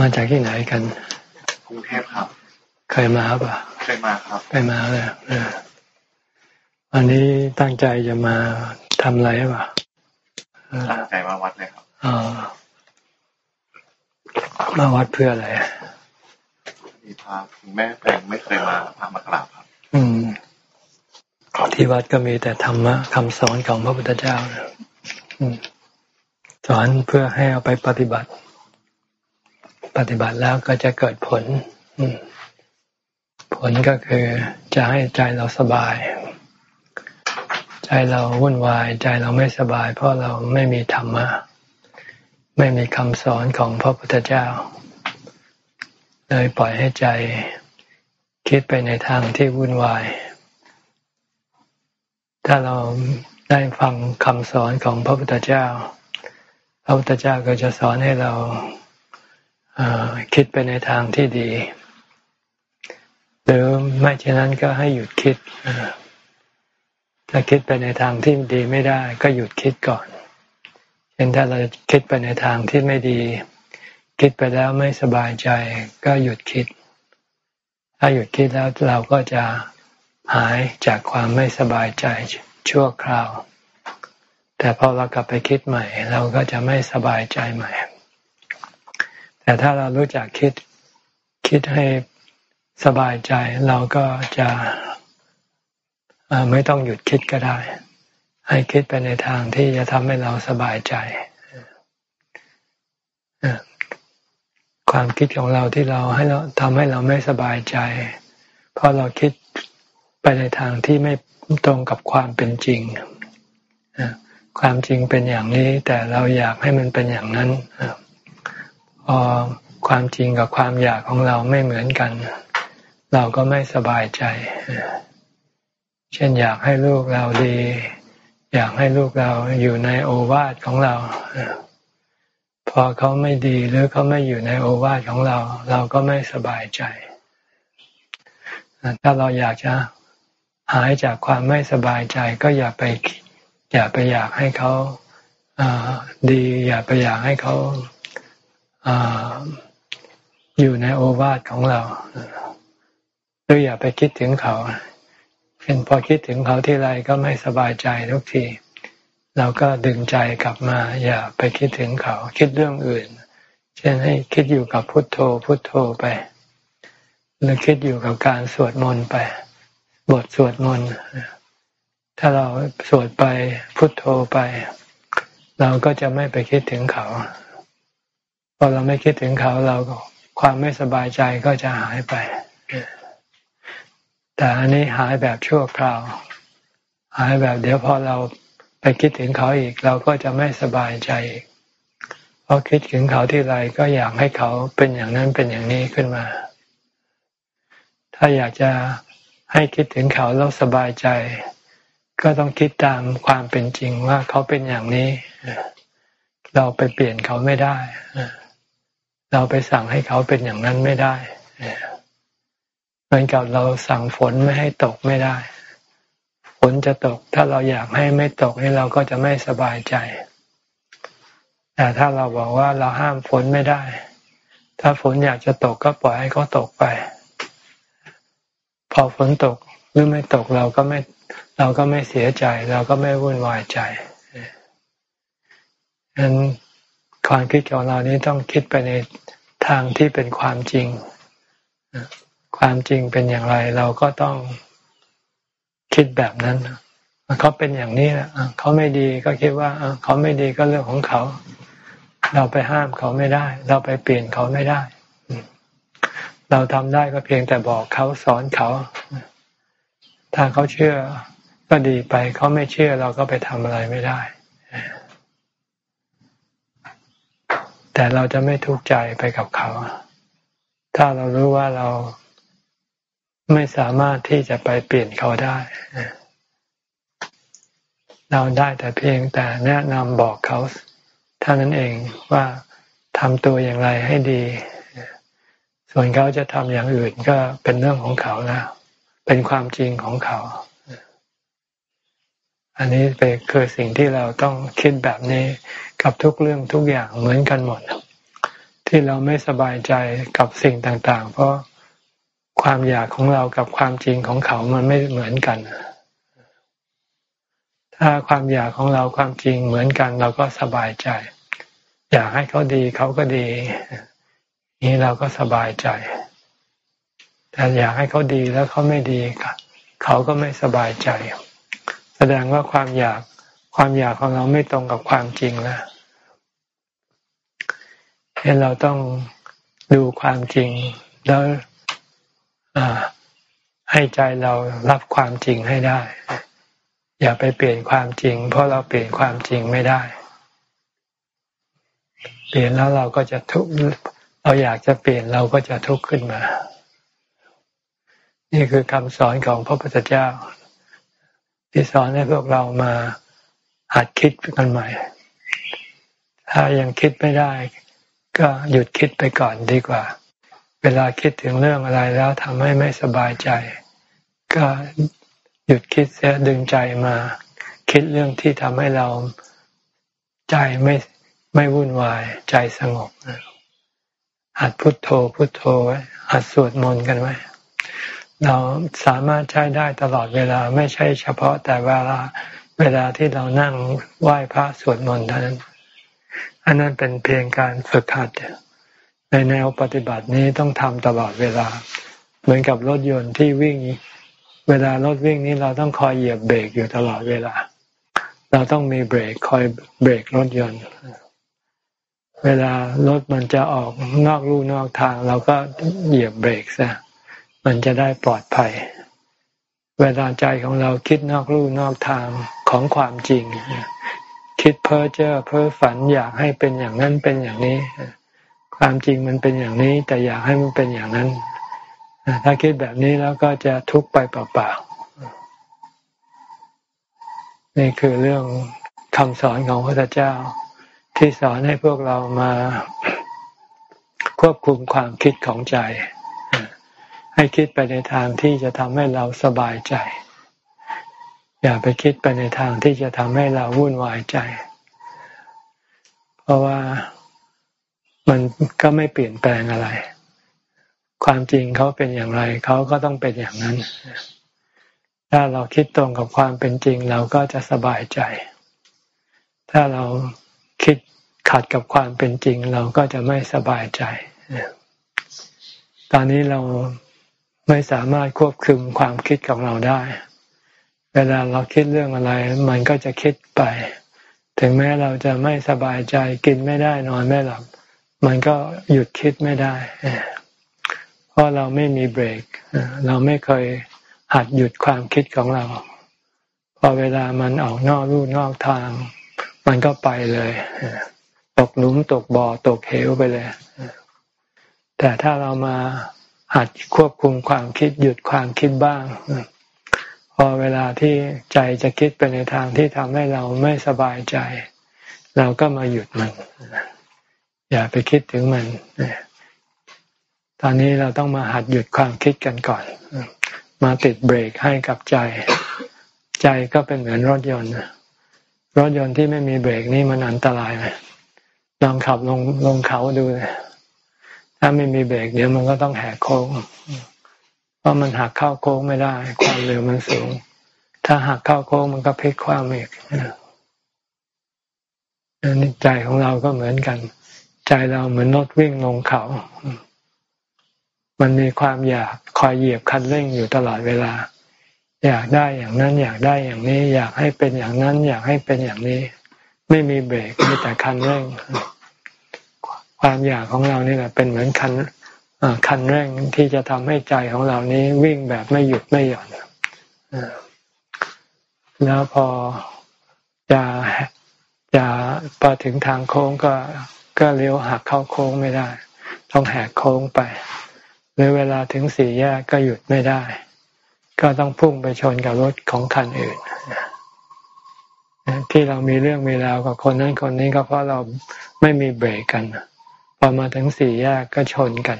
มาจากที่ไหนกันกรุงเทพครับ เคยมาป่ะเคยมาครับเคยมาเลยวันนี้ตั้งใจจะมาทำอะไรป่ะตั้งใจมาวัดเลยครับอ๋อมาวัดเพื่ออะไรมีพาแม่แฟนไม่เคยมาพามากราบครับ อืมที่วัดก็มีแต่ธรรมะคำสอนของพระพุทธเจ้าสอนเพื่อให้เอาไปปฏิบัติ ปฏิบัติแล้วก็จะเกิดผล ผลก็คือจะให้ใจเราสบาย ใจเราวุ่นวาย ใจเราไม่สบาย เพราะเราไม่มีธรรมะ ไม่มีคำสอนของพระพุทธเจ้า เลยปล่อยให้ใจคิดไปในทางที่วุ่นวาย ถ้าเราได้ฟังคำสอนของพระพุทธเจ้า พระพุทธเจ้าก็จะสอนให้เรา คิดไปในทางที่ดี หรือไม่เช่นนั้นก็ให้หยุดคิดถ้าคิดไปในทางที่ดีไม่ได้ ก็หยุดคิดก่อนเช่นถ้าเราคิดไปในทางที่ไม่ดี คิดไปแล้วไม่สบายใจ ก็หยุดคิด ถ้าหยุดคิดแล้วเราก็จะหายจากความไม่สบายใจชั่วคราว แต่พอเรากลับไปคิดใหม่ เราก็จะไม่สบายใจใหม่ แต่ถ้าเรารู้จักคิดคิดให้สบายใจเราก็จะไม่ต้องหยุดคิดก็ได้ ให้คิดไปในทางที่จะทำให้เราสบายใจความคิดของเราที่เราให้เราทำให้เราไม่สบายใจ เพราะเราคิดไปในทางที่ไม่ตรงกับความเป็นจริงความจริงเป็นอย่างนี้ แต่เราอยากให้มันเป็นอย่างนั้น ความจริงกับความอยากของเราไม่เหมือนกัน เราก็ไม่สบายใจ เช่นอยากให้ลูกเราดี อยากให้ลูกเราอยู่ในโอวาทของเรา พอเขาไม่ดีหรือเขาไม่อยู่ในโอวาทของเรา เราก็ไม่สบายใจ ถ้าเราอยากจะหายจากความไม่สบายใจก็อย่าไปอย่าไปอยากให้เขาดี อย่าไปอยากให้เขา อยู่ในโอวาทของเราหรืออย่าไปคิดถึงเขาเป็นพอคิดถึงเขาที่ไรก็ไม่สบายใจทุกที เราก็ดึงใจกลับมา อย่าไปคิดถึงเขา คิดเรื่องอื่น เช่นให้คิดอยู่กับพุทโธ พุทโธไป หรือคิดอยู่กับการสวดมนต์ไป บทสวดมนต์ถ้าเราสวดไปพุทโธไป เราก็จะไม่ไปคิดถึงเขา พอเราไม่คิดถึงเขาเราก็ความไม่สบายใจก็จะหายไป แต่อันนี้หายแบบชั่วคราว หายแบบเดี๋ยวพอเราไปคิดถึงเขาอีก เราก็จะไม่สบายใจอีกเพราะคิดถึงเขาที่ไรก็อยากให้เขาเป็นอย่างนั้นเป็นอย่างนี้ขึ้นมา ถ้าอยากจะให้คิดถึงเขาแล้วสบายใจ ก็ต้องคิดตามความเป็นจริงว่าเขาเป็นอย่างนี้ เราไปเปลี่ยนเขาไม่ได้ เราไปสั่งให้เขาเป็นอย่างนั้นไม่ได้เหมือนกับเราสั่งฝนไม่ให้ตกไม่ได้ฝนจะตก ถ้าเราอยากให้ไม่ตกนี่เราก็จะไม่สบายใจ แต่ถ้าเราบอกว่าเราห้ามฝนไม่ได้ ถ้าฝนอยากจะตกก็ปล่อยให้เขาตกไป พอฝนตกหรือไม่ตกเราก็ไม่ เราก็ไม่เสียใจ เราก็ไม่วุ่นวายใจฉะนั้น ความคิดของเรานี้ต้องคิดไปในทางที่เป็นความจริง ความจริงเป็นอย่างไร เราก็ต้องคิดแบบนั้นเขาเป็นอย่างนี้นะเขาไม่ดีก็คิดว่าเขาไม่ดีก็เรื่องของเขา เราไปห้ามเขาไม่ได้ เราไปเปลี่ยนเขาไม่ได้ เราทำได้ก็เพียงแต่บอกเขาสอนเขา ถ้าเขาเชื่อก็ดีไป เขาไม่เชื่อเราก็ไปทำอะไรไม่ได้ แต่เราจะไม่ทุกข์ใจไปกับเขา ถ้าเรารู้ว่าเราไม่สามารถที่จะไปเปลี่ยนเขาได้ เราได้แต่เพียงแต่แนะนำบอกเขาเท่านั้นเองว่าทำตัวอย่างไรให้ดี ส่วนเขาจะทำอย่างอื่นก็เป็นเรื่องของเขาแล้ว เป็นความจริงของเขา อันนี้เป็นคือสิ่งที่เราต้องคิดแบบนี้กับทุกเรื่องทุกอย่างเหมือนกันหมด ที่เราไม่สบายใจกับสิ่งต่าง ๆ เพราะความอยากของเรากับความจริงของเขามันไม่เหมือนกัน ถ้าความอยากของเราความจริงเหมือนกัน เราก็สบายใจ อยากให้เขาดีเขาก็ดี นี้เราก็สบายใจ แต่อยากให้เขาดีแล้วเขาไม่ดีเขาก็ไม่สบายใจ แสดงว่าความอยากความอยากของเราไม่ตรงกับความจริงแล้วเห็นเราต้องดูความจริง แล้วให้ใจเรารับความจริงให้ได้ อย่าไปเปลี่ยนความจริง เพราะเราเปลี่ยนความจริงไม่ได้ เปลี่ยนแล้วเราก็จะทุกข์เราอยากจะเปลี่ยนเราก็จะทุกข์ขึ้นมา นี่คือคำสอนของพระพุทธเจ้า ที่สอนให้พวกเรามาหัดคิดกันใหม่ ถ้ายังคิดไม่ได้ ก็หยุดคิดไปก่อนดีกว่า เวลาคิดถึงเรื่องอะไรแล้วทำให้ไม่สบายใจ ก็หยุดคิดเสียดึงใจมา คิดเรื่องที่ทำให้เราใจไม่ไม่วุ่นวาย ใจสงบหัดพุทโธพุทโธไว้หัดสวดมนต์กันไว้ เราสามารถใช้ได้ตลอดเวลาไม่ใช่เฉพาะแต่เวลาเวลาที่เรานั่งไหว้พระสวดมนต์เท่านั้น อันนั้นเป็นเพียงการฝึกหัดในแนวปฏิบัตินี้ต้องทำตลอดเวลา เหมือนกับรถยนต์ที่วิ่ง เวลารถวิ่งนี้เราต้องคอยเหยียบเบรกอยู่ตลอดเวลา เราต้องมีเบรกคอยเบรกรถยนต์ เวลารถมันจะออกนอกลู่นอกทาง เราก็เหยียบเบรกซะ มันจะได้ปลอดภัย เวลาใจของเราคิดนอกลู่นอกทางของความจริง คิดเพ้อเจ้อเพ้อฝันอยากให้เป็นอย่างนั้นเป็นอย่างนี้ ความจริงมันเป็นอย่างนี้ แต่อยากให้มันเป็นอย่างนั้น ถ้าคิดแบบนี้แล้วก็จะทุกข์ไปเปล่าๆนี่คือเรื่องคำสอนของพระเจ้า ที่สอนให้พวกเรามาควบคุมความคิดของใจ ให้คิดไปในทางที่จะทำให้เราสบายใจ อย่าไปคิดไปในทางที่จะทำให้เราวุ่นวายใจ เพราะว่ามันก็ไม่เปลี่ยนแปลงอะไร ความจริงเขาเป็นอย่างไรเขาก็ต้องเป็นอย่างนั้น ถ้าเราคิดตรงกับความเป็นจริงเราก็จะสบายใจ ถ้าเราคิดขัดกับความเป็นจริงเราก็จะไม่สบายใจ ตอนนี้เรา ไม่สามารถควบคุมความคิดของเราได้ เวลาเราคิดเรื่องอะไร มันก็จะคิดไป ถึงแม้เราจะไม่สบายใจกินไม่ได้นอนไม่หลับ มันก็หยุดคิดไม่ได้ เพราะเราไม่มีเบรก เราไม่เคยหัดหยุดความคิดของเรา พอเวลามันออกนอกลู่นอกทาง มันก็ไปเลยตกหลุมตกบ่อตกเหวไปเลย แต่ถ้าเรามา หัดควบคุมความคิดหยุดความคิดบ้าง พอเวลาที่ใจจะคิดไปในทางที่ทำให้เราไม่สบายใจ เราก็มาหยุดมัน อย่าไปคิดถึงมัน ตอนนี้เราต้องมาหัดหยุดความคิดกันก่อน มาติดเบรกให้กับใจ ใจก็เป็นเหมือนรถยนต์รถยนต์ที่ไม่มีเบรกนี่มันอันตรายไหมลองขับลงลงเขาดูเลย ถ้าไม่มีเบรกเดี๋ยวมันก็ต้องแหกโค้ง เพราะมันหักเข้าโค้งไม่ได้ ความเร็วมันสูง ถ้าหักเข้าโค้งมันก็พลิกความเอกนี่ใจของเราก็เหมือนกัน ใจเราเหมือนรถวิ่งลงเขา มันมีความอยากคอยเหยียบคันเร่งอยู่ตลอดเวลา อยากได้อย่างนั้น อยากได้อย่างนี้ อยากให้เป็นอย่างนั้น อยากให้เป็นอย่างนี้ ไม่มีเบรกมีแต่คันเร่ง ความอยากของเรานี่แหละเป็นเหมือนคันคันเร่งที่จะทำให้ใจของเรานี้วิ่งแบบไม่หยุดไม่หย่อนแล้วพอจะจะพอถึงทางโค้งก็ก็เลี้ยวหักเข้าโค้งไม่ได้ ต้องแหกโค้งไป หรือเวลาถึงสี่แยกก็หยุดไม่ได้ ก็ต้องพุ่งไปชนกับรถของคันอื่น ที่เรามีเรื่องมีราวกับคนนั้นคนนี้ก็เพราะเราไม่มีเบรกกัน พอมาถึงสี่แยกก็ชนกัน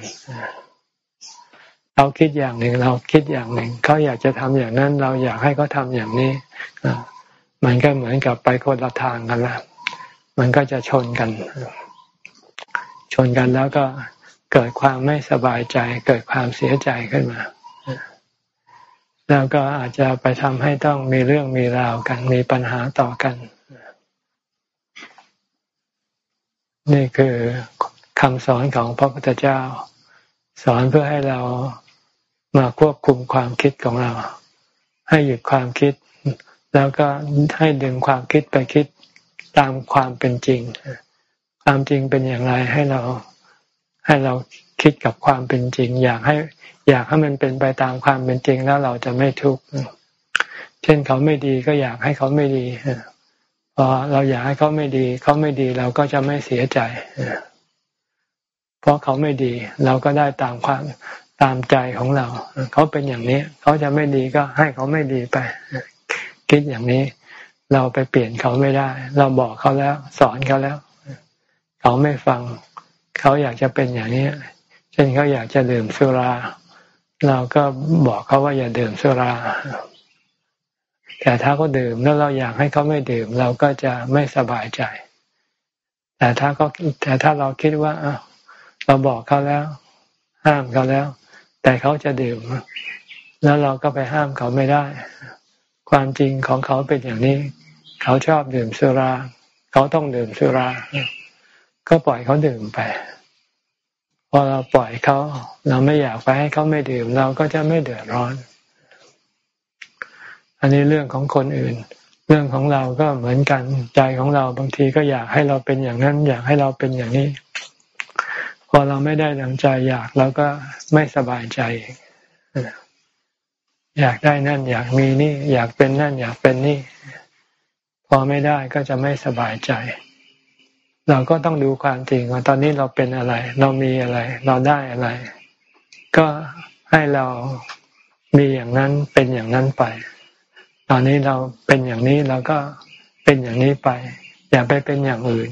เราคิดอย่างหนึ่งเราคิดอย่างหนึ่งเขาอยากจะทำอย่างนั้น เราอยากให้เขาทาอย่างนี้มันก็เหมือนกับไปคนละทางกันละมันก็จะชนกัน ชนกันแล้วก็เกิดความไม่สบายใจ เกิดความเสียใจขึ้นมา แล้วก็อาจจะไปทำให้ต้องมีเรื่องมีราวกัน มีปัญหาต่อกัน นี่คือ คำสอนของพระพุทธเจ้า สอนเพื่อให้เรามาควบคุมความคิดของเรา ให้หยุดความคิด แล้วก็ให้ดึงความคิดไปคิดตามความเป็นจริง ความจริงเป็นอย่างไรให้เราให้เราคิดกับความเป็นจริง อยากให้ อยากให้มันเป็นไปตามความเป็นจริงแล้วเราจะไม่ทุกข์เช่นเขาไม่ดีก็อยากให้เขาไม่ดีพอเราอยากให้เขาไม่ดี เขาไม่ดีเราก็จะไม่เสียใจ เพราะเขาไม่ดี เราก็ได้ตามความตามใจของเรา เขาเป็นอย่างนี้ เขาจะไม่ดีก็ให้เขาไม่ดีไป คิดอย่างนี้ เราไปเปลี่ยนเขาไม่ได้ เราบอกเขาแล้ว สอนเขาแล้ว เขาไม่ฟัง เขาอยากจะเป็นอย่างนี้ เช่นเขาอยากจะดื่มสุรา เราก็บอกเขาว่าอย่าดื่มสุรา แต่ถ้าเขาดื่มแล้วเราอยากให้เขาไม่ดื่ม เราก็จะไม่สบายใจ แต่ถ้าเขาแต่ถ้าเราคิดว่า เราบอกเขาแล้ว ห้ามเขาแล้ว แต่เขาจะดื่มแล้วเราก็ไปห้ามเขาไม่ได้ ความจริงของเขาเป็นอย่างนี้ เขาชอบดื่มสุรา เขาต้องดื่มสุรา ก็ปล่อยเขาดื่มไปพอเราปล่อยเขา เราไม่อยากไปให้เขาไม่ดื่ม เราก็จะไม่เดือดร้อน อันนี้เรื่องของคนอื่น เรื่องของเราก็เหมือนกันใจของเราบางทีก็อยากให้เราเป็นอย่างนั้น อยากให้เราเป็นอย่างนี้ พอเราไม่ได้ดังใจอยากเราก็ไม่สบายใจ อยากได้นั่น อยากมีนี่ อยากเป็นนั่น อยากเป็นนี่ พอไม่ได้ก็จะไม่สบายใจ เราก็ต้องดูความจริงว่าตอนนี้เราเป็นอะไร เรามีอะไร เราได้อะไร ก็ให้เรามีอย่างนั้นเป็นอย่างนั้นไป ตอนนี้เราเป็นอย่างนี้เราก็เป็นอย่างนี้ไป อย่าไปเป็นอย่างอื่น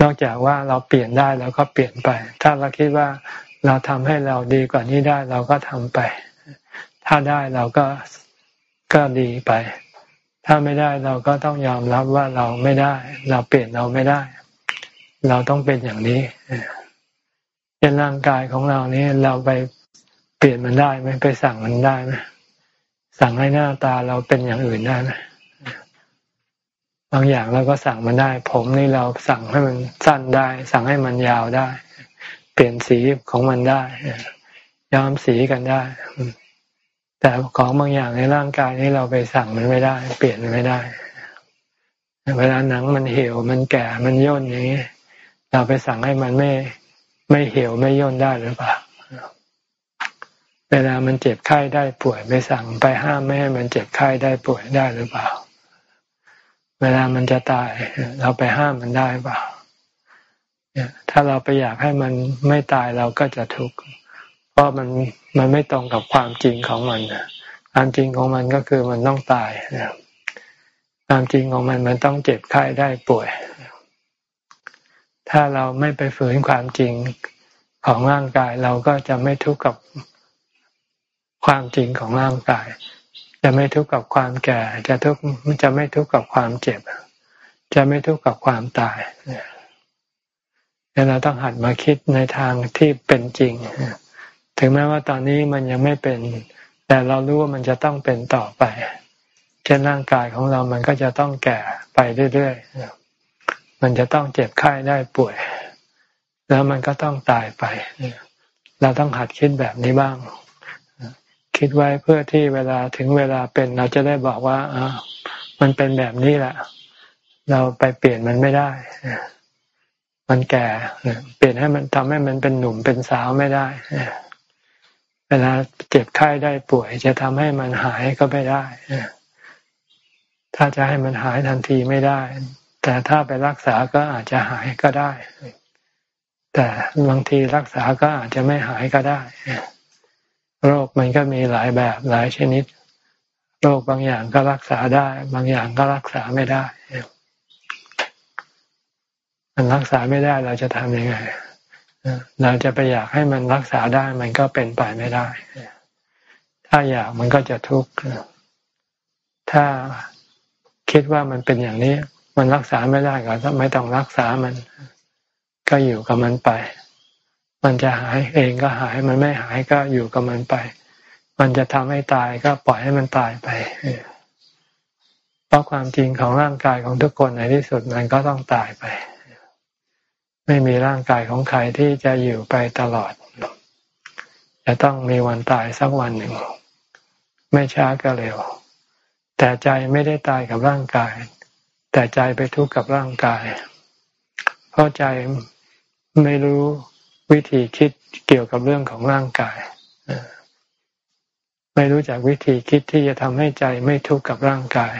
นอกจากว่าเราเปลี่ยนได้เราก็เปลี่ยนไป ถ้าเราคิดว่าเราทำให้เราดีกว่านี้ได้เราก็ทำไป ถ้าได้เราก็ก็ดีไป ถ้าไม่ได้เราก็ต้องยอมรับว่าเราไม่ได้ เราเปลี่ยนเราไม่ได้ เราต้องเป็นอย่างนี้เป็นร่างกายของเรานี้เราไปเปลี่ยนมันได้ไหมไปสั่งมันได้ไหมสั่งให้หน้าตาเราเป็นอย่างอื่นได้ไหม บางอย่างเราก็สั่งมันได้ ผมนี่เราสั่งให้มันสั้นได้ สั่งให้มันยาวได้ เปลี่ยนสีของมันได้ย้อมสีกันได้ แต่ของบางอย่างในร่างกายนี้เราไปสั่งมันไม่ได้ เปลี่ยนมันไม่ได้ เวลาหนังมันเหี่ยวมันแก่มันย่นอย่างนี้เราไปสั่งให้มันไม่ไม่เหี่ยวไม่ย่นได้หรือเปล่าเวลามันเจ็บไข้ได้ป่วยไปสั่งไปห้ามไม่ให้มันเจ็บไข้ได้ป่วยได้หรือเปล่า เวลามันจะตาย เราไปห้ามมันได้เปล่าถ้าเราไปอยากให้มันไม่ตายเราก็จะทุกข์เพราะมันมันไม่ตรงกับความจริงของมันความจริงของมันก็คือมันต้องตายความจริงของมันมันต้องเจ็บไข้ได้ป่วย ถ้าเราไม่ไปฝืนความจริงของร่างกาย เราก็จะไม่ทุกข์กับความจริงของร่างกาย จะไม่ทุกข์กับความแก่ จะทุกข์จะไม่ทุกข์กับความเจ็บ จะไม่ทุกข์กับความตายเนี่ยเราต้องหัดมาคิดในทางที่เป็นจริง ถึงแม้ว่าตอนนี้มันยังไม่เป็น แต่เรารู้ว่ามันจะต้องเป็นต่อไปเช่นร่างกายของเรามันก็จะต้องแก่ไปเรื่อยๆ มันจะต้องเจ็บไข้ได้ป่วย แล้วมันก็ต้องตายไป เราต้องหัดคิดแบบนี้บ้าง คิดไว้เพื่อที่เวลาถึงเวลาเป็นเราจะได้บอกว่าอ่ามันเป็นแบบนี้แหละ เราไปเปลี่ยนมันไม่ได้ มันแก่เปลี่ยนให้มันทำให้มันเป็นหนุ่มเป็นสาวไม่ได้เวลาเจ็บไข้ได้ป่วย จะทำให้มันหายก็ไม่ได้ถ้าจะให้มันหายทันทีไม่ได้ แต่ถ้าไปรักษาก็อาจจะหายก็ได้ แต่บางทีรักษาก็อาจจะไม่หายก็ได้ โรคมันก็มีหลายแบบหลายชนิด โรคบางอย่างก็รักษาได้ บางอย่างก็รักษาไม่ได้มันรักษาไม่ได้เราจะทำยังไงเราจะไปอยากให้มันรักษาได้มันก็เป็นไปไม่ได้ ถ้าอยากมันก็จะทุกข์ ถ้าคิดว่ามันเป็นอย่างนี้ มันรักษาไม่ได้ก็ไม่ต้องรักษามัน ก็อยู่กับมันไป มันจะหายเองก็หาย มันไม่หายก็อยู่กับมันไป มันจะทำให้ตายก็ปล่อยให้มันตายไปเพราะความจริงของร่างกายของทุกคนในที่สุดมันก็ต้องตายไป ไม่มีร่างกายของใครที่จะอยู่ไปตลอดจะต้องมีวันตายสักวันหนึ่ง ไม่ช้าก็เร็ว แต่ใจไม่ได้ตายกับร่างกาย แต่ใจไปทุกข์กับร่างกาย เพราะใจไม่รู้ วิธีคิดเกี่ยวกับเรื่องของร่างกายไม่รู้จักวิธีคิดที่จะทำให้ใจไม่ทุกข์กับร่างกาย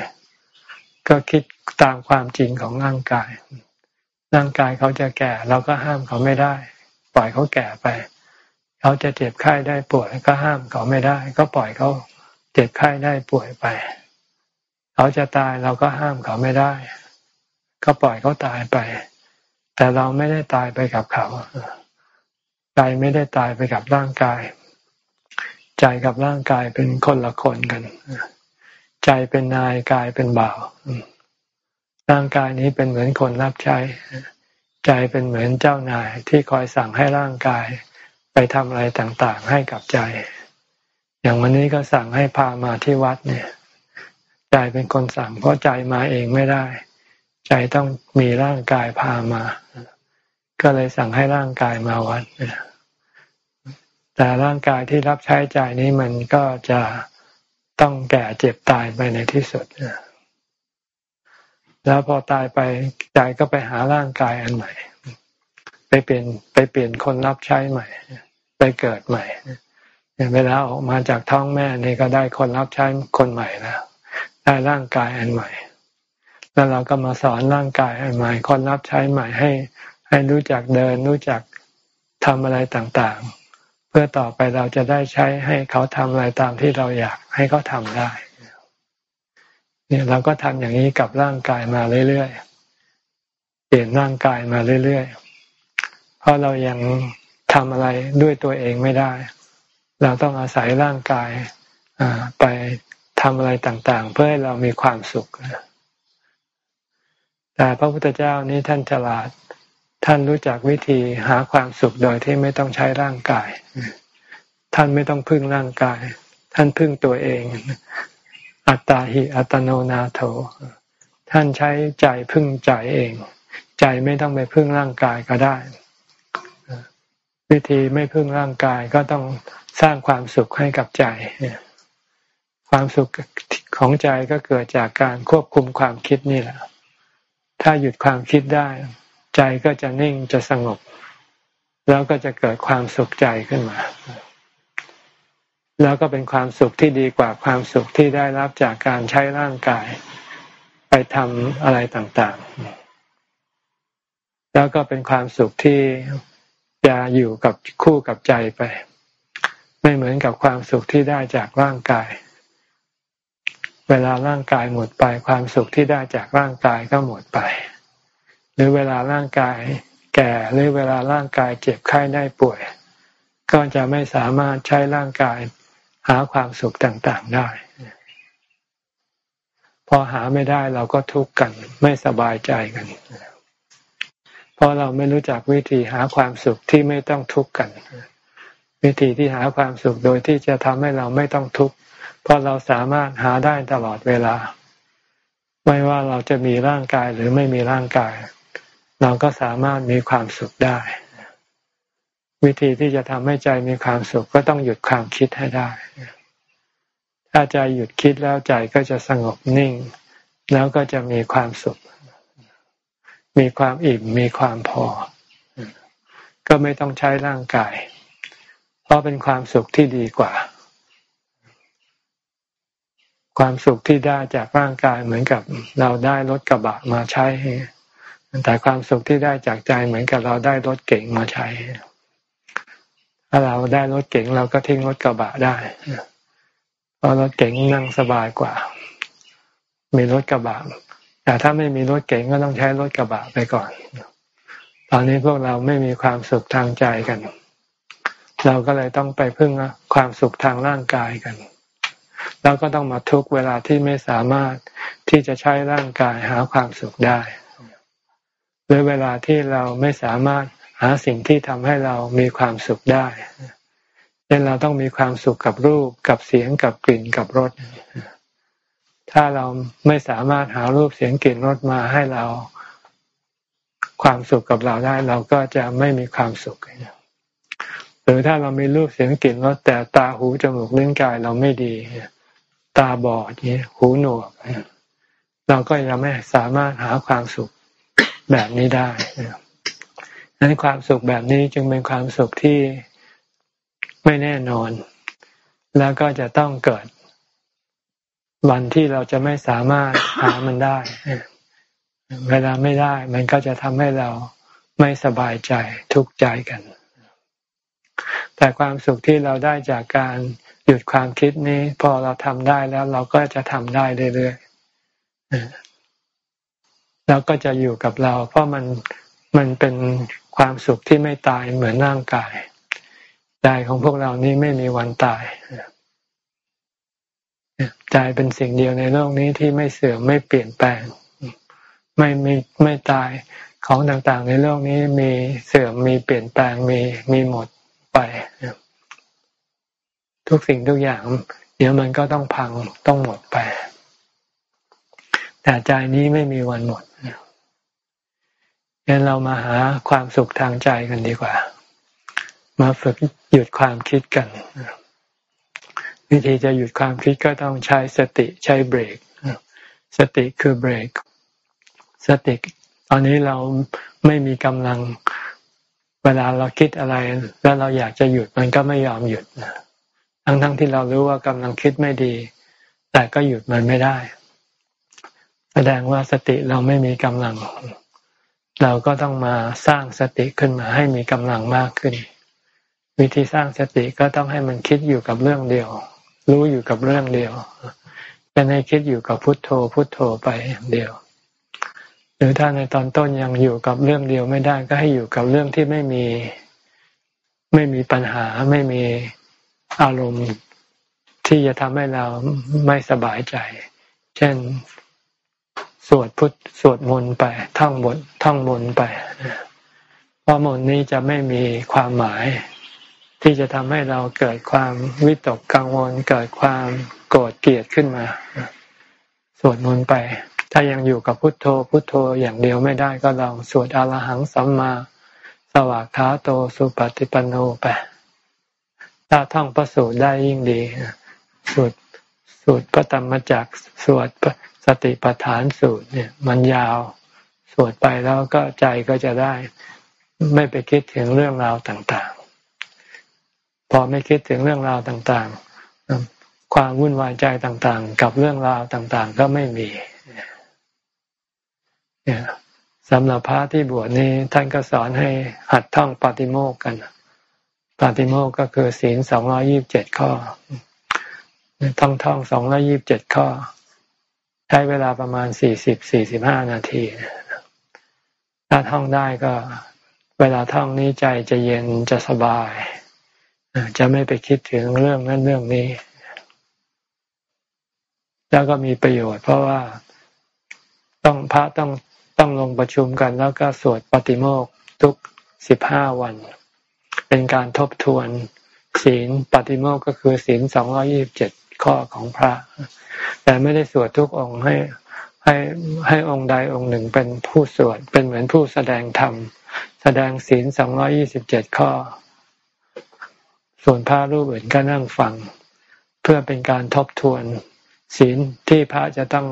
ก็คิดตามความจริงของร่างกาย ร่างกายเขาจะแก่เราก็ห้ามเขาไม่ได้ ปล่อยเขาแก่ไป เขาจะเจ็บไข้ได้ป่วยก็ห้ามเขาไม่ได้ ก็ปล่อยเขาเจ็บไข้ได้ป่วยไป เขาจะตายเราก็ห้ามเขาไม่ได้ ก็ปล่อยเขาตายไป แต่เราไม่ได้ตายไปกับเขา ใจไม่ได้ตายไปกับร่างกาย ใจกับร่างกายเป็นคนละคนกัน ใจเป็นนายกายเป็นบ่าวร่างกายนี้เป็นเหมือนคนรับใช้ ใจเป็นเหมือนเจ้านายที่คอยสั่งให้ร่างกายไปทำอะไรต่างๆ ให้กับใจ อย่างวันนี้ก็สั่งให้พามาที่วัดเนี่ย ใจเป็นคนสั่งเพราะใจมาเองไม่ได้ ใจต้องมีร่างกายพามา ก็เลยสั่งให้ร่างกายมาวัดแต่ร่างกายที่รับใช้ใจนี้มันก็จะต้องแก่เจ็บตายไปในที่สุดแล้วพอตายไปใจก็ไปหาร่างกายอันใหม่ ไปเปลี่ยนไปเปลี่ยนคนรับใช้ใหม่ ไปเกิดใหม่เวลาออกมาจากท้องแม่นี่ก็ได้คนรับใช้คนใหม่แล้วได้ร่างกายอันใหม่ แล้วเราก็มาสอนร่างกายอันใหม่ คนรับใช้ใหม่ให้ ให้รู้จักเดิน รู้จักทำอะไรต่างๆ เพื่อต่อไปเราจะได้ใช้ให้เขาทำอะไรตามที่เราอยากให้เขาทำได้ เนี่ยเราก็ทำอย่างนี้กับร่างกายมาเรื่อยๆ เปลี่ยนร่างกายมาเรื่อยๆ เพราะเรายังทำอะไรด้วยตัวเองไม่ได้ เราต้องอาศัยร่างกายไปทำอะไรต่างๆ เพื่อให้เรามีความสุขแต่พระพุทธเจ้านี้ท่านฉลาด ท่านรู้จักวิธีหาความสุขโดยที่ไม่ต้องใช้ร่างกาย ท่านไม่ต้องพึ่งร่างกาย ท่านพึ่งตัวเอง อัตตาหิอัตโนนาโถ ท่านใช้ใจพึ่งใจเอง ใจไม่ต้องไปพึ่งร่างกายก็ได้ วิธีไม่พึ่งร่างกายก็ต้องสร้างความสุขให้กับใจ ความสุขของใจก็เกิดจากการควบคุมความคิดนี่แหละ ถ้าหยุดความคิดได้ ใจก็จะนิ่งจะสงบ แล้วก็จะเกิดความสุขใจขึ้นมา แล้วก็เป็นความสุขที่ดีกว่าความสุขที่ได้รับจากการใช้ร่างกาย ไปทำอะไรต่างๆ แล้วก็เป็นความสุขที่จะอยู่กับคู่กับใจไป ไม่เหมือนกับความสุขที่ได้จากร่างกาย เวลาร่างกายหมดไปความสุขที่ได้จากร่างกายก็หมดไป หรือเวลาร่างกายแก่หรือเวลาร่างกายเจ็บไข้ได้ป่วย ก็จะไม่สามารถใช้ร่างกายหาความสุขต่างๆได้ พอหาไม่ได้เราก็ทุกข์กัน ไม่สบายใจกันเพราะเราไม่รู้จักวิธีหาความสุขที่ไม่ต้องทุกข์กัน วิธีที่หาความสุขโดยที่จะทำให้เราไม่ต้องทุกข์เพราะเราสามารถหาได้ตลอดเวลา ไม่ว่าเราจะมีร่างกายหรือไม่มีร่างกาย เราก็สามารถมีความสุขได้ วิธีที่จะทำให้ใจมีความสุขก็ต้องหยุดความคิดให้ได้ ถ้าใจหยุดคิดแล้วใจก็จะสงบนิ่ง แล้วก็จะมีความสุข มีความอิ่มมีความพอ ก็ไม่ต้องใช้ร่างกาย เพราะเป็นความสุขที่ดีกว่าความสุขที่ได้จากร่างกายเหมือนกับเราได้รถกระบะมาใช้ แต่ความสุขที่ได้จากใจเหมือนกับเราได้รถเก๋งมาใช้ ถ้าเราได้รถเก๋งเราก็ทิ้งรถกระบะได้ เพราะรถเก๋งนั่งสบายกว่า มีรถกระบะ แต่ถ้าไม่มีรถเก๋งก็ต้องใช้รถกระบะไปก่อน ตอนนี้พวกเราไม่มีความสุขทางใจกัน เราก็เลยต้องไปพึ่งความสุขทางร่างกายกันแล้วก็ต้องมาทุกเวลาที่ไม่สามารถที่จะใช้ร่างกายหาความสุขได้ หรือเวลาที่เราไม่สามารถหาสิ่งที่ทำให้เรามีความสุขได้เช่นเราต้องมีความสุขกับรูปกับเสียงกับกลิ่นกับรสถ้าเราไม่สามารถหารูปเสียงกลิ่นรสมาให้เราความสุขกับเราได้ เราก็จะไม่มีความสุขหรือถ้าเรามีรูปเสียงกลิ่นรสแต่ตาหูจมูกลิ้นกายเราไม่ดี ตาบอดหูหนวกเราก็ยังไม่สามารถหาความสุข แบบนี้ได้ดังนั้นความสุขแบบนี้จึงเป็นความสุขที่ไม่แน่นอน แล้วก็จะต้องเกิด วันที่เราจะไม่สามารถหามันได้ เวลาไม่ได้ มันก็จะทำให้เราไม่สบายใจทุกข์ใจกัน แต่ความสุขที่เราได้จากการหยุดความคิดนี้ พอเราทำได้แล้วเราก็จะทำได้เรื่อยๆ แล้วก็จะอยู่กับเรา เพราะมันมันเป็นความสุขที่ไม่ตายเหมือนร่างกายใจของพวกเรานี้ไม่มีวันตายใจเป็นสิ่งเดียวในโลกนี้ที่ไม่เสื่อมไม่เปลี่ยนแปลง ไม่ไม่ไม่ตายของต่างๆ ในโลกนี้มีเสื่อมมีเปลี่ยนแปลงมีมีหมดไป ทุกสิ่งทุกอย่าง เดี๋ยวมันก็ต้องพังต้องหมดไป แต่ใจนี้ไม่มีวันหมด งั้นเรามาหาความสุขทางใจกันดีกว่า มาฝึกหยุดความคิดกัน วิธีจะหยุดความคิดก็ต้องใช้สติใช้เบรก สติคือเบรก สติ ตอนนี้เราไม่มีกำลัง เวลาเราคิดอะไร แล้วเราอยากจะหยุดมันก็ไม่ยอมหยุดนะทั้งๆทที่เรารู้ว่ากำลังคิดไม่ดี แต่ก็หยุดมันไม่ได้ แสดงว่าสติเราไม่มีกำลัง เราก็ต้องมาสร้างสติขึ้นมาให้มีกำลังมากขึ้น วิธีสร้างสติก็ต้องให้มันคิดอยู่กับเรื่องเดียว รู้อยู่กับเรื่องเดียวจะให้คิดอยู่กับพุทโธ พุทโธไปอย่างเดียว หรือถ้าในตอนต้นยังอยู่กับเรื่องเดียวไม่ได้ก็ให้อยู่กับเรื่องที่ไม่มีไม่มีปัญหาไม่มีอารมณ์ที่จะทำให้เราไม่สบายใจ เช่น สวดพุทสวดมนต์ไปท่องบทท่องมนต์ไปเพราะมนต์นี้จะไม่มีความหมาย ที่จะทำให้เราเกิดความวิตกกังวล เกิดความโกรธเกลียดขึ้นมาสวดมนต์ไป ถ้ายังอยู่กับพุทโธ พุทโธอย่างเดียวไม่ได้ก็ลองสวดอรหังสัมมาสวากขาโตสุปฏิปันโนไปถ้าท่องพระสูตรได้ยิ่งดีสวดสวดพระธรรมจักสวด สติปัฏฐานสูตรเนี่ย มันยาวสวดไปแล้วก็ใจก็จะได้ ไม่ไปคิดถึงเรื่องราวต่างๆ พอไม่คิดถึงเรื่องราวต่างๆ ความวุ่นวายใจต่างๆ กับเรื่องราวต่างๆ ก็ไม่มีเนี่ยสำหรับพระที่บวชนี้ท่านก็สอนให้หัดท่องปฏิโมกกันปาติโมกก็คือศีลสองร้อยี่บเจ็ดข้อท่องท่องสองร้อยี่บเจ็ดข้อ ใช้เวลาประมาณสี่สิบสี่สิบห้านาที ถ้าท่องได้ก็ เวลาท่องนี้ใจจะเย็นจะสบาย จะไม่ไปคิดถึงเรื่องนั้นเรื่องนี้ แล้วก็มีประโยชน์ เพราะว่าต้องพระต้องต้องลงประชุมกัน แล้วก็สวดปฏิโมกทุกสิบห้าวัน เป็นการทบทวนศีลปฏิโมกก็คือศีลสองร้อยี่บเจ็ด ข้อของพระ แต่ไม่ได้สวดทุกองค์ให้ให้ให้องค์ใดองค์หนึ่งเป็นผู้สวดเป็นเหมือนผู้แสดงธรรม แสดงศีลสองร้อยี่สิบเจ็ดข้อ ส่วนพระรูปอื่นก็นั่งฟัง เพื่อเป็นการทบทวนศีลที่พระจะต้อง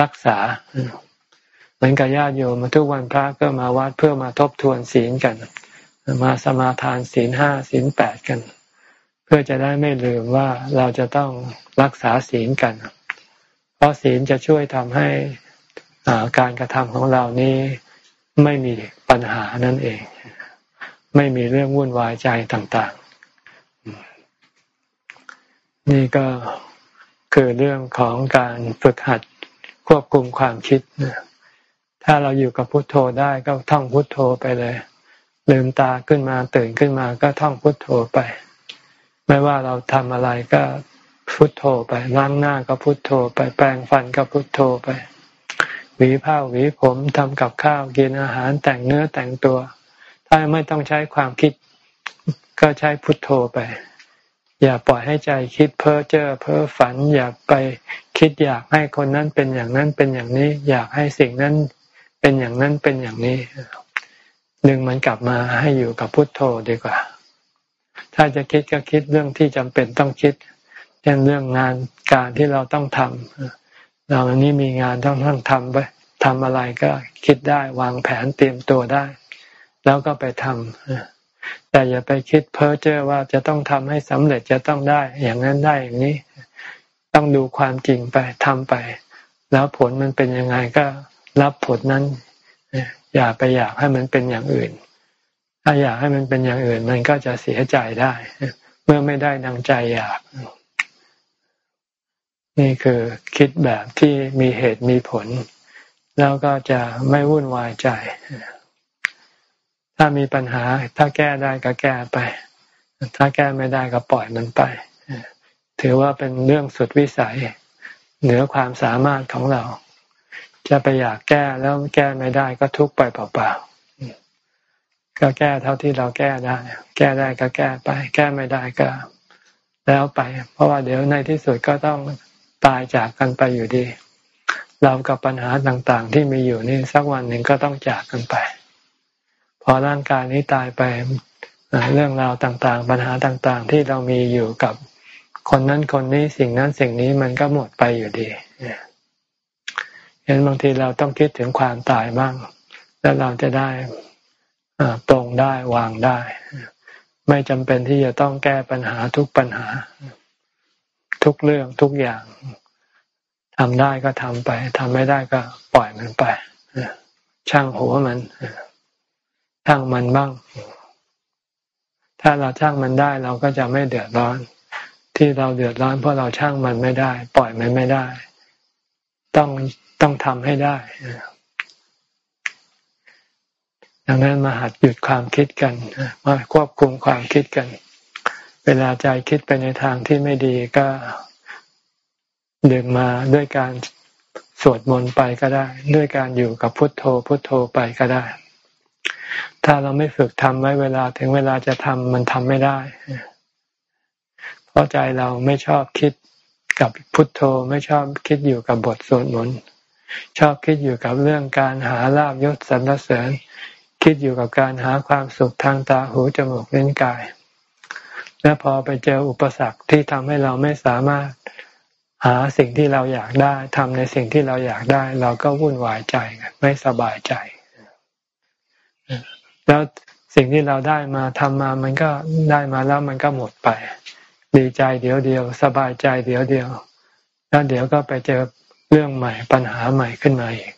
รักษาเหมือนกับญาติโยมมาทุกวันพระก็มาวัดเพื่อมาทบทวนศีลกัน มาสมาทานศีลห้าศีลแปดกัน เพื่อจะได้ไม่ลืมว่าเราจะต้องรักษาศีลกัน เพราะศีลจะช่วยทำให้การกระทำของเรานี้ไม่มีปัญหานั่นเอง ไม่มีเรื่องวุ่นวายใจต่าง ๆ นี่ก็คือเรื่องของการฝึกหัดควบคุมความคิด ถ้าเราอยู่กับพุทโธได้ก็ท่องพุทโธไปเลย ลืมตาขึ้นมาตื่นขึ้นมาก็ท่องพุทโธไป ไม่ว่าเราทำอะไรก็พุทโธไปล้างหน้าก็พุทโธไปแปรงฟันก็พุทโธไปหวีผ้าหวีผมทำกับข้าวกินอาหารแต่งเนื้อแต่งตัว ถ้าไม่ต้องใช้ความคิด ก็ใช้พุทโธไป อย่าปล่อยให้ใจคิดเพ้อเจ้อเพ้อฝัน อย่าไปคิดอยากให้คนนั้นเป็นอย่างนั้นเป็นอย่างนี้ อยากให้สิ่งนั้นเป็นอย่างนั้นเป็นอย่างนี้ ดึงมันกลับมาให้อยู่กับพุทโธดีกว่า ถ้าจะคิดก็คิดเรื่องที่จำเป็นต้องคิดเช่นเรื่องงานการที่เราต้องทำเราอันนี้มีงานต้องต้องทำไปทำอะไรก็คิดได้วางแผนเตรียมตัวได้ แล้วก็ไปทำแต่อย่าไปคิดเพ้อเจ้อว่าจะต้องทำให้สำเร็จจะต้องได้ อย่างนั้นได้อย่างนี้ ต้องดูความจริงไปทำไป แล้วผลมันเป็นยังไงก็รับผลนั้น อย่าไปอยากให้มันเป็นอย่างอื่น ถ้าอยากให้มันเป็นอย่างอื่น มันก็จะเสียใจได้ เมื่อไม่ได้ดังใจอยาก นี่คือคิดแบบที่มีเหตุมีผล แล้วก็จะไม่วุ่นวายใจ ถ้ามีปัญหา ถ้าแก้ได้ก็แก้ไป ถ้าแก้ไม่ได้ก็ปล่อยมันไป ถือว่าเป็นเรื่องสุดวิสัย เหนือความสามารถของเรา จะไปอยากแก้แล้วแก้ไม่ได้ก็ทุกข์ไปเปล่าๆ ก็แก้เท่าที่เราแก้ได้ แก้ได้ก็แก้ไป แก้ไม่ได้ก็ แล้วไป เพราะว่าเดี๋ยวในที่สุดก็ต้องตายจากกันไปอยู่ดี เรากับปัญหาต่างๆ ที่มีอยู่นี่สักวันหนึ่งก็ต้องจากกันไป พอร่างกายนี้ตายไปเรื่องราวต่างๆ ปัญหาต่างๆ ที่เรามีอยู่กับคนนั้นคนนี้สิ่งนั้นสิ่งนี้มันก็หมดไปอยู่ดีเห็นบางทีเราต้องคิดถึงความตายบ้าง แล้วเราจะได้ ตรงได้วางได้ ไม่จำเป็นที่จะต้องแก้ปัญหาทุกปัญหา ทุกเรื่องทุกอย่างทำได้ก็ทำไปทำไม่ได้ก็ปล่อยมันไปช่างหัวมันช่างมันบ้าง ถ้าเราช่างมันได้เราก็จะไม่เดือดร้อน ที่เราเดือดร้อนเพราะเราช่างมันไม่ได้ ปล่อยมันไม่ได้ ต้องต้องทำให้ได้ ดังนั้นมาหัดหยุดความคิดกันมาควบคุมความคิดกัน เวลาใจคิดไปในทางที่ไม่ดีก็ดึงมาด้วยการสวดมนต์ไปก็ได้ ด้วยการอยู่กับพุทโธ พุทโธไปก็ได้ ถ้าเราไม่ฝึกทำไว้เวลาถึงเวลาจะทำมันทำไม่ได้ เพราะใจเราไม่ชอบคิดกับพุทโธไม่ชอบคิดอยู่กับบทสวดมนต์ชอบคิดอยู่กับเรื่องการหาลาบยศสรรเสริญ คิดอยู่กับการหาความสุขทางตาหูจมูกลิ้นกาย และพอไปเจออุปสรรคที่ทำให้เราไม่สามารถหาสิ่งที่เราอยากได้ทำในสิ่งที่เราอยากได้ เราก็วุ่นวายใจไม่สบายใจ แล้วสิ่งที่เราได้มาทำมามันก็ได้มาแล้วมันก็หมดไป ดีใจเดี๋ยวเดียว สบายใจเดี๋ยวเดียว แล้วเดี๋ยวก็ไปเจอเรื่องใหม่ปัญหาใหม่ขึ้นมาอีก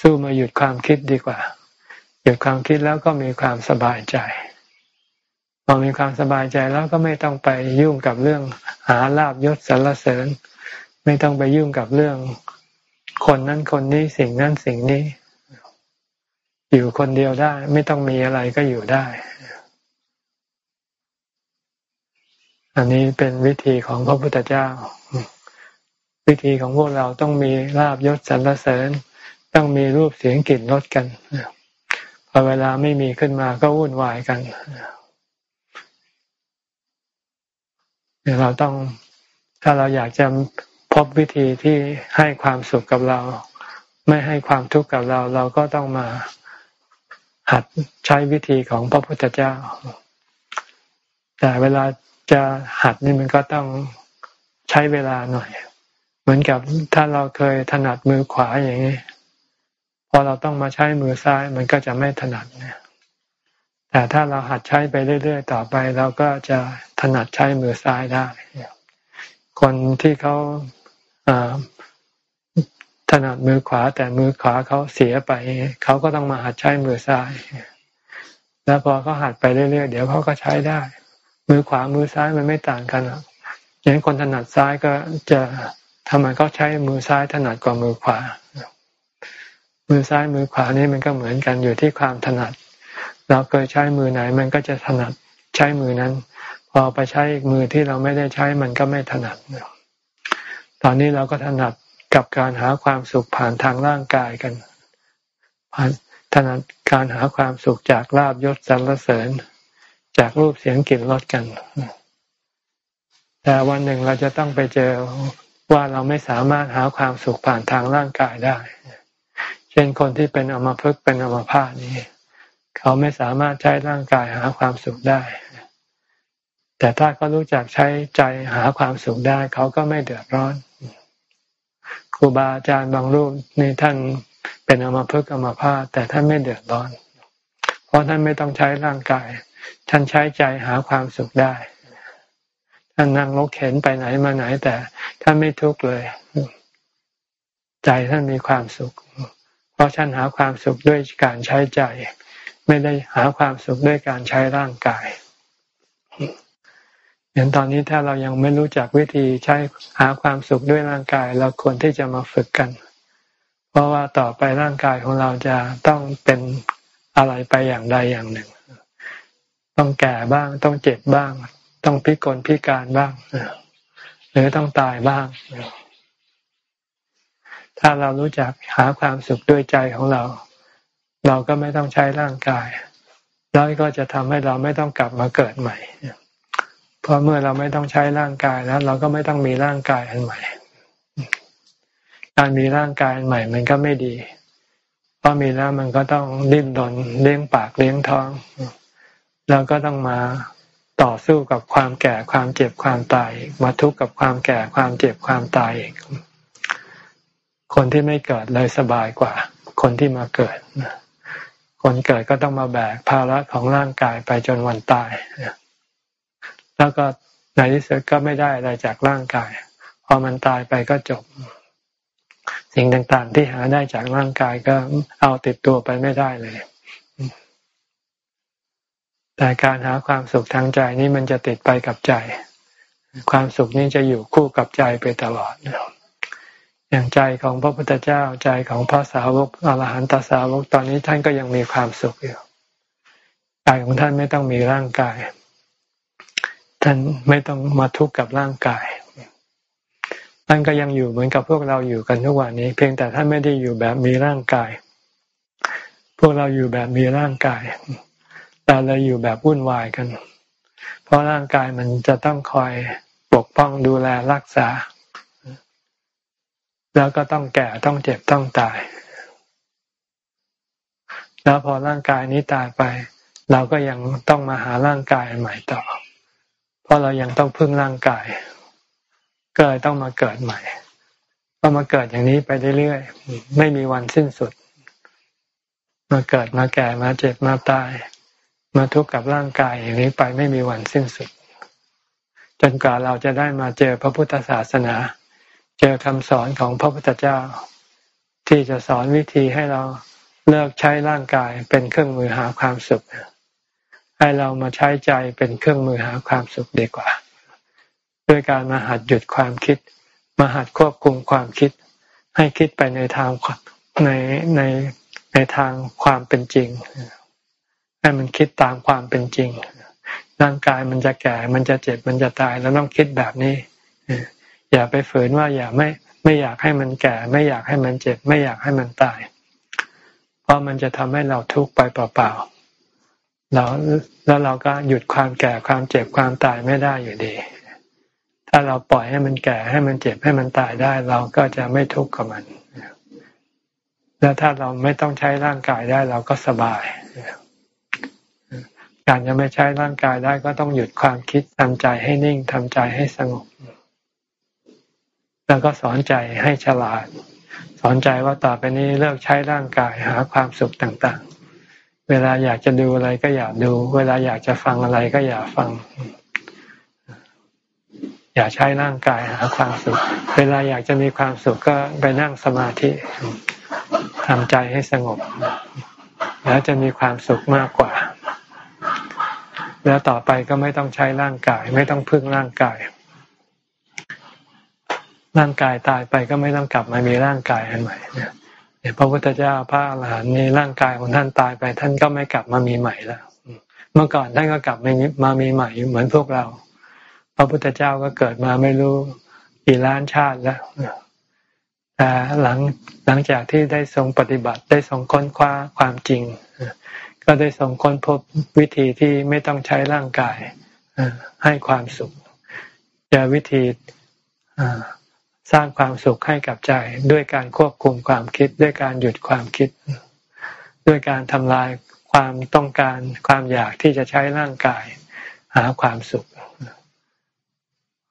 สู้มาหยุดความคิดดีกว่า หยุดความคิดแล้วก็มีความสบายใจ พอมีความสบายใจแล้วก็ไม่ต้องไปยุ่งกับเรื่องหาลาบยศสรรเสริญ ไม่ต้องไปยุ่งกับเรื่องคนนั้นคนนี้สิ่งนั้นสิ่งนี้ อยู่คนเดียวได้ ไม่ต้องมีอะไรก็อยู่ได้ อันนี้เป็นวิธีของพระพุทธเจ้า วิธีของพวกเราต้องมีลาบยศสรรเสริญ ต้องมีรูปเสียงกลิ่นรสกันพอเวลาไม่มีขึ้นมาก็วุ่นวายกันเราต้องถ้าเราอยากจะพบวิธีที่ให้ความสุขกับเรา ไม่ให้ความทุกข์กับเรา เราก็ต้องมาหัดใช้วิธีของพระพุทธเจ้า แต่เวลาจะหัดนี่มันก็ต้องใช้เวลาหน่อย เหมือนกับถ้าเราเคยถนัดมือขวาอย่างนี้ พอเราต้องมาใช้มือซ้ายมันก็จะไม่ถนัดเนี่ยแต่ถ้าเราหัดใช้ไปเรื่อย ๆ ต่อไปเราก็จะถนัดใช้มือซ้ายได้ คนที่เขาถนัดมือขวา แต่มือขวาเขาเสียไป เขาก็ต้องมาหัดใช้มือซ้าย แล้วพอเขาหัดไปเรื่อยๆเดี๋ยวเขาก็ใช้ได้ มือขวามือซ้ายมันไม่ต่างกันหรอกอย่างคนถนัดซ้ายก็จะทำไมเขาใช้มือซ้ายถนัดกว่ามือขวา มือซ้ายมือขวานี่มันก็เหมือนกันอยู่ที่ความถนัด เราเคยใช้มือไหนมันก็จะถนัดใช้มือนั้น พอพอไปใช้มือที่เราไม่ได้ใช้มันก็ไม่ถนัดตอนนี้เราก็ถนัดกับการหาความสุขผ่านทางร่างกายกันผ่านถนัดการหาความสุขจากลาบยศสรรเสริญ จากรูปเสียงกลิ่นรสกัน แต่วันหนึ่งเราจะต้องไปเจอว่าเราไม่สามารถหาความสุขผ่านทางร่างกายได้ ช่นคนที่เป็นอมภพเป็นอมภาตนี้ เขาไม่สามารถใช้ร่างกายหาความสุขได้ แต่ถ้าเขารู้จักใช้ใจหาความสุขได้ เขาก็ไม่เดือดร้อนครูบาอาจารย์บางรูปนี่ท่านเป็นอมภพอมภาแต่ท่านไม่เดือดร้อน เพราะท่านไม่ต้องใช้ร่างกาย ท่านใช้ใจหาความสุขได้ท่านนั่งรถเข็นไปไหนมาไหนแต่ท่านไม่ทุกข์เลย ใจท่านมีความสุข เพราะท่านหาความสุขด้วยการใช้ใจ ไม่ได้หาความสุขด้วยการใช้ร่างกายอย่างตอนนี้ถ้าเรายังไม่รู้จักวิธีใช้หาความสุขด้วยร่างกาย เราควรที่จะมาฝึกกัน เพราะว่าต่อไปร่างกายของเราจะต้องเป็นอะไรไปอย่างใดอย่างหนึ่ง ต้องแก่บ้าง ต้องเจ็บบ้าง ต้องพิกลพิการบ้างหรือต้องตายบ้าง ถ้าเรารู้จักหาความสุขด้วยใจของเรา เราก็ไม่ต้องใช้ร่างกาย แล้วก็จะทำให้เราไม่ต้องกลับมาเกิดใหม่ เพราะเมื่อเราไม่ต้องใช้ร่างกายแล้ว เราก็ไม่ต้องมีร่างกายอันใหม่ การมีร่างกายอันใหม่ มันก็ไม่ดี เพราะมีแล้วมันก็ต้องดิ้นรนเลี้ยงปากเลี้ยงท้องแล้วก็ต้องมาต่อสู้กับความแก่ความเจ็บความตายมาทุกข์กับความแก่ความเจ็บความตายอีก คนที่ไม่เกิดเลยสบายกว่า คนที่มาเกิด คนเกิดก็ต้องมาแบกภาระของร่างกายไปจนวันตาย แล้วก็ในที่สุดก็ไม่ได้อะไรจากร่างกาย พอมันตายไปก็จบ สิ่งต่างๆ ที่หาได้จากร่างกายก็เอาติดตัวไปไม่ได้เลย แต่การหาความสุขทางใจนี่มันจะติดไปกับใจ ความสุขนี้จะอยู่คู่กับใจไปตลอด อย่างใจของพระพุทธเจ้าใจของพระสาวกอรหันตสาวกตอนนี้ท่านก็ยังมีความสุขอยู่ใจของท่านไม่ต้องมีร่างกาย ท่านไม่ต้องมาทุกข์กับร่างกาย ท่านก็ยังอยู่เหมือนกับพวกเราอยู่กันทุกวันนี้ เพียงแต่ท่านไม่ได้อยู่แบบมีร่างกาย พวกเราอยู่แบบมีร่างกายเราเลยอยู่แบบวุ่นวายกัน เพราะร่างกายมันจะต้องคอยปกป้องดูแลรักษา แล้วก็ต้องแก่ต้องเจ็บต้องตาย แล้วพอร่างกายนี้ตายไป เราก็ยังต้องมาหาร่างกายใหม่ต่อ เพราะเรายังต้องพึ่งร่างกาย ก็เลยต้องมาเกิดใหม่ก็มาเกิดอย่างนี้ไปเรื่อยๆไม่มีวันสิ้นสุด มาเกิดมาแก่มาเจ็บมาตาย มาทุกข์กับร่างกายอย่างนี้ไปไม่มีวันสิ้นสุด จนกว่าเราจะได้มาเจอพระพุทธศาสนา เจอคำสอนของพระพุทธเจ้า ที่จะสอนวิธีให้เราเลิกใช้ร่างกายเป็นเครื่องมือหาความสุข ให้เรามาใช้ใจเป็นเครื่องมือหาความสุขดีกว่า ด้วยการมาหัดหยุดความคิด มาหัดควบคุมความคิด ให้คิดไปในทางในในในทางความเป็นจริง ให้มันคิดตามความเป็นจริง ร่างกายมันจะแก่ มันจะเจ็บ มันจะตายเราต้องคิดแบบนี้ อย่าไปฝืนว่าอย่าไม่ไม่อยากให้มันแก่ ไม่อยากให้มันเจ็บ ไม่อยากให้มันตาย เพราะมันจะทำให้เราทุกข์ไปเปล่าๆเราแล้วเราก็หยุดความแก่ความเจ็บความตายไม่ได้อยู่ดี ถ้าเราปล่อยให้มันแก่ให้มันเจ็บให้มันตายได้ เราก็จะไม่ทุกข์กับมันแล้วถ้าเราไม่ต้องใช้ร่างกายได้เราก็สบาย การจะไม่ใช้ร่างกายได้ก็ต้องหยุดความคิดทำใจให้นิ่งทำใจให้สงบ แล้วก็สอนใจให้ฉลาด สอนใจว่าต่อไปนี้เลิกใช้ร่างกายหาความสุขต่างๆ เวลาอยากจะดูอะไรก็อยากดู เวลาอยากจะฟังอะไรก็อยากฟัง อย่าใช้ร่างกายหาความสุข เวลาอยากจะมีความสุขก็ไปนั่งสมาธิทำใจให้สงบ แล้วจะมีความสุขมากกว่า แล้วต่อไปก็ไม่ต้องใช้ร่างกาย ไม่ต้องพึ่งร่างกาย ร่างกายตายไปก็ไม่ต้องกลับมามีร่างกายอันใหม่พระพุทธเจ้าพระอรหันต์นี่ร่างกายของท่านตายไป ท่านก็ไม่กลับมามีใหม่แล้วเมื่อก่อนท่านก็กลับมามามีใหม่เหมือนพวกเรา พระพุทธเจ้าก็เกิดมาไม่รู้กี่ล้านชาติแล้วแต่หลังหลังจากที่ได้ทรงปฏิบัติได้ทรงค้นคว้าความจริง ก็ได้ทรงค้นพบวิธีที่ไม่ต้องใช้ร่างกายให้ความสุขจะวิธี สร้างความสุขให้กับใจ ด้วยการควบคุมความคิด ด้วยการหยุดความคิด ด้วยการทำลายความต้องการความอยากที่จะใช้ร่างกาย หาความสุข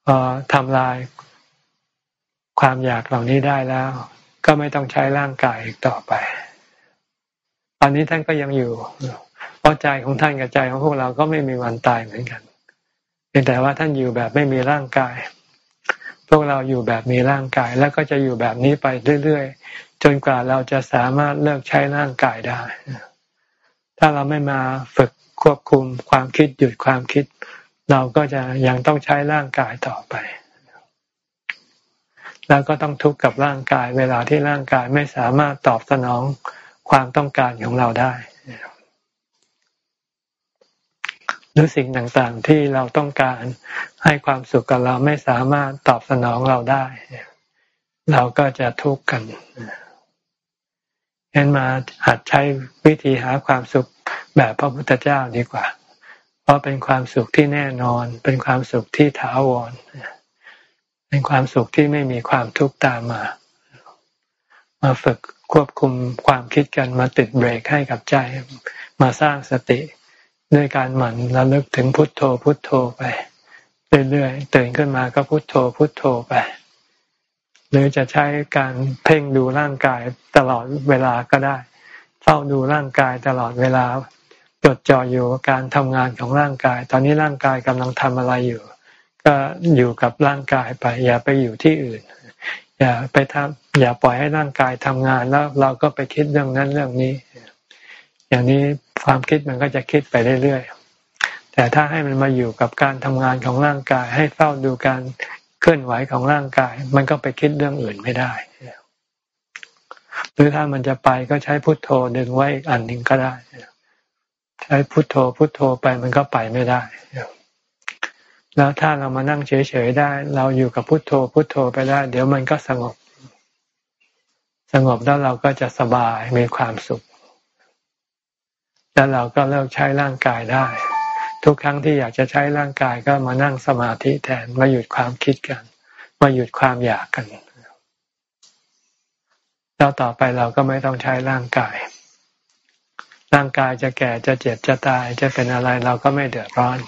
พอทำลายความอยากเหล่านี้ได้แล้ว ก็ไม่ต้องใช้ร่างกายอีกต่อไป ตอนนี้ท่านก็ยังอยู่ เพราะใจของท่านกับใจของพวกเราก็ไม่มีวันตายเหมือนกันเพียงแต่ว่าท่านอยู่แบบไม่มีร่างกาย พวกเราอยู่แบบมีร่างกาย แล้วก็จะอยู่แบบนี้ไปเรื่อยๆ จนกว่าเราจะสามารถเลิกใช้ร่างกายได้ ถ้าเราไม่มาฝึกควบคุมความคิดหยุดความคิด เราก็จะยังต้องใช้ร่างกายต่อไป แล้วก็ต้องทุกข์กับร่างกาย เวลาที่ร่างกายไม่สามารถตอบสนองความต้องการของเราได้ หรือสิ่งต่างๆที่เราต้องการให้ความสุขกับเราไม่สามารถตอบสนองเราได้ เราก็จะทุกข์กันเห็นมาหัดใช้วิธีหาความสุขแบบพระพุทธเจ้าดีกว่า เพราะเป็นความสุขที่แน่นอน เป็นความสุขที่ถาวร เป็นความสุขที่ไม่มีความทุกข์ตามมา มาฝึกควบคุมความคิดกันมาติดเบรกให้กับใจ มาสร้างสติ ด้วยการหมั่นระลึกถึงพุทโธพุทโธไปเรื่อยๆตื่นขึ้นมาก็พุทโธพุทโธไป หรือจะใช้การเพ่งดูร่างกายตลอดเวลาก็ได้เฝ้าดูร่างกายตลอดเวลาจดจ่ออยู่การทำงานของร่างกาย ตอนนี้ร่างกายกำลังทำอะไรอยู่ ก็อยู่กับร่างกายไป อย่าไปอยู่ที่อื่น อย่าไปทำอย่าปล่อยให้ร่างกายทำงานแล้วเราก็ไปคิดเรื่องนั้นเรื่องนี้ อย่างนี้ ความคิดมันก็จะคิดไปเรื่อยๆ แต่ถ้าให้มันมาอยู่กับการทำงานของร่างกาย ให้เฝ้าดูการเคลื่อนไหวของร่างกาย มันก็ไปคิดเรื่องอื่นไม่ได้ หรือถ้ามันจะไปก็ใช้พุทโธดึงไว้อีกอันหนึ่งก็ได้ ใช้พุทโธพุทโธไปมันก็ไปไม่ได้ แล้วถ้าเรามานั่งเฉยๆได้ เราอยู่กับพุทโธพุทโธไปได้ เดี๋ยวมันก็สงบ สงบแล้วเราก็จะสบายมีความสุข แล้วเราก็เลิกใช้ร่างกายได้ ทุกครั้งที่อยากจะใช้ร่างกายก็มานั่งสมาธิแทนมาหยุดความคิดกัน มาหยุดความอยากกันแล้วต่อไปเราก็ไม่ต้องใช้ร่างกาย ร่างกายจะแก่จะเจ็บจะตายจะเป็นอะไรเราก็ไม่เดือดร้อน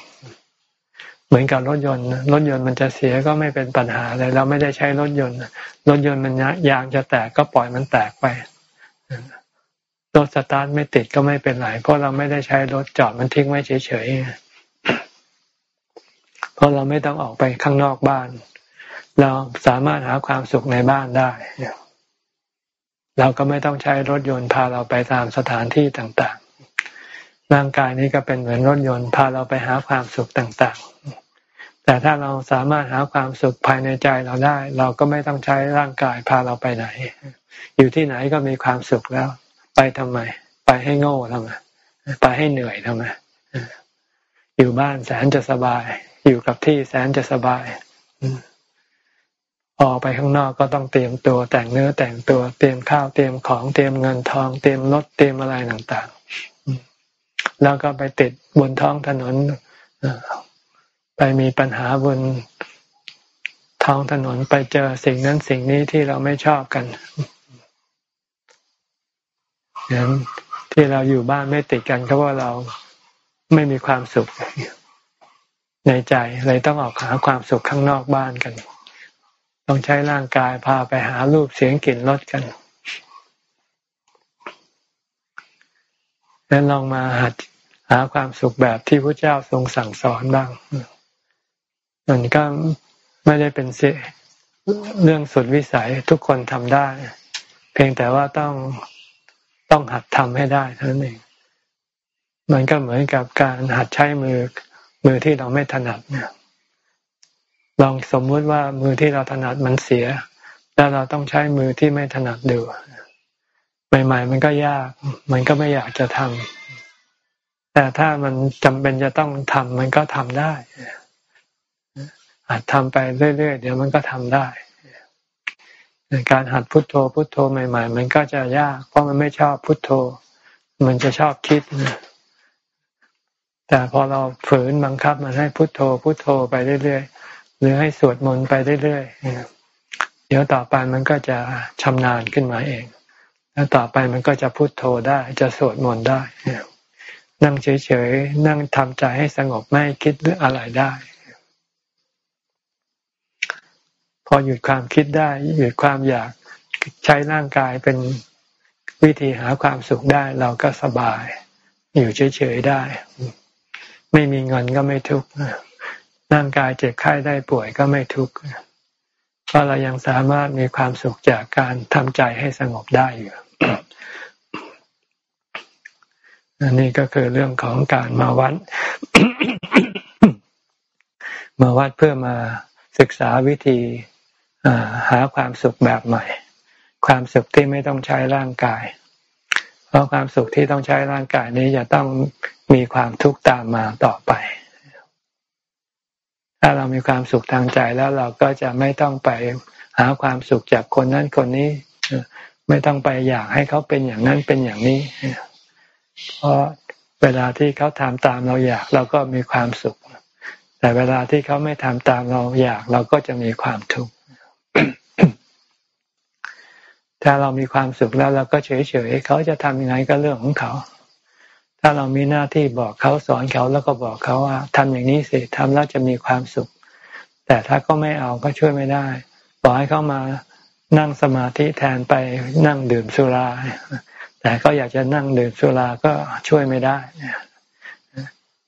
เหมือนกับรถยนต์รถยนต์มันจะเสียก็ไม่เป็นปัญหาเลยเราไม่ได้ใช้รถยนต์รถยนต์มันยางจะแตกก็ปล่อยมันแตกไป รถสตาร์ทไม่ติดก็ไม่เป็นไรเพราะเราไม่ได้ใช้รถจอดมันทิ้งไว้เฉยๆเพราะเราไม่ต้องออกไปข้างนอกบ้าน เราสามารถหาความสุขในบ้านได้เราก็ไม่ต้องใช้รถยนต์พาเราไปตามสถานที่ต่างๆ ร่างกายนี้ก็เป็นเหมือนรถยนต์พาเราไปหาความสุขต่างๆ แต่ถ้าเราสามารถหาความสุขภายในใจเราได้ เราก็ไม่ต้องใช้ร่างกายพาเราไปไหน อยู่ที่ไหนก็มีความสุขแล้ว ไปทำไม ไปให้โง่ทำไมไปให้เหนื่อยทำไมอยู่บ้านแสนจะสบาย อยู่กับที่แสนจะสบายออกไปข้างนอกก็ต้องเตรียมตัวแต่งเนื้อแต่งตัวเตรียมข้าวเตรียมของเตรียมเงินทองเตรียมรถเตรียมอะไรต่างๆ แล้วก็ไปติดบนท้องถนนไปมีปัญหาบนท้องถนนไปเจอสิ่งนั้นสิ่งนี้ที่เราไม่ชอบกัน ที่เราอยู่บ้านไม่ติดกันก็ว่าะเราไม่มีความสุข ในใจเลยต้องออกหาความสุขข้างนอกบ้านกัน ต้องใช้ร่างกายพาไปหารูปเสียงกลิ่นรสกันแล้วลองมาหัดหาความสุขแบบที่พระเจ้าทรงสั่งสอนบ้าง มันก็ไม่ได้เป็นเสเรื่องสุดวิสัยทุกคนทำได้ เพียงแต่ว่าต้อง ต้องหัดทำให้ได้เท่านั้นเอง มันก็เหมือนกับการหัดใช้มือมือที่เราไม่ถนัดเนี่ย ลองสมมุติว่ามือที่เราถนัดมันเสีย แล้วเราต้องใช้มือที่ไม่ถนัดดูใหม่ๆมันก็ยาก มันก็ไม่อยากจะทำแต่ถ้ามันจำเป็นจะต้องทำมันก็ทำได้หัดทำไปเรื่อยๆเดี๋ยวมันก็ทำได้ การหัดพุทโธพุทโธใหม่ ๆ มันก็จะยาก เพราะมันไม่ชอบพุทโธ มันจะชอบคิดแต่พอเราฝืนบังคับมันให้พุทโธพุทโธไปเรื่อยๆหรือให้สวดมนต์ไปเรื่อยๆเดี๋ยวต่อไปมันก็จะชำนาญขึ้นมาเอง แล้วต่อไปมันก็จะพุทโธได้ จะสวดมนต์ได้นั่งเฉยๆนั่งทำใจให้สงบไม่คิดหรืออะไรได้ พอหยุดความคิดได้ หยุดความอยากใช้ร่างกายเป็นวิธีหาความสุขได้ เราก็สบาย อยู่เฉยๆได้ ไม่มีเงินก็ไม่ทุกข์ร่างกายเจ็บไข้ได้ป่วยก็ไม่ทุกข์เพราะเรายังสามารถมีความสุขจากการทำใจให้สงบได้อยู่อันนี้ก็คือเรื่องของการมาวัด มาวัดเพื่อมาศึกษาวิธี หาความสุขแบบใหม่ ความสุขที่ไม่ต้องใช้ร่างกาย เพราะความสุขที่ต้องใช้ร่างกายนี้จะต้องมีความทุกข์ตามมาต่อไป ถ้าเรามีความสุขทางใจแล้วเราก็จะไม่ต้องไปหาความสุขจากคนนั้นคนนี้ ไม่ต้องไปอยากให้เขาเป็นอย่างนั้นเป็นอย่างนี้ เพราะเวลาที่เขาทำตามเราอยากเราก็มีความสุข แต่เวลาที่เขาไม่ทำตามเราอยากเราก็จะมีความทุกข์ ถ้าเรามีความสุขแล้วเราก็เฉยๆเขาจะทำยังไงก็เรื่องของเขา ถ้าเรามีหน้าที่บอกเขาสอนเขาแล้วก็บอกเขาว่าทำอย่างนี้สิทำแล้วจะมีความสุข แต่ถ้าก็ไม่เอาก็ช่วยไม่ได้บอกให้เขามานั่งสมาธิแทนไปนั่งดื่มสุราแต่เขาอยากจะนั่งดื่มสุราก็ช่วยไม่ได้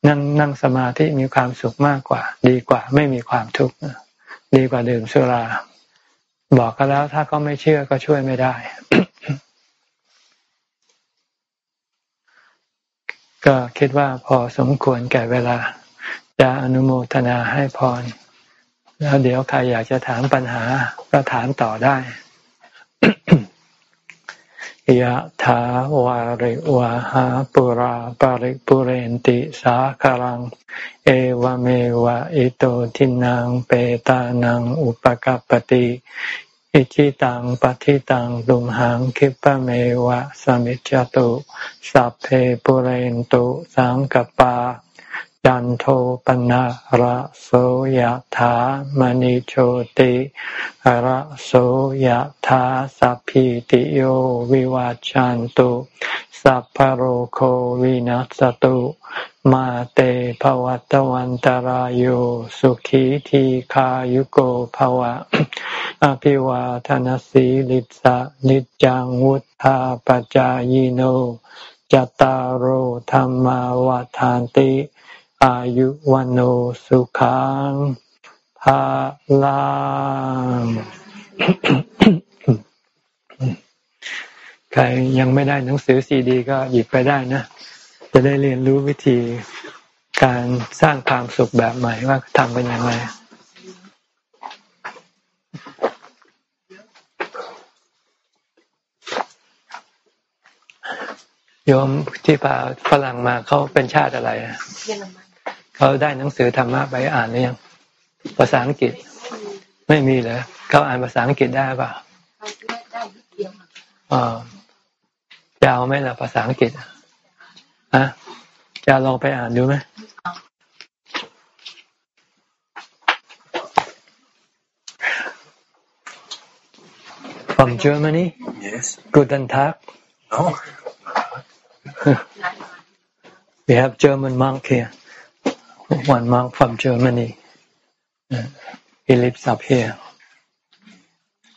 นั่งนั่งสมาธิมีความสุขมากกว่า ดีกว่าไม่มีความทุกข์ดีกว่าดื่มสุรา บอกก็แล้วถ้าก็ไม่เชื่อก็ช่วยไม่ได้ ก็คิดว่าพอสมควรแก่เวลา จะอนุโมทนาให้พร แล้วเดี๋ยวใครอยากจะถามปัญหาก็ถามต่อได้ ยะถาวาริวะหาปุราปาริปุเรนติสาคารัง เอวเมวะอิโตทินังเปตานังอุปกัปติอิจิตังปฏิตังดุมหังคิปะเมวะสมิจจตุ สัพเพปุเรนตุสังกปา จันโทปนะระโสยถามณิโชติระโสยถาสัพพิติโยวิวาจันตุสัพพโรโควินัสตุมาเตภวัตวันตารโยสุขีทีขายุโกภวะ อภิวาทนสีลิสะนิจังวุธาปจายโนจตารโธรรมวาทานติ อายุวันโอสุขังภาลังใครยังไม่ได้หนังสือซีดี ก็หยิบไปได้นะ จะได้เรียนรู้วิธีการสร้างความสุขแบบใหม่ว่าทำเป็นยังไงโยมที่พาฝรั่งมาเขาเป็นชาติอะไรเยอรมัน เขาได้หนังสือธรรมะไปอ่านหรือยังภาษาอังกฤษ ไม่มีเลยเขาอ่านภาษาอังกฤษได้ป่ะได้เดียวอ๋อยาวไหมล่ะภาษาอังกฤษฮะจะลองไปอ่านดูไหม From Germany? Yes. Guten Tag. No. we have German monk here. One monk from Germany. Uh, he lives up here.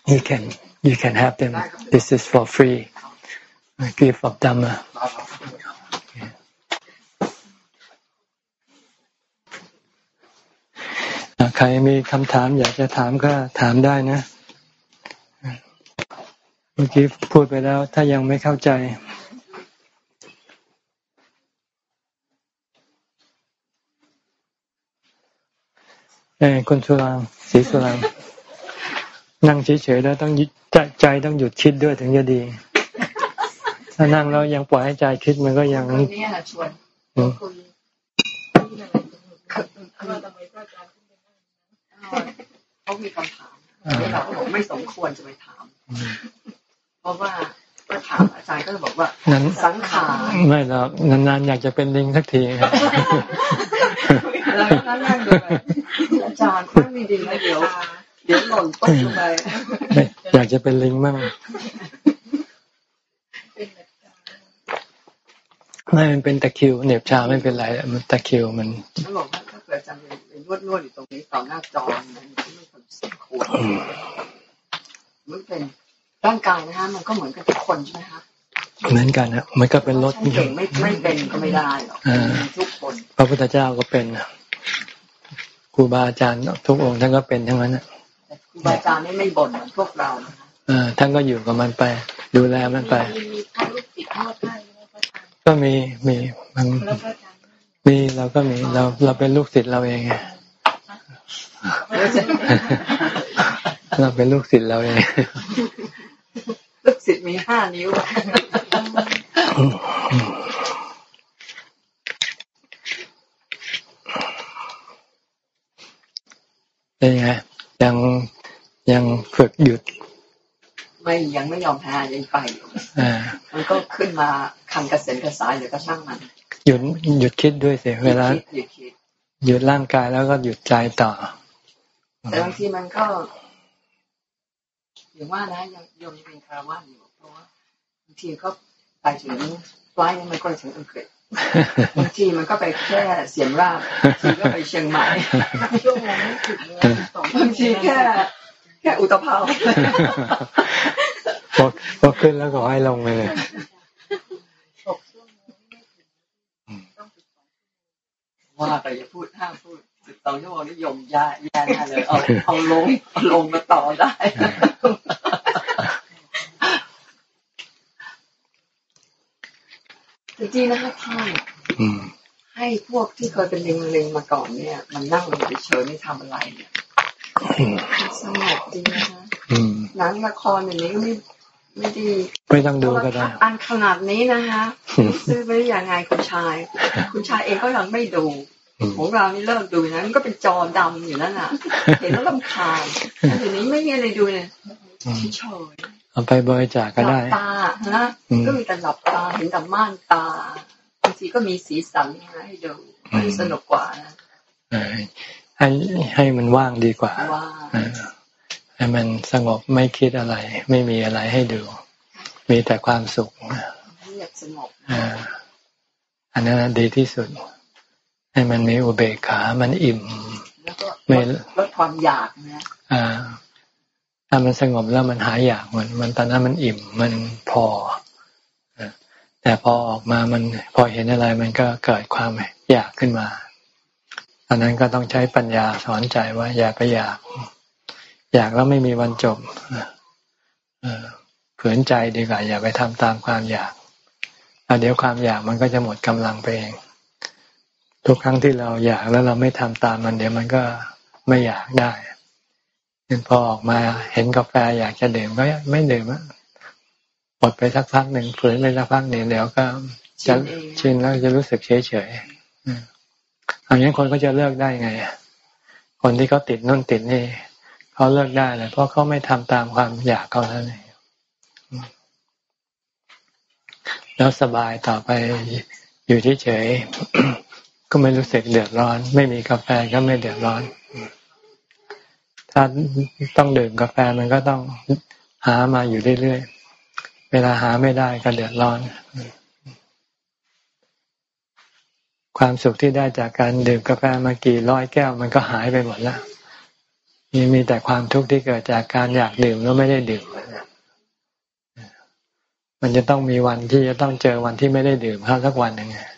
He can, you can have them. This is for free. A gift of Dhamma. ใครมีคำถามอยากจะถามก็ถามได้นะ เมื่อกี้พูดไปแล้วถ้ายังไม่เข้าใจ เออคุณสุรางศรีสุรางนั่งเฉยๆแล้วต้องใจใจต้องหยุดคิดด้วยถึงจะดี ถ้านั่งแล้วยังปล่อยให้ใจคิดมันก็ยังนี่ชวนคุยเขามีคำถามแล้วเราก็บอกไม่สมควรจะไปถาม เพราะว่าก็ถามอาจารย์ก็จะบอกว่านั้นสังขารไม่หรอกนานๆอยากจะเป็นลิงสักที แล้วก็นั่งดูไปอาจารย์ไม่มีดีนะเดี๋ยวเดี๋ยวหล่นตกลงไป อยากจะเป็นลิงมั่งไม่มันเป็นตะคริวเหน็บชาไม่เป็นไรมันตะคริวมันเขาบอกว่าถ้าเกิดอาจารย์ไปนวดนวดๆอยู่ตรงนี้ต่อหน้าจอมันไม่ควรสมควรมันเป็นร่างกายนะฮะมันก็เหมือนกับทุกคนใช่ไหมคะเหมือนกันนะมันก็เป็นรถฉันเก่งไม่ไม่เป็นก็ไม่ได้หรอกอ่าทุกคน พระพุทธเจ้าก็เป็น ครูบาอาจารย์ทุกองค์ท่านก็เป็นทั้งนั้นนะแต่ครูบาอาจารย์นี่ไม่บ่นเหมือนพวกเรานะคะอ่าท่านก็อยู่กับมันไป ดูแลมันไปมีมีพระลูกศิษย์นวดให้ไหมพระอาจารย์ก็มีมีมันแล้วพระอาจารย์มีเราก็มีเราเราเป็นลูกศิษย์เราเองไงแล้วจะเราเป็นลูกศิษย์เราเองลูกศิษย์มีห้านิ้ว เป็นไงยังยังฝึกหยุด ไม่ยังไม่ยอมแพ้ยังไปอยู่อ่ามันก็ขึ้นมาคันกระเซ็นกระสายเดี๋ยวก็ช่างมัน หยุดหยุดคิดด้วยสิเวลาคิดอยู่คิดหยุดร่างกายแล้วก็หยุดใจต่อ แต่บางทีมันก็อย่างว่านะยังโยมยังเป็นคารวะอยู่เพราะว่าบางทีก็ไปถึงไฟล์มันก็ถึงอังกฤษ บางทีมันก็ไปแค่เสียมราบบางทีก็ไปเชียงใหม่ช่วโมงไม่ถึงเลยสองบางทีแค่ แค่อุตภาวพอพอขึ้นแล้วก็ให้ลงไปเลยหกชั่วโมงไม่ถึงต้องสิบสองว่าแต่อย่าพูดห้ามพูดสิบสองชั่วโมงนิยมยาแย่แน่เลยเอาเอาลงเอาลงมาต่อได้ จริงๆนะคะท่านอืมให้พวกที่เคยเป็นลิงลิงมาก่อนเนี่ย มันนั่งลงเฉยๆไม่ทำอะไรเนี่ยอืมสงบจริงนะคะอืมหนังละครอย่างนี้ก็ไม่ไม่ดีไม่ต้องดูก็ได้อันขนาดนี้นะคะซื้อไปได้ยังไงคุณชาย คุณชายเองก็ยังไม่ดูอืมของเรานี่เลิกดูนะมันก็เป็นจอดำอยู่นั่นน่ะเห็นแล้วลำคาญแต่เดี๋ยวนี้ไม่มีอะไรดูเนี่ยอืมเฉย เอาไปบริจาคๆก็หลัได้บตาฮะอืมก็มีแต่หลับตาเห็นแต่ม่านตาบางทีก็มีสีสันนะให้ดูมันสนุกกว่านะเออให้ให้มันว่างดีกว่าว่าเออให้มันสงบไม่คิดอะไร ไม่มีอะไรให้ดู มีแต่ความสุขเงียบสงบอ่าอันนั้นนะดีที่สุด ให้มันมีอุเบกขา มันอิ่มแล้วก็ไม่ลดลดความอยากนะอ่า ถ้ามันสงบแล้วมันหายอยากมัน มันตอนนั้นมันอิ่มมันพอแต่พอออกมามันพอเห็นอะไรมันก็เกิดความอยากขึ้นมาตอนนั้นก็ต้องใช้ปัญญาสอนใจว่า อย่าไปอยาก อยากแล้วไม่มีวันจบเออฝืนใจดีกว่าอย่าไปทำตามความอยากเดี๋ยวความอยากมันก็จะหมดกำลังไปเองทุกครั้งที่เราอยากแล้วเราไม่ทำตามมัน เดี๋ยวมันก็ไม่อยากได้ พอออกมาเห็นกาแฟอยากจะดื่มก็ไม่ดื่มอะหมดไปสักพักหนึ่งฝืนไปสักพักหนึ่งเดี๋ยวก็จะชินเองชินแล้วจะรู้สึกเฉยเฉยๆอืมอันนี้คนก็จะเลิกได้ไงอะคนที่เขาติดนู่นติดนี่เขาเลิกได้เลยเพราะเขาไม่ทำตามความอยากเขาเท่านั้นเองอืมแล้วสบายต่อไปอยู่เฉยๆก็ไม่รู้สึกเดือดร้อน ไม่มีกาแฟก็ไม่เดือดร้อน ถ้าต้องดื่มกาแฟมันก็ต้องหามาอยู่เรื่อยๆ เวลาหาไม่ได้ก็เดือดร้อน ความสุขที่ได้จากการดื่มกาแฟมากี่ร้อยแก้ว มันก็หายไปหมดแล้วมีมีแต่ความทุกข์ที่เกิดจากการอยากดื่มแล้วไม่ได้ดื่มมันจะต้องมีวันที่จะต้องเจอวันที่ไม่ได้ดื่มเข้าสักวันหนึ่งนี่ย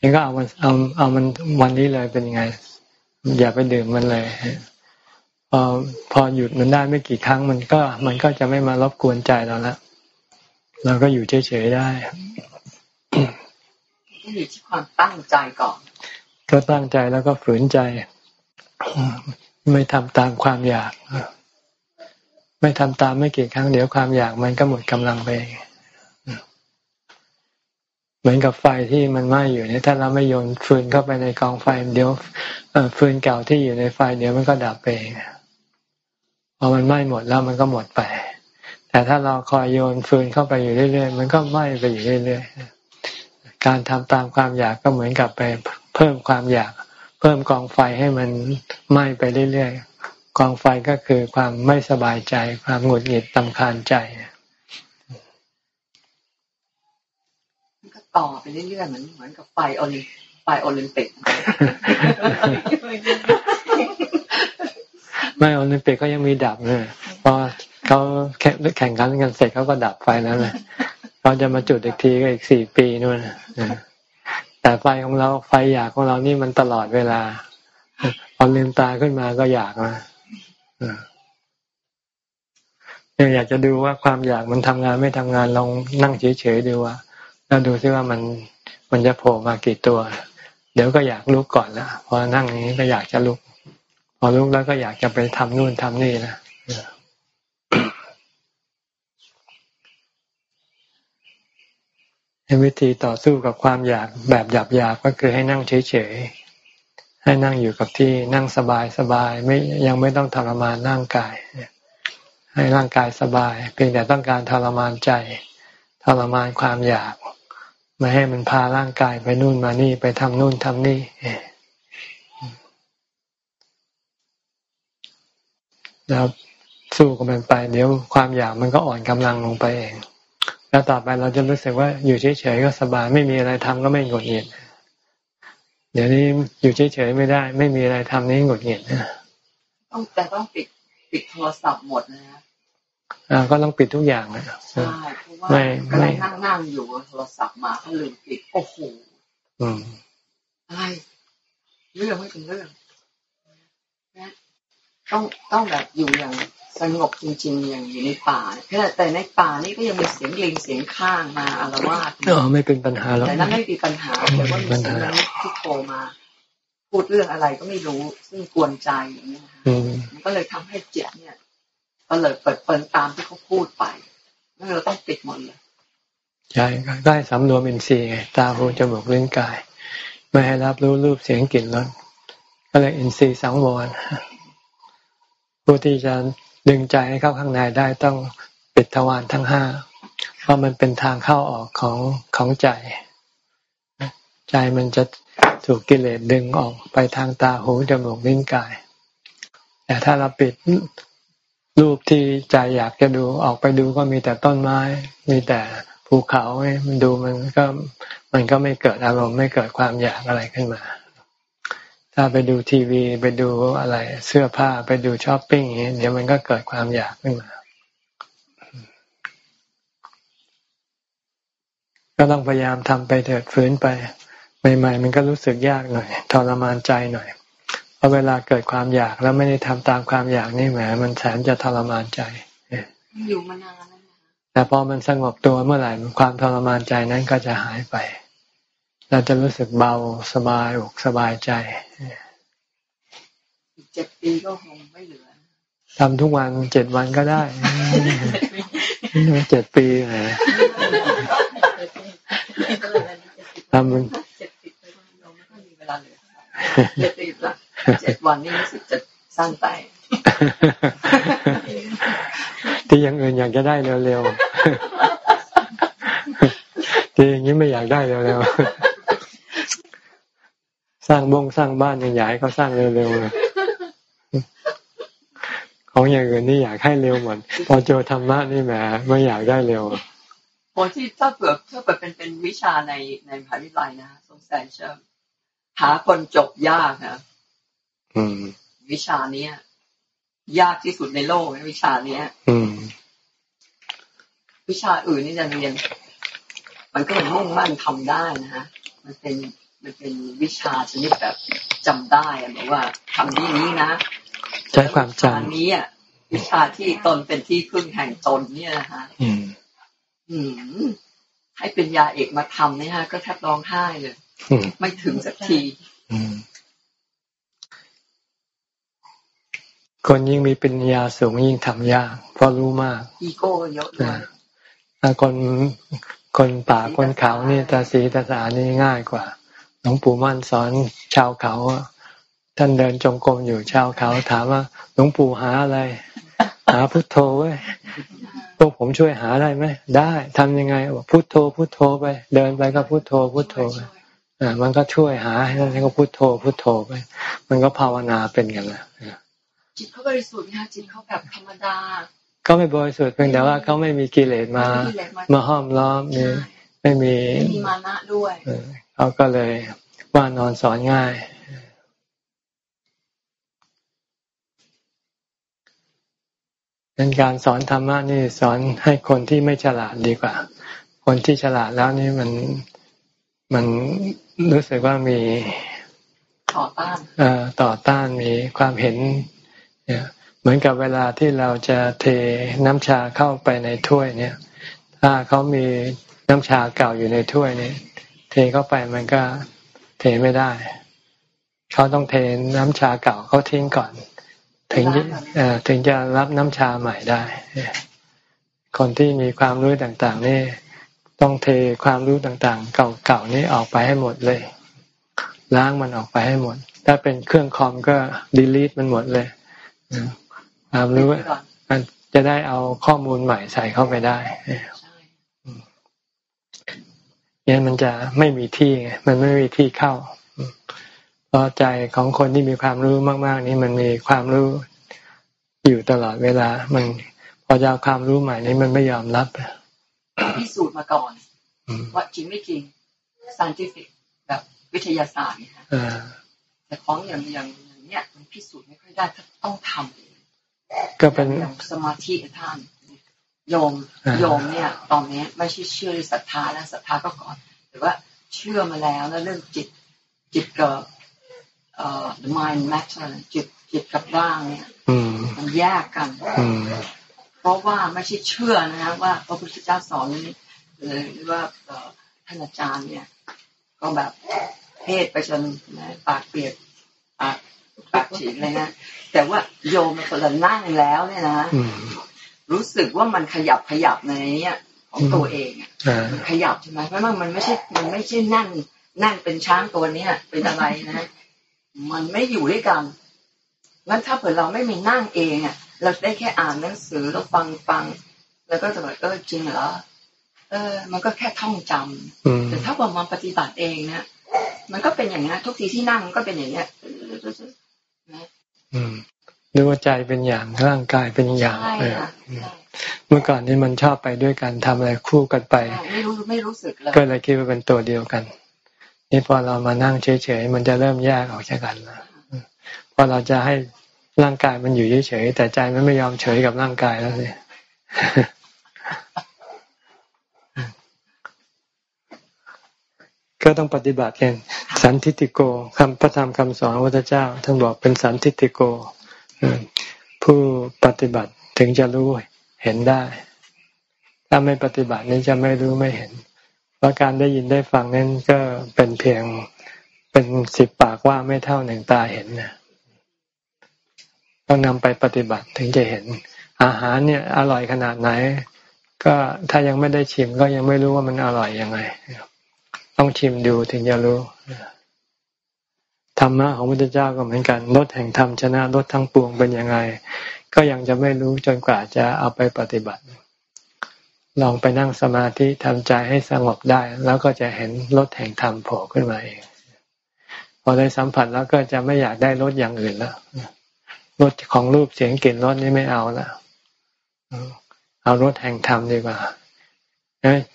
นี่ก็เอามันเอาเอามันวันนี้เลยเป็นยังไง อย่าไปดื่มมันเลย พอพอหยุดมันได้ไม่กี่ครั้งมันก็ มันก็จะไม่มารบกวนใจเราละเราก็อยู่เฉยๆได้ก็อยู่ที่ความตั้งใจก่อน ก็ตั้งใจแล้วก็ฝืนใจ ไม่ทำตามความอยาก ไม่ทำตามไม่กี่ครั้งเดี๋ยวความอยากมันก็หมดกำลังไปเองเหมือนกับไฟที่มันไหม้อยู่เนี่ยถ้าเราไม่โยนฟืนเข้าไปในกองไฟ เดี๋ยวฟืนเก่าที่อยู่ในไฟเดี๋ยวมันก็ดับไปเองพ อมันไหม้หมดแล้วมันก็หมดไป แต่ถ้าเราคอยโยนฟืนเข้าไปอยู่เรื่อยๆ มันก็ไหม้ไปอยู่เรื่อยๆ การทำตามความอยากก็เหมือนกับไปเพิ่มความอยาก เพิ่มกองไฟให้มันไหม้ไปเรื่อยๆ กองไฟก็คือความไม่สบายใจ ความหงุดหงิดตำคาญใจก็ต่อไปเรื่อยๆเหมือนเหมือนกับไฟโอลิมไฟโอลิมปิก ไม่โอลิมปิกก็ยังมีดับเลยพอเขาแข่งขันกันเสร็จเขาก็ดับไฟแล้วแหละเขาจะมาจุดอีกทีก็อีกสี่ปีนู่นแต่ไฟของเราไฟอยากของเรานี่มันตลอดเวลาพอลืมตาขึ้นมาก็อยากมาเนี่ยอยากจะดูว่าความอยากมันทำงานไม่ทำงานลองนั่งเฉยๆดูว่าแล้วดูซิว่ามันมันจะโผล่มากี่ตัว เดี๋ยวก็อยากลุกก่อนแล้วพอนั่งนี้ก็อยากจะลุก พอลุกแล้วก็อยากจะไปทำนู่นทำนี่นะวิธีต่อสู้กับความอยากแบบหยาบหยาบก็คือให้นั่งเฉยๆ ให้นั่งอยู่กับที่นั่งสบายสบายไม่ยังไม่ต้องทรมานร่างกาย ให้ร่างกายสบาย เพียงแต่ต้องการทรมานใจ ทรมานความอยาก ไม่ให้มันพาร่างกายไปนู่นมานี่ไปทำนู่นทำนี่ แล้วสู้กับมันไป เดี๋ยวความอยากมันก็อ่อนกำลังลงไปเอง แล้วต่อไปเราจะรู้สึกว่าอยู่เฉยๆก็สบายไม่มีอะไรทำก็ไม่หงุดหงิดเดี๋ยวนี้อยู่เฉยๆไม่ได้ ไม่มีอะไรทำนี่หงุดหงิดต้องแต่ต้องปิดปิดโทรศัพท์หมดนะอ่าก็ต้องปิดทุกอย่างนะใช่เพราะว่าไม่ไม่นั่งนั่งอยู่โทรศัพท์มาก็ลืมปิดโอ้โหอืมอะไรเรื่องไม่เป็นเรื่อง ต้องต้องแบบอยู่อย่างสงบจริง ๆ อย่างอยู่ในป่าแต่ในป่านี่ก็ยังมีเสียงลิงเสียงข้างมาอารวาสอ๋อไม่เป็นปัญหาหรอกแต่นั้นไม่มีปัญหาแต่ว่ามีเสียงที่โทรมา พูดเรื่องอะไรก็ไม่รู้ ซึ่งกวนใจอย่างนี้นะคะมันก็เลยทำให้เจ็บเนี่ยก็เลยเปิดเปิดตามที่เขาพูดไปนั่นเราต้องปิดหมดเลยใช่ได้สำรวมอินทรีย์ไงตาหูจมูกลิ้นกาย ไม่ให้รับรู้รูปเสียงกลิ่นรสก็เลยอินทรีย์สังวร ผู้ที่จะดึงใจให้เข้าข้างในได้ต้องปิดทวารทั้งห้าเพราะมันเป็นทางเข้าออกของของใจ ใจมันจะถูกกิเลสดึงออกไปทางตาหูจมูกลิ้นกาย แต่ถ้าเราปิดรูปที่ใจอยากจะดูออกไปดูก็มีแต่ต้นไม้ มีแต่ภูเขามันดูมันก็มันก็ไม่เกิดอารมณ์ไม่เกิดความอยากอะไรขึ้นมา ถ้าไปดูทีวีไปดูอะไร เสื้อผ้าไปดูช้อปปิ้งอย่างนี้เดี๋ยวมันก็เกิดความอยากขึ้นมา ก็ต้องพยายามทำไปเถิดฝืนไป ใหม่ๆ มันก็รู้สึกยากหน่อยทรมานใจหน่อยเพราะเวลาเกิดความอยากแล้วไม่ได้ทำตามความอยากนี่แหมมันแสนจะทรมานใจอยู่มานานแต่พอมันสงบตัวเมื่อไหร่ความทรมานใจนั้นก็จะหายไป เราจะรู้สึกเบาสบายอกสบายใจเจ็ดปีก็คงไม่เหลือทำทุกวันเจ็ดวันก็ได้เจ็ดปีนะทำมันเจ็ดปีเราไม่ค่อยมีเวลาเหลือเจ็ดปีละเจ็ดวันนี่รู้สึกจะสั้นไปที่ยังอื่นอยากจะได้เร็วๆที่อย่างนี้ไม่อยากได้เร็วๆ สร้างบ้งสร้างบ้านยังอยากให้เขาสร้างเร็วๆเลยของอย่างอื่นนี่อยากให้เร็วหมดพอเจอธรรมะนี่แหมไม่อยากได้เร็วพอที่ถ้าเผื่อถ้าเผื่อเป็นเป็นวิชาในในมหาวิทยาลัยนะสงสัยเชื่อหาคนจบยากนะวิชาเนี้ย ยากที่สุดในโลกวิชาเนี้ย อืม วิชาอื่นนี่จะเรียน มันก็มุ่งมั่นทำได้นะฮะมันเป็น มันเป็นวิชาชนิดแบบจำได้แบบว่าทำนี้นี้นะ ใช้ความจำนี้อะวิชาที่ตนเป็นที่พึ่งแห่งตนเนี่ยนะฮะอืม อืมให้เป็นยาเอกมาทำเนี่ยฮะ ก็แทบร้องไห้เลยไม่ถึงสักทีคนยิ่งมีปัญญาสูงยิ่งทำยาก เพราะรู้มาก อีโก้เยอะเลยถ้าคนคนป่าคนเขานี่ตาสีตาสานี่ง่ายกว่า หลวงปู่มั่นสอนชาวเขาท่านเดินจงกรมอยู่ชาวเขาถามว่าหลวงปู่หาอะไร หาพุทโธไว้พวกผมช่วยหาได้ไหมได้ทำยังไงบอกพุทโธพุทโธไป เดินไปก็พุทโธพุทโธไปอ่ามันก็ช่วยหาให้นั่นก็พุทโธพุทโธไป มันก็ภาวนาเป็นกันละจิตเขาบริสุทธิ์นะจิตเขาแบบธรรมดาเขาไม่บริสุทธิ์เพียงแต่ว่าเขาไม่มีกิเลสมา มาห้อมล้อมนี่ไม่มีไม่มีมานะด้วย เขาก็เลยว่านอนสอนง่ายเป็นการสอนธรรมะนี่สอนให้คนที่ไม่ฉลาดดีกว่า คนที่ฉลาดแล้วนี่มันมันรู้สึกว่ามีต่อต้านเอ่อต่อต้านมีความเห็นเนี่ยเหมือนกับเวลาที่เราจะเทน้ำชาเข้าไปในถ้วยเนี่ย ถ้าเขามีน้ำชาเก่าอยู่ในถ้วยนี่ เทเข้าไปมันก็เทไม่ได้ เขาต้องเทน้ำชาเก่าเขาทิ้งก่อน ถึงถึงจะรับน้ำชาใหม่ได้ คนที่มีความรู้ต่าง ๆ นี่ ต้องเทความรู้ต่างๆ เก่าๆนี้ออกไปให้หมดเลย ล้างมันออกไปให้หมด ถ้าเป็นเครื่องคอมก็ดีลีทมันหมดเลยความรู้มันจะได้เอาข้อมูลใหม่ใส่เข้าไปได้ เนี่ยมันจะไม่มีที่มันไม่มีที่เข้าเพราะใจของคนที่มีความรู้มาก ๆ นี้มันมีความรู้อยู่ตลอดเวลา มันพอจะเอาความรู้ใหม่นี้มันไม่ยอมรับพิสูจน์มาก่อนว่าจริงไม่จริง scientific แบบวิทยาศาสตร์เนี่ยแต่ของอย่างอย่างเนี้ยมันพิสูจน์ไม่ค่อยได้ถ้าต้องทำก็เป็นสมาธิท่าน โยมโยมเนี่ย ตอนนี้ไม่ใช่เชื่อศรัทธาแล้วศรัทธาก็ก่อนแต่ว่าเชื่อมาแล้วแล้วเรื่องจิตจิตกับเอ่อ the mind matter จิตจิตกับร่างเนี่ยมันแยกกันเพราะว่าไม่ใช่เชื่อนะฮะว่าพระพุทธเจ้าสอนหรือว่าท่านอาจารย์เนี่ย ก็แบบเทศไปจนปากเปียกปากปากฉีกเลยนะแต่ว่าโยมมันคนนั่งแล้วเนี่ยนะ รู้สึกว่ามันขยับขยับในนี้ของตัวเองมันขยับใช่ไหมเพราะว่ามันไม่ใช่มันไม่ใช่นั่ง นั่งเป็นช้างตัวเนี้ยเป็นอะไรนะ มันไม่อยู่ด้วยกันงั้นถ้าเผื่อเราไม่มีนั่งเองอะ เราได้แค่อ่านหนังสือแล้วฟังฟัง แล้วก็จะแบบเออจริงเหรอเออ มันก็แค่ท่องจำแต่ถ้าว่ามาปฏิบัติเองเนี่ยมันก็เป็นอย่างนี้ทุกทีที่นั่งก็เป็นอย่างเนี้ยอืมห รือว่าใจเป็นอย่างร่างกายเป็นอย่างเมื่อก่อนนี้มันชอบไปด้วยกันทำอะไรคู่กันไปไม่รู้ไม่รู้สึกเลยก็เลยคิดว่าเป็นตัวเดียวกันนี่พอเรามานั่งเฉยๆมันจะเริ่มแยกออกจากกันแล้วพอเราจะให้ร่างกายมันอยู่เฉยๆแต่ใจมันไม่ยอมเฉยกับร่างกายแล้วสิก็ต้องปฏิบัติกันสันทิติโกคำพระธรรมคำสอนพระเจ้าท่านบอกเป็นสันทิติโก ผู้ปฏิบัติถึงจะรู้เห็นได้ ถ้าไม่ปฏิบัตินี้จะไม่รู้ไม่เห็นเพราะการได้ยินได้ฟังนั้นก็เป็นเพียงเป็นสิบปากว่าไม่เท่าหนึ่งตาเห็นนะต้องนำไปปฏิบัติถึงจะเห็น อาหารเนี่ยอร่อยขนาดไหน ก็ถ้ายังไม่ได้ชิมก็ยังไม่รู้ว่ามันอร่อยยังไง ต้องชิมดูถึงจะรู้ ธรรมะของพระพุทธเจ้าก็เหมือนกันลดแห่งธรรมชนะลดทั้งปวงเป็นยังไง ก็ยังจะไม่รู้จนกว่าจะเอาไปปฏิบัติ ลองไปนั่งสมาธิทำใจให้สงบได้ แล้วก็จะเห็นลดแห่งธรรมโผล่ขึ้นมาเองพอได้สัมผัสแล้วก็จะไม่อยากได้ลดอย่างอื่นแล้วรถของรูปเสียงกลิ่นรสนี่ไม่เอาแล้วเอารถแห่งธรรมดีกว่า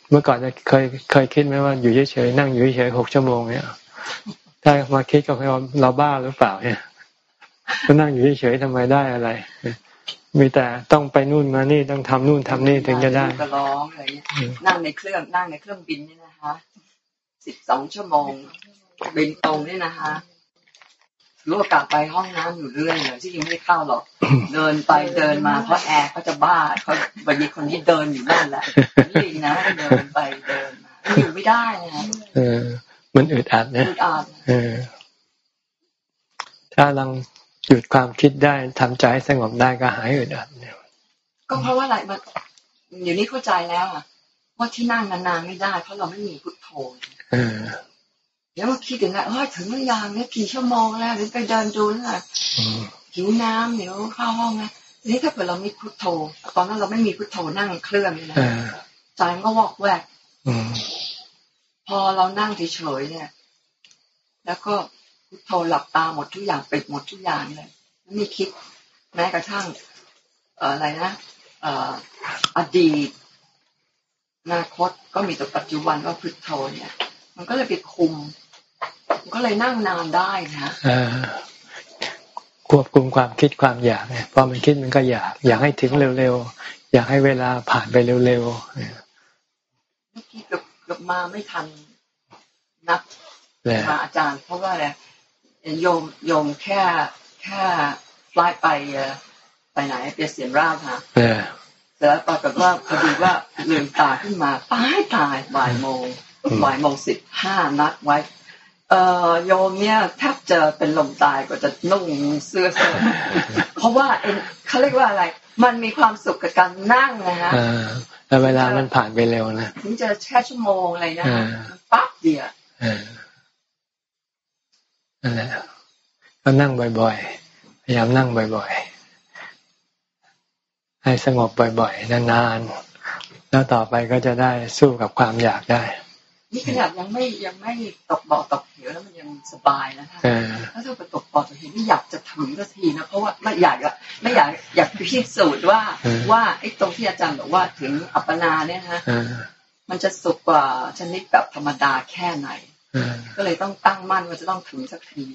เมื่อก่อนจะเคยเคยคิดไหมว่าอยู่เฉยๆนั่งอยู่เฉยๆหกชั่วโมงเนี่ย ถ้ามาคิดก็คือเราบ้าหรือเปล่าเนี่ยก็นั่งอยู่เฉยๆทำไมได้อะไร มีแต่ต้องไปนู่นมานี่ต้องทำนู่นทำนี่ถึงจะได้ก็ร้องอะไรนั่งในเครื่องนั่งในเครื่องบินนี่นะคะสิบสองชั่วโมงบินตรงนี่นะคะรู้กลับไปห้องน้ำอยู่เรื่อยเลยที่ยังไม่ได้เข้าหรอก เดินไปเดินมาเพราะแอร์เขาจะบ้าเขาบางทีคนนี้เดินอยู่นั่นแหละนี่นะเดินไปเดินมาอยู่ไม่ได้นะเออ มันอึดอัดนะอึดอัดเออ ถ้าลังหยุดความคิดได้ทำใจสงบได้ก็หายอึดอัดเนี่ยก็เพราะว่าอะไรมันอยู่นี่เข้าใจแล้วอะว่าที่นั่งนานๆไม่ได้ เพราะเราไม่มีพุทโธเออเดี๋ยวมาคิดถึงไงเฮ้ยถึงหรือยังเนี่ยกี่ชั่วโมงแล้วหรือไปเดินดูแล้วอืมหิวน้ำเดี๋ยวเข้าห้องนะทีนี้ถ้าเกิดเรามีพุทโธ ตอนนั้นเราไม่มีพุทโธนั่งเครื่องนี่นะเออใจมันก็วอกแวกอืม พอเรานั่งเฉยๆเนี่ย แล้วก็พุทโธหลับตาหมดทุกอย่างปิดหมดทุกอย่างเลยไม่มีคิดแม้กระทั่งเอ่ออะไรนะเอ่ออดีตอนาคตก็มีแต่ปัจจุบันว่าพุทโธเนี่ย มันก็เลยไปคุม มันก็เลยนั่งนานได้นะเออควบคุมความคิดความอยากไงพอมันคิดมันก็อยาก อยากให้ถึงเร็วๆ อยากให้เวลาผ่านไปเร็วๆเออเมื่อกี้เกือบ เกือบมาไม่ทันนับแหละมาอาจารย์ เพราะว่าอะไรโยมโยมแค่แค่ฟลายไปเอ่อไปไหนไปเสียนราชฮะเออเสร็จแล้วปรากฏว่าพอดีว่าลืมตาขึ้นมาตายตายบ่ายโมงอืมบ่ายโมงสิบห้านัดไว้เอ่อโยมเนี่ยแทบจะเป็นลมตายกว่าจะนุ่งเสื้อเสื้อเพราะว่าเอ็นเขาเรียกว่าอะไร มันมีความสุขกับการนั่งนะฮะเออ แล้วเวลามันผ่านไปเร็วนะถึงจะแค่ชั่วโมงอะไรนะอ่ามันปั๊บเดียวเออนั่นแหละก็นั่งบ่อยๆ พยายามนั่งบ่อยๆ ให้สงบบ่อยๆ นานๆ แล้วต่อไปก็จะได้สู้กับความอยากได้ นี่ขนาดยังไม่ยังไม่ตกบ่อตกเหวแล้วมันยังสบายนะคะเออถ้าเราไปตกบ่อตกเหวไม่อยากจะถึงสักทีนะเพราะว่าไม่อยากอะไม่อยากอยากพิสูจน์ว่าว่าไอ้ตรงที่อาจารย์บอกว่าถึงอัปปนาเนี่ยนะเออมันจะสุขกว่าชนิดแบบธรรมดาแค่ไหนเออก็เลยต้องตั้งมั่นว่าจะต้องถึงสักที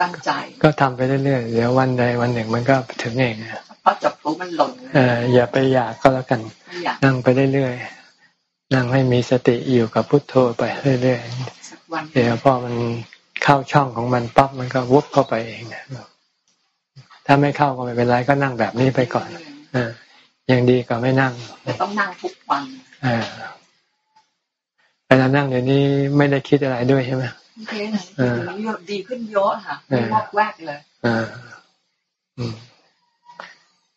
ตั้งใจ ก็ทำไปเรื่อยๆเดี๋ยววันใดวันหนึ่งมันก็ถึงเองอะเพราะจับพลุมันหล่นเอออย่าไปอยากก็แล้วกันไม่อยากนั่งไปเรื่อยๆ นั่งให้มีสติอยู่กับพุทโธไปเรื่อยสักวันๆเดี๋ยวพอมันเข้าช่องของมันปั๊บมันก็วุบเข้าไปเองอะถ้าไม่เข้าก็ไม่เป็นไรก็นั่งแบบนี้ไปก่อนเออยังดีกว่าไม่นั่งแต่ต้องนั่งทุกวันเออเวลานั่งเดี๋ยวนี้ไม่ได้คิดอะไรด้วยใช่ไหมโอเคนะเออดีขึ้นเยอะค่ะไม่วอกแวกเลยอ่าอืม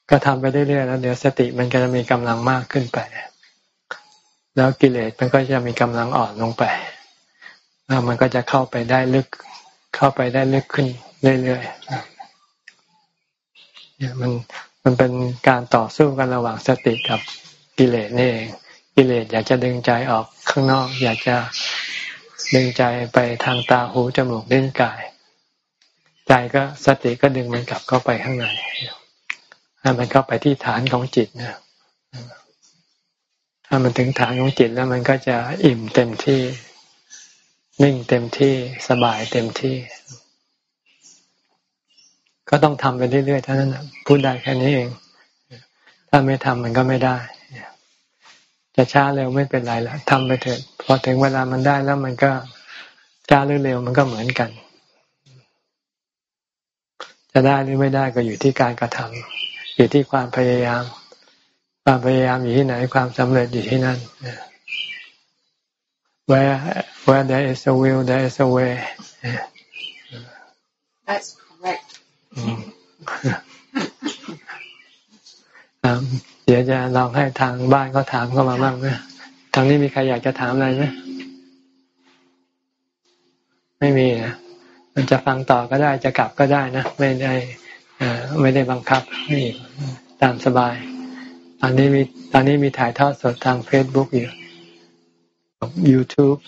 ก็ทำไปเรื่อยๆแล้วเดี๋ยวสติมันก็จะมีกำลังมากขึ้นไป แล้วกิเลสมันก็จะมีกำลังอ่อนลงไป แล้วมันก็จะเข้าไปได้ลึก เข้าไปได้ลึกขึ้นเรื่อยๆเนี่ยมันมันเป็นการต่อสู้กันระหว่างสติกับกิเลสนี่เอง กิเลสอยากจะดึงใจออกข้างนอก อยากจะดึงใจไปทางตาหูจมูกลิ้นกาย ใจก็สติก็ดึงมันกลับเข้าไปข้างในให้มันเข้าไปที่ฐานของจิตนะ ถ้ามันถึงฐานของจิตแล้วมันก็จะอิ่มเต็มที่ นิ่งเต็มที่สบายเต็มที่ ก็ต้องทำไปเรื่อยๆเท่านั้นพูดได้แค่นี้เอง ถ้าไม่ทำมันก็ไม่ได้ จะช้าเร็วไม่เป็นไรละทำไปเถิดพอถึงเวลามันได้แล้วมันก็ช้าหรือเร็วมันก็เหมือนกัน จะได้หรือไม่ได้ก็อยู่ที่การกระทำอยู่ที่ความพยายาม ความพยายามอยู่ที่ไหนความสำเร็จอยู่ที่นั่น where where there is a will there is a way that's correct อืมอ่าเดี๋ยวจะลองให้ทางบ้านเขาถามเข้ามาบ้างนะทางนี้มีใครอยากจะถามอะไรไหมไม่มีนะมันจะฟังต่อก็ได้จะกลับก็ได้นะ ไม่ได้เอ่อไม่ได้บังคับนี่ตามสบาย ตอนนี้มีตอนนี้มีถ่ายทอดสดทาง Facebook อยู่ YouTube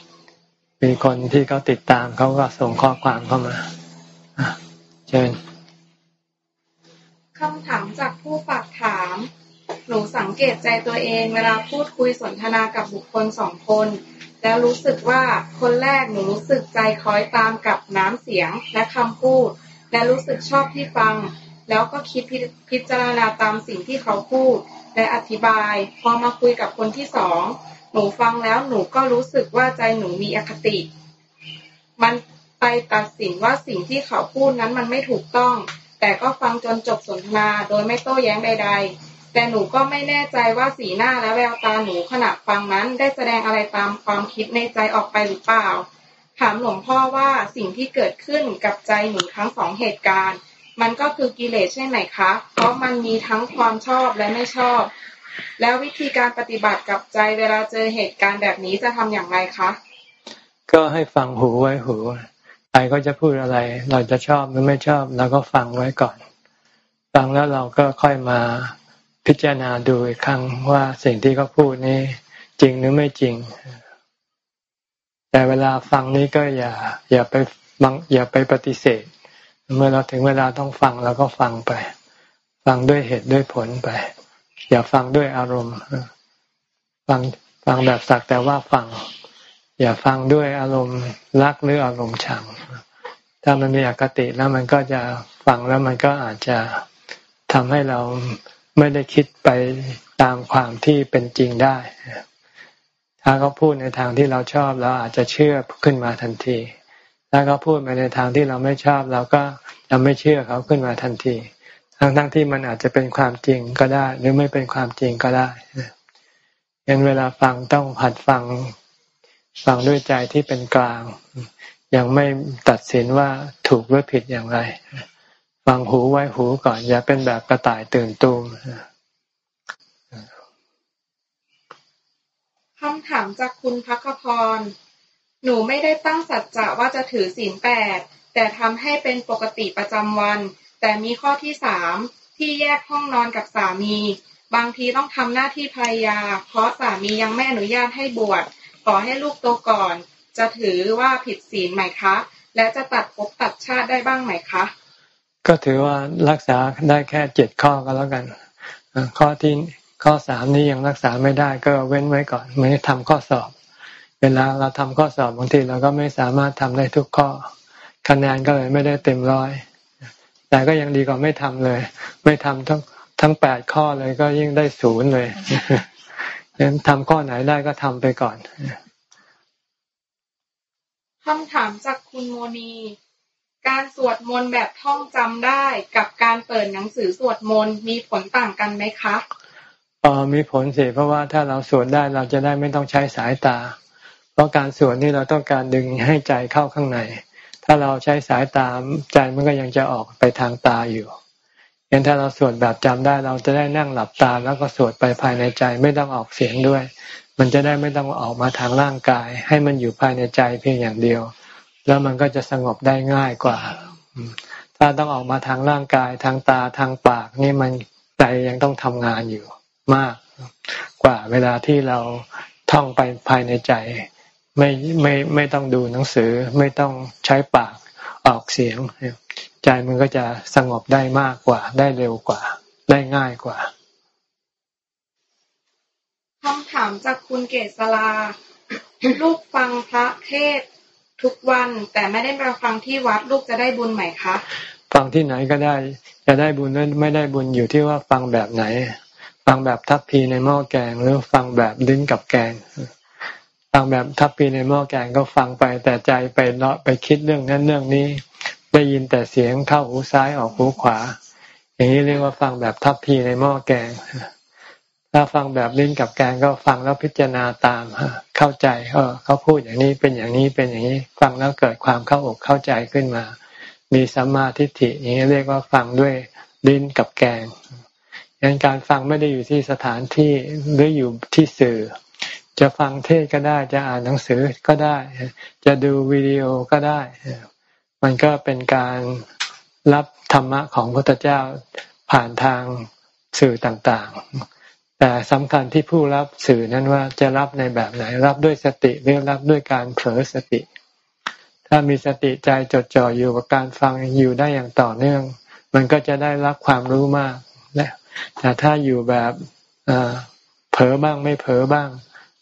มีคนที่เขาติดตามเขาก็ส่งข้อความเข้ามาเชิญคำถามจากผู้ฝากถาม หนูสังเกตใจตัวเองเวลาพูดคุยสนทนากับบุคคลสองคน แล้วรู้สึกว่าคนแรกหนูรู้สึกใจคล้อยตามกับน้ำเสียงและคำพูด และรู้สึกชอบที่ฟัง แล้วก็คิดพิพจารณาตามสิ่งที่เขาพูด และอธิบาย พอมาคุยกับคนที่สองหนูฟังแล้วหนูก็รู้สึกว่าใจหนูมีอคติ มันไปตัดสินว่าสิ่งที่เขาพูดนั้นมันไม่ถูกต้อง แต่ก็ฟังจนจบสนทนาโดยไม่โต้แย้งใด ๆ แต่หนูก็ไม่แน่ใจว่าสีหน้าและแววตาหนูขณะฟังนั้นได้แสดงอะไรตามความคิดในใจออกไปหรือเปล่า ถามหลวงพ่อว่าสิ่งที่เกิดขึ้นกับใจหนูทั้งสองเหตุการณ์ มันก็คือกิเลสใช่ไหมคะ เพราะมันมีทั้งความชอบและไม่ชอบ แล้ววิธีการปฏิบัติกับใจเวลาเจอเหตุการณ์แบบนี้จะทำอย่างไรคะ ก็ให้ฟังหูไว้หูใครก็จะพูดอะไร เราจะชอบหรือไม่ชอบเราก็ฟังไว้ก่อน ฟังแล้วเราก็ค่อยมาพิจารณาดูอีกครั้งว่าสิ่งที่เขาพูดนี้จริงหรือไม่จริง แต่เวลาฟังนี้ก็อย่า อย่าไปบังอย่าไปปฏิเสธ เมื่อเราถึงเวลาต้องฟังเราก็ฟังไป ฟังด้วยเหตุด้วยผลไป อย่าฟังด้วยอารมณ์ ฟังฟังแบบสักแต่ว่าฟัง อย่าฟังด้วยอารมณ์รักหรืออารมณ์ชัง ถ้ามันมีอคติแล้วมันก็จะฟังแล้วมันก็อาจจะทำให้เราไม่ได้คิดไปตามความที่เป็นจริงได้ ถ้าเขาพูดในทางที่เราชอบเราอาจจะเชื่อขึ้นมาทันที ถ้าเขาพูดไปในทางที่เราไม่ชอบเราก็จะไม่เชื่อเขาขึ้นมาทันที ทั้งทั้งที่มันอาจจะเป็นความจริงก็ได้ หรือไม่เป็นความจริงก็ได้ยันเวลาฟังต้องผัดฟังฟังด้วยใจที่เป็นกลาง ยังไม่ตัดสินว่าถูกหรือผิดอย่างไร ฟังหูไว้หูก่อน อย่าเป็นแบบกระต่ายตื่นตูมคำถามจากคุณพักพร หนูไม่ได้ตั้งสัจจะว่าจะถือศีลแปด แต่ทำให้เป็นปกติประจำวัน แต่มีข้อที่สามที่แยกห้องนอนกับสามี บางทีต้องทำหน้าที่ภรรยา เพราะสามียังไม่อนุญาตให้บวช ขอให้ลูกโตก่อน จะถือว่าผิดศีลไหมคะ และจะตัดภพตัดชาติได้บ้างไหมคะ ก็ถือว่ารักษาได้แค่เจ็ดข้อก็แล้วกัน ข้อที่ข้อสามนี้ยังรักษาไม่ได้ก็เว้นไว้ก่อนไม่ทำข้อสอบ เวลาเราทำข้อสอบบางทีเราก็ไม่สามารถทำได้ทุกข้อ คะแนนก็เลยไม่ได้เต็มร้อย แต่ก็ยังดีกว่าไม่ทำเลย ไม่ทำทั้งทั้งแปดข้อเลยก็ยิ่งได้ศูนย์เลยฉะนั้นทำข้อไหนได้ก็ทำไปก่อนคำถามจากคุณโมนี การสวดมนต์แบบท่องจำได้กับการเปิดหนังสือสวดมนต์มีผลต่างกันไหมคะอ๋อมีผลสิเพราะว่าถ้าเราสวดได้เราจะได้ไม่ต้องใช้สายตาเพ ราะการสวดนี่เราต้องการดึงให้ใจเข้าข้างใน ถ้าเราใช้สายตามใจมันก็ยังจะออกไปทางตาอยู่ยันถ้าเราสวดแบบจำได้เราจะได้นั่งหลับตาแล้วก็สวดไปภายในใจไม่ต้องออกเสียงด้วย มันจะได้ไม่ต้องออกมาทางร่างกาย ให้มันอยู่ภายในใจเพียงอย่างเดียว แล้วมันก็จะสงบได้ง่ายกว่า ถ้าต้องออกมาทางร่างกายทางตาทางปากนี่มันใจยังต้องทำงานอยู่มากกว่าเวลาที่เราท่องไปภายในใจ ไม่ไม่ไม่ต้องดูหนังสือ ไม่ต้องใช้ปากออกเสียง ใจมันก็จะสงบได้มากกว่า ได้เร็วกว่า ได้ง่ายกว่าคำถามจากคุณเกษลาลูกฟังพระเทศทุกวันแต่ไม่ได้มาฟังที่วัดลูกจะได้บุญไหมคะฟังที่ไหนก็ได้ จะได้บุญนั้นไม่ได้บุญอยู่ที่ว่าฟังแบบไหน ฟังแบบทัพพีในหม้อแกงหรือฟังแบบลิ้นกับแกง ฟังแบบทัพพีในหม้อแกงก็ฟังไปแต่ใจไปเลาะไปคิดเรื่องนั้นเรื่องนี้ ได้ยินแต่เสียงเข้าหูซ้ายออกหูขวา อย่างนี้เรียกว่าฟังแบบทัพพีในหม้อแกง ถ้าฟังแบบลิ้นกับแกงก็ฟังแล้วพิจารณาตามเข้าใจเออเขาพูดอย่างนี้เป็นอย่างนี้เป็นอย่างนี้ ฟังแล้วเกิดความเข้าอกเข้าใจขึ้นมา มีสัมมาทิฏฐิอย่างนี้เรียกว่าฟังด้วยลิ้นกับแกงยันการฟังไม่ได้อยู่ที่สถานที่หรืออยู่ที่สื่อ จะฟังเทศก็ได้ จะอ่านหนังสือก็ได้ จะดูวิดีโอก็ได้ มันก็เป็นการรับธรรมะของพระพุทธเจ้าผ่านทางสื่อต่างๆ แต่สำคัญที่ผู้รับสื่อนั้นว่าจะรับในแบบไหน รับด้วยสติหรือรับด้วยการเผลอสติ ถ้ามีสติใจจดจ่ออยู่กับการฟังอยู่ได้อย่างต่อเนื่อง มันก็จะได้รับความรู้มากนะแต่ถ้าอยู่แบบเผลอบ้างไม่เผลอบ้าง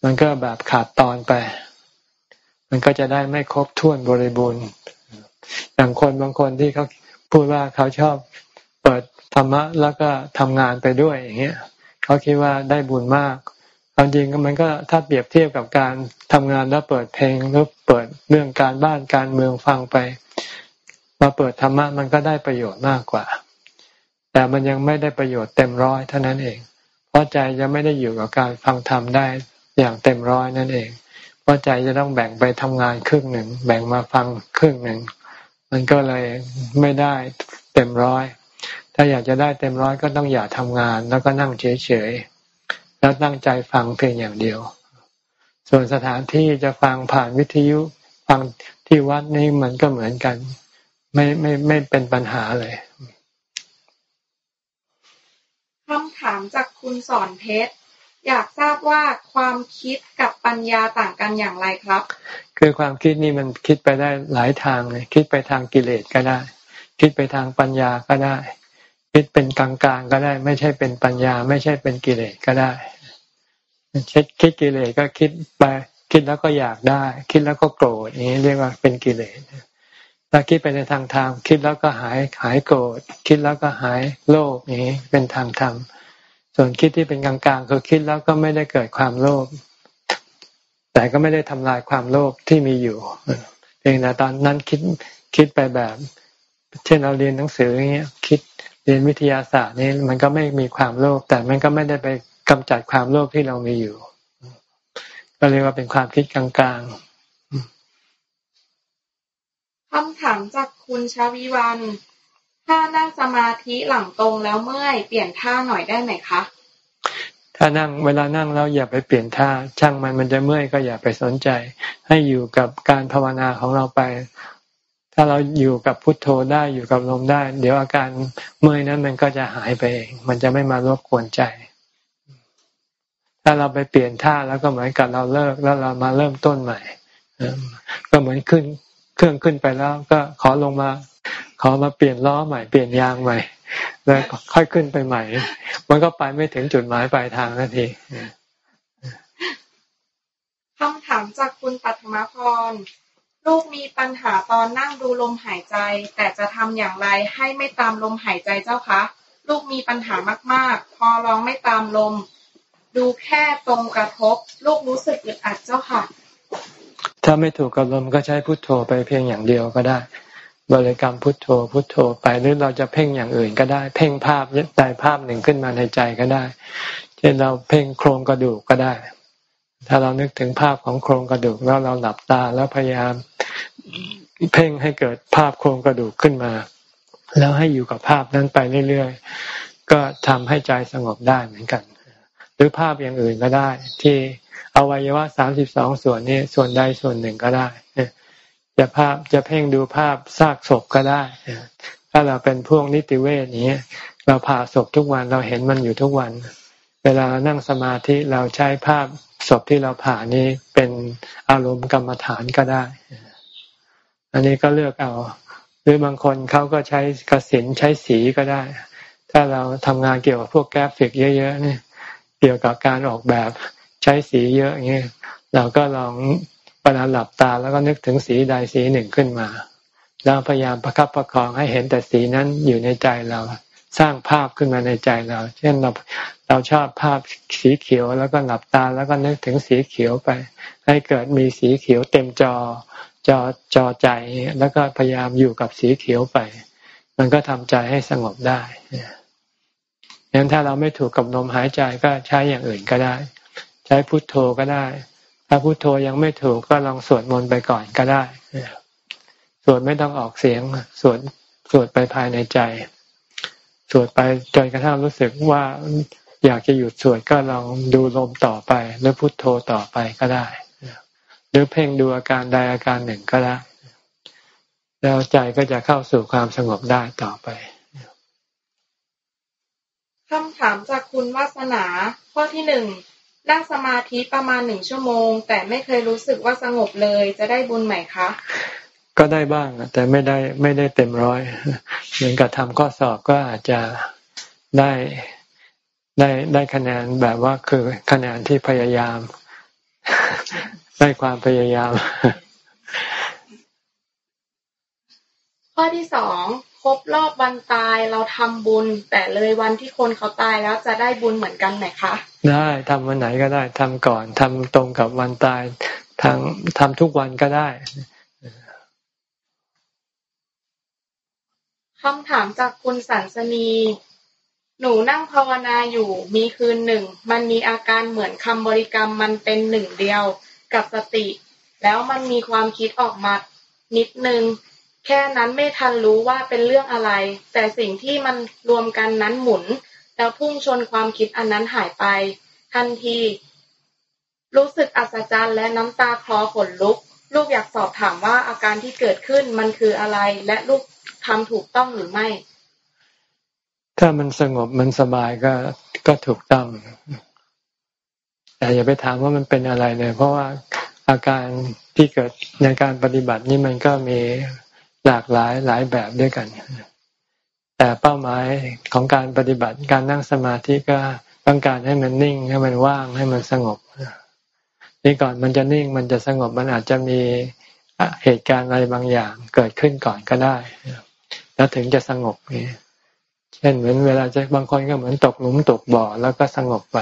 มันก็แบบขาดตอนไป มันก็จะได้ไม่ครบถ้วนบริบูรณ์ อย่างคนบางคนที่เขาพูดว่าเขาชอบเปิดธรรมะแล้วก็ทำงานไปด้วยอย่างเงี้ยเขาคิดว่าได้บุญมากความจริงมันก็ถ้าเปรียบเทียบกับการทำงานแล้วเปิดเพลงหรือเปิดเรื่องการบ้านการเมืองฟังไป มาเปิดธรรมะมันก็ได้ประโยชน์มากกว่า แต่มันยังไม่ได้ประโยชน์เต็มร้อยเท่านั้นเอง เพราะใจจะไม่ได้อยู่กับการฟังธรรมได้ อย่างเต็มร้อยนั่นเองเพราะใจจะต้องแบ่งไปทำงานครึ่งหนึ่ง แบ่งมาฟังครึ่งหนึ่ง มันก็เลยไม่ได้เต็มร้อย ถ้าอยากจะได้เต็มร้อยก็ต้องอย่าทำงาน แล้วก็นั่งเฉยๆแล้วตั้งใจฟังเพียงอย่างเดียว ส่วนสถานที่จะฟังผ่านวิทยุฟังที่วัดนี่มันก็เหมือนกัน ไม่ไม่ไม่เป็นปัญหาเลยคำถามจากคุณสอนเพชร อยากทราบว่าความคิดกับปัญญาต่างกันอย่างไรครับ คือความคิดนี่มันคิดไปได้หลายทางเลยคิดไปทางกิเลสก็ได้ คิดไปทางปัญญาก็ได้ คิดเป็นกลางๆก็ได้ ไม่ใช่เป็นปัญญา ไม่ใช่เป็นกิเลสก็ได้คิดคิดกิเลสก็คิดไปคิดแล้วก็อยากได้ คิดแล้วก็โกรธนี้เรียกว่าเป็นกิเลสถ้าคิดไปในทางธรรมคิดแล้วก็หายหายโกรธคิดแล้วก็หายโลภนี้เป็นทางธรรม ส่วนคิดที่เป็นกลางๆคือคิดแล้วก็ไม่ได้เกิดความโลภแต่ก็ไม่ได้ทำลายความโลภที่มีอยู่เพียงแต่ตอนนั้นคิดคิดไปแบบเช่นเราเรียนหนังสืออย่างเงี้ยคิดเรียนวิทยาศาสตร์นี่มันก็ไม่มีความโลภแต่มันก็ไม่ได้ไปกำจัดความโลภที่เรามีอยู่ ก็เรียกว่าเป็นความคิดกลางๆคำถามจากคุณชาวิวัน ถ้านั่งสมาธิหลังตรงแล้วเมื่อยเปลี่ยนท่าหน่อยได้ไหมคะ ถ้านั่งเวลานั่งแล้วอย่าไปเปลี่ยนท่า ช่างมันมันจะเมื่อยก็อย่าไปสนใจ ให้อยู่กับการภาวนาของเราไป ถ้าเราอยู่กับพุทโธได้อยู่กับลมได้ เดี๋ยวอาการเมื่อยนั้นมันก็จะหายไปเองมันจะไม่มารบกวนใจ ถ้าเราไปเปลี่ยนท่าแล้วก็เหมือนกับเราเลิกแล้วเรามาเริ่มต้นใหม่ก็เหมือนขึ้น เครื่องขึ้นไปแล้ว ก็ขอลงมา ขอมาเปลี่ยนล้อใหม่เปลี่ยนยางใหม่ แล้วค่อยขึ้นไปใหม่ มันก็ไปไม่ถึงจุดหมายปลายทางนาทีคำถามจากคุณปัทมาพรลูกมีปัญหาตอนนั่งดูลมหายใจ แต่จะทำอย่างไรให้ไม่ตามลมหายใจเจ้าคะลูกมีปัญหามากๆ พอลองไม่ตามลม ดูแค่ตรงกระทบ ลูกรู้สึกอึดอัดเจ้าค่ะ ถ้าไม่ถูกกับลมก็ใช้พุทโธไปเพียงอย่างเดียวก็ได้ บริกรรมพุทโธพุทโธไปหรือเราจะเพ่งอย่างอื่นก็ได้ เพ่งภาพใดภาพหนึ่งขึ้นมาในใจก็ได้ เช่นเราเพ่งโครงกระดูกก็ได้ ถ้าเรานึกถึงภาพของโครงกระดูกแล้วเราหลับตาแล้วพยายามเพ่งให้เกิดภาพโครงกระดูกขึ้นมา แล้วให้อยู่กับภาพนั้นไปเรื่อยๆก็ทำให้ใจสงบได้เหมือนกัน หรือภาพอย่างอื่นก็ได้ ที่อวัยวะสามสิบสองส่วนนี้ส่วนใดส่วนหนึ่งก็ได้ จะภาพจะเพ่งดูภาพซากศพก็ได้ ถ้าเราเป็นพวกนิติเวชนี้ เราผ่าศพทุกวันเราเห็นมันอยู่ทุกวัน เวลาเรานั่งสมาธิเราใช้ภาพศพที่เราผ่านี้เป็นอารมณ์กรรมฐานก็ได้ อันนี้ก็เลือกเอา หรือบางคนเขาก็ใช้กสินใช้สีก็ได้ ถ้าเราทำงานเกี่ยวกับพวกกราฟิกเยอะๆนี่เกี่ยวกับการออกแบบใช้สีเยอะอย่างเงี้ยเราก็ลอง เวลาหลับตาแล้วก็นึกถึงสีใดสีหนึ่งขึ้นมาแล้วพยายามประคับประคองให้เห็นแต่สีนั้นอยู่ในใจเราสร้างภาพขึ้นมาในใจเรา เช่นเราเราชอบภาพสีเขียวแล้วก็หลับตาแล้วก็นึกถึงสีเขียวไป ให้เกิดมีสีเขียวเต็มจอจอจอใจแล้วก็พยายามอยู่กับสีเขียวไป มันก็ทำใจให้สงบได้งั้นถ้าเราไม่ถูกกับลมหายใจก็ใช้อย่างอื่นก็ได้ ใช้พุทโธก็ได้ ถ้าพุโทโธยังไม่ถูกก็ลองสวดมนต์ไปก่อนก็ได้สวดไม่ต้องออกเสียงสวดสวดไปภายในใจ สวดไปจนกระทั่งรู้สึกว่าอยากจะหยุดสวดก็ลองดูลมต่อไป หรือพุโทโธต่อไปก็ได้ หรือเพ่งดูอาการใดอาการหนึ่งก็ได้ แล้วใจก็จะเข้าสู่ความสงบได้ต่อไปคำถามจากคุณวาสนาข้อที่หนึ่ง นั่งสมาธิประมาณหนึ่งชั่วโมง แต่ไม่เคยรู้สึกว่าสงบเลย จะได้บุญไหมคะ ก็ได้บ้างแต่ไม่ได้ไม่ได้เต็มร้อยเหมือนกับทำข้อสอบก็อาจจะได้ได้ได้คะแนนแบบว่าคือคะแนนที่พยายาม ได้ความพยายาม ข้อที่สองค รบรอบวันตายเราทำบุญ แต่เลยวันที่คนเขาตายแล้วจะได้บุญเหมือนกันไหมคะ ได้ทำวันไหนก็ได้ทำก่อนทำตรงกับวันตายทางทำทุกวันก็ได้คำถามจากคุณสันสนีหนูนั่งภาวนาอยู่มีคืนหนึ่ง มันมีอาการเหมือนคำบริกรรมมันเป็นหนึ่งเดียวกับสติ แล้วมันมีความคิดออกมานิดนึง แค่นั้นไม่ทันรู้ว่าเป็นเรื่องอะไร แต่สิ่งที่มันรวมกันนั้นหมุน แล้วพุ่งชนความคิดอันนั้นหายไป ทันที รู้สึกอัศจรรย์และน้ำตาคลอขนลุก ลูกอยากสอบถามว่าอาการที่เกิดขึ้นมันคืออะไร และลูกทำถูกต้องหรือไม่ ถ้ามันสงบมันสบายก็ก็ถูกต้อง แต่อย่าไปถามว่ามันเป็นอะไรเลย เพราะว่าอาการที่เกิดในการปฏิบัตินี่มันก็มี หลากหลายหลายแบบด้วยกัน แต่เป้าหมายของการปฏิบัติการนั่งสมาธิก็ต้องการให้มันนิ่งให้มันว่างให้มันสงบนี่ก่อนมันจะนิ่งมันจะสงบมันอาจจะมีเหตุการณ์อะไรบางอย่างเกิดขึ้นก่อนก็ได้ แล้วถึงจะสงบนี่เช่นเหมือนเวลาจะบางคนก็เหมือนตกหลุมตกบ่อแล้วก็สงบไป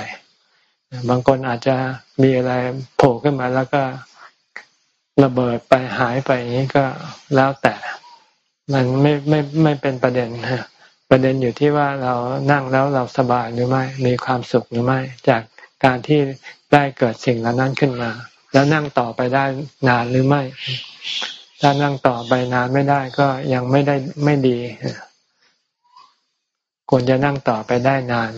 บางคนอาจจะมีอะไรโผล่ขึ้นมาแล้วก็ ระเบิดไปหายไปอย่างนี้ก็แล้วแต่ มันไม่ไม่ไม่เป็นประเด็นฮะประเด็นอยู่ที่ว่าเรานั่งแล้วเราสบายหรือไม่ มีความสุขหรือไม่ จากการที่ได้เกิดสิ่งเหล่านั้นขึ้นมา แล้วนั่งต่อไปได้นานหรือไม่ ถ้านั่งต่อไปนานไม่ได้ก็ยังไม่ได้ไม่ดีควรจะนั่งต่อไปได้นาน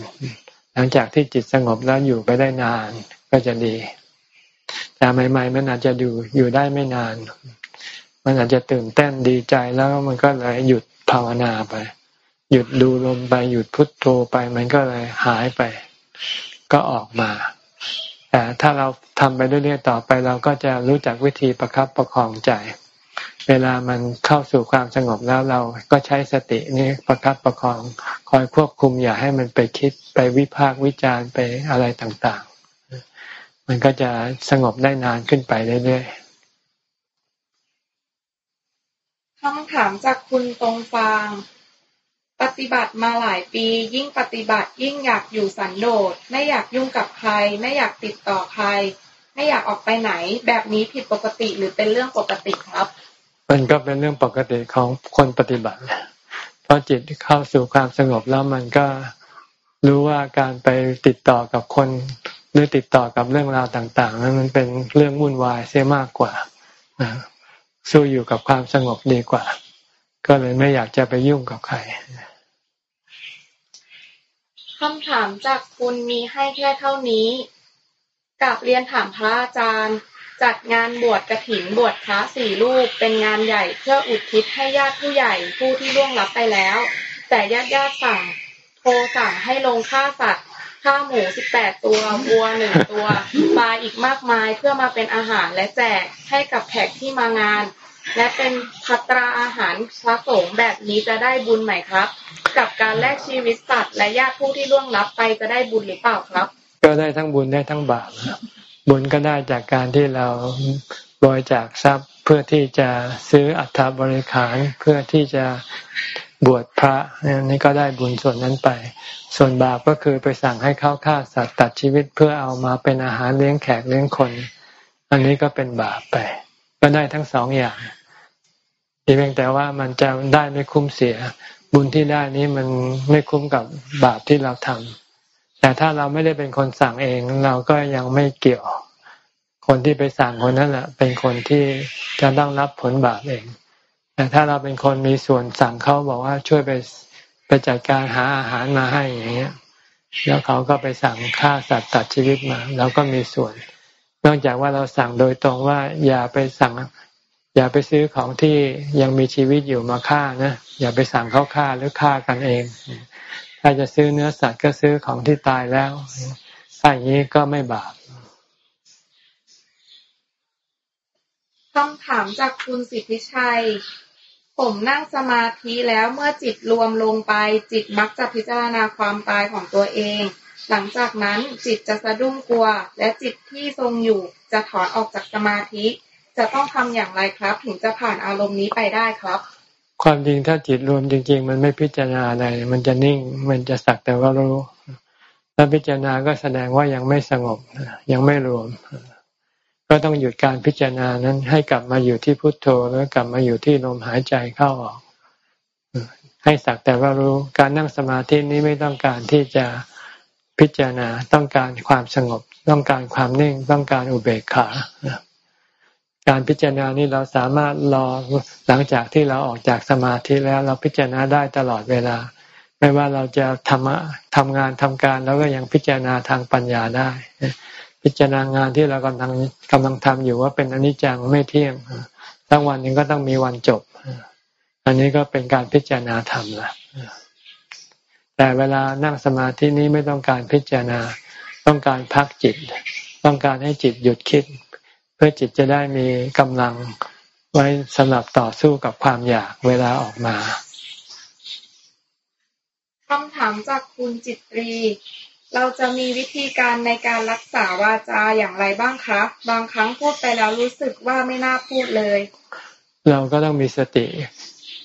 หลังจากที่จิตสงบแล้วอยู่ไปได้นานก็จะดี แต่ใหม่ ๆ มันอาจจะอยู่อยู่ได้ไม่นาน มันอาจจะตื่นเต้นดีใจแล้วมันก็เลยหยุดภาวนาไป หยุดดูลมไปหยุดพุทโธไป มันก็เลยหายไป ก็ออกมาแต่ถ้าเราทำไปเรื่อยๆต่อไป เราก็จะรู้จักวิธีประครับประคองใจ เวลามันเข้าสู่ความสงบแล้วเราก็ใช้สตินี้ประคับประคอง คอยควบคุมอย่าให้มันไปคิดไปวิพากษ์วิจารณ์ไปอะไรต่างๆ มันก็จะสงบได้นานขึ้นไปเรื่อยๆคำถามจากคุณตรงฟาง ปฏิบัติมาหลายปี ยิ่งปฏิบัติยิ่งอยากอยู่สันโดษ ไม่อยากยุ่งกับใคร ไม่อยากติดต่อใคร ไม่อยากออกไปไหน แบบนี้ผิดปกติหรือเป็นเรื่องปกติครับ มันก็เป็นเรื่องปกติของคนปฏิบัติเพราะจิตเข้าสู่ความสงบแล้วมันก็รู้ว่าการไปติดต่อกับคน หรือติดต่อกับเรื่องราวต่างๆนั้นมันเป็นเรื่องวุ่นวายเสียมากกว่าสู้อยู่กับความสงบดีกว่า ก็เลยไม่อยากจะไปยุ่งกับใครคำถามจากคุณมีให้แค่เท่านี้กับเรียนถามพระอาจารย์ จัดงานบวชกระถิ่นบวชพระสี่รูปเป็นงานใหญ่เพื่ออุทิศให้ญาติผู้ใหญ่ผู้ที่ล่วงลับไปแล้ว แต่ญาติญาติสั่งโทรสั่งให้ลงฆ่าสัตว์ ฆ่าหมูสิบแปดตัววัวหนึ่งตัวปลาอีกมากมายเพื่อมาเป็นอาหารและแจกให้กับแขกที่มางาน และเป็นพัตราอาหารพระสงฆ์แบบนี้จะได้บุญไหมครับ กับการแลกชีวิตสัตว์และญาติผู้ที่ล่วงลับไปจะได้บุญหรือเปล่าครับ ก็ได้ทั้งบุญได้ทั้งบาปบุญก็ได้จากการที่เราบริจาคทรัพย์เพื่อที่จะซื้ออัฐบริขารเพื่อที่จะ บวชพระนี่ก็ได้บุญส่วนนั้นไป ส่วนบาปก็คือไปสั่งให้เขาฆ่าสัตว์ตัดชีวิตเพื่อเอามาเป็นอาหารเลี้ยงแขกเลี้ยงคน อันนี้ก็เป็นบาปไป ก็ได้ทั้งสองอย่างเพียงแต่ว่ามันจะได้ไม่คุ้มเสีย บุญที่ได้นี้มันไม่คุ้มกับบาปที่เราทำแต่ถ้าเราไม่ได้เป็นคนสั่งเองเราก็ยังไม่เกี่ยว คนที่ไปสั่งคนนั้นแหละเป็นคนที่จะต้องรับผลบาปเอง แต่ถ้าเราเป็นคนมีส่วนสั่งเขาบอกว่าช่วยไปไปจัดการหาอาหารมาให้อย่างเงี้ยแล้วเขาก็ไปสั่งฆ่าสัตว์ตัดชีวิตมาเราก็มีส่วน นอกจากว่าเราสั่งโดยตรงว่า อย่าไปสั่ง อย่าไปซื้อของที่ยังมีชีวิตอยู่มาฆ่านะอย่าไปสั่งเขาฆ่าหรือฆ่ากันเอง ถ้าจะซื้อเนื้อสัตว์ก็ซื้อของที่ตายแล้วถ้าอย่างนี้ก็ไม่บาปคำถามจากคุณสิทธิชัย ผมนั่งสมาธิแล้วเมื่อจิตรวมลงไป จิตมักจะพิจารณาความตายของตัวเอง หลังจากนั้นจิตจะสะดุ้งกลัว และจิตที่ทรงอยู่จะถอนออกจากสมาธิ จะต้องทำอย่างไรครับ ถึงจะผ่านอารมณ์นี้ไปได้ครับ ความจริงถ้าจิตรวมจริง ๆ มันไม่พิจารณาอะไรมันจะนิ่งมันจะสักแต่ว่ารู้ถ้าพิจารณาก็แสดงว่ายังไม่สงบยังไม่รวม ก็ต้องหยุดการพิจารณานั้นให้กลับมาอยู่ที่พุทโธแล้วกลับมาอยู่ที่ลมหายใจเข้าออก ให้สักแต่ว่ารู้การนั่งสมาธินี้ไม่ต้องการที่จะพิจารณาต้องการความสงบ ต้องการความนิ่งต้องการอุเบกขาการพิจารณานี้เราสามารถรอหลังจากที่เราออกจากสมาธิแล้วเราพิจารณาได้ตลอดเวลา ไม่ว่าเราจะทำทำงานทำการแล้วก็ยังพิจารณาทางปัญญาได้ พิจารณางานที่เรากำลังกำลังทำอยู่ว่าเป็นอนิจจังไม่เที่ยงทั้งวันนึงก็ต้องมีวันจบ อันนี้ก็เป็นการพิจารณาธรรมละแต่เวลานั่งสมาธินี้ไม่ต้องการพิจารณา ต้องการพักจิต ต้องการให้จิตหยุดคิด เพื่อจิตจะได้มีกำลังไว้สำหรับต่อสู้กับความอยากเวลาออกมาคำถามจากคุณจิตรี เราจะมีวิธีการในการรักษาวาจาอย่างไรบ้างคะบางครั้งพูดไปแล้วรู้สึกว่าไม่น่าพูดเลย เราก็ต้องมีสติ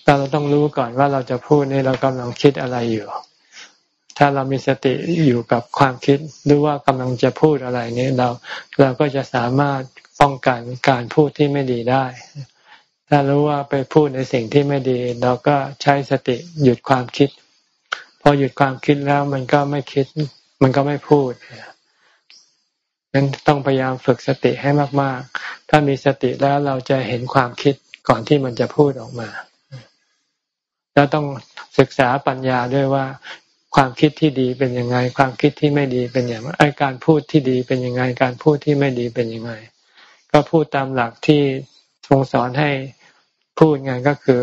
เราต้องรู้ก่อนว่าเราจะพูดนี่เรากำลังคิดอะไรอยู่ ถ้าเรามีสติอยู่กับความคิดหรือว่ากำลังจะพูดอะไรนี้เราเราก็จะสามารถป้องกันการพูดที่ไม่ดีได้ ถ้ารู้ว่าไปพูดในสิ่งที่ไม่ดี เราก็ใช้สติหยุดความคิด พอหยุดความคิดแล้วมันก็ไม่คิด มันก็ไม่พูดนั้นต้องพยายามฝึกสติให้มาก ๆ ถ้ามีสติแล้วเราจะเห็นความคิดก่อนที่มันจะพูดออกมา แล้วต้องศึกษาปัญญาด้วยว่า ความคิดที่ดีเป็นยังไง ความคิดที่ไม่ดีเป็นอย่างไรการพูดที่ดีเป็นยังไง การพูดที่ไม่ดีเป็นยังไง ก็พูดตามหลักที่ทรงสอนให้พูดไงก็คือ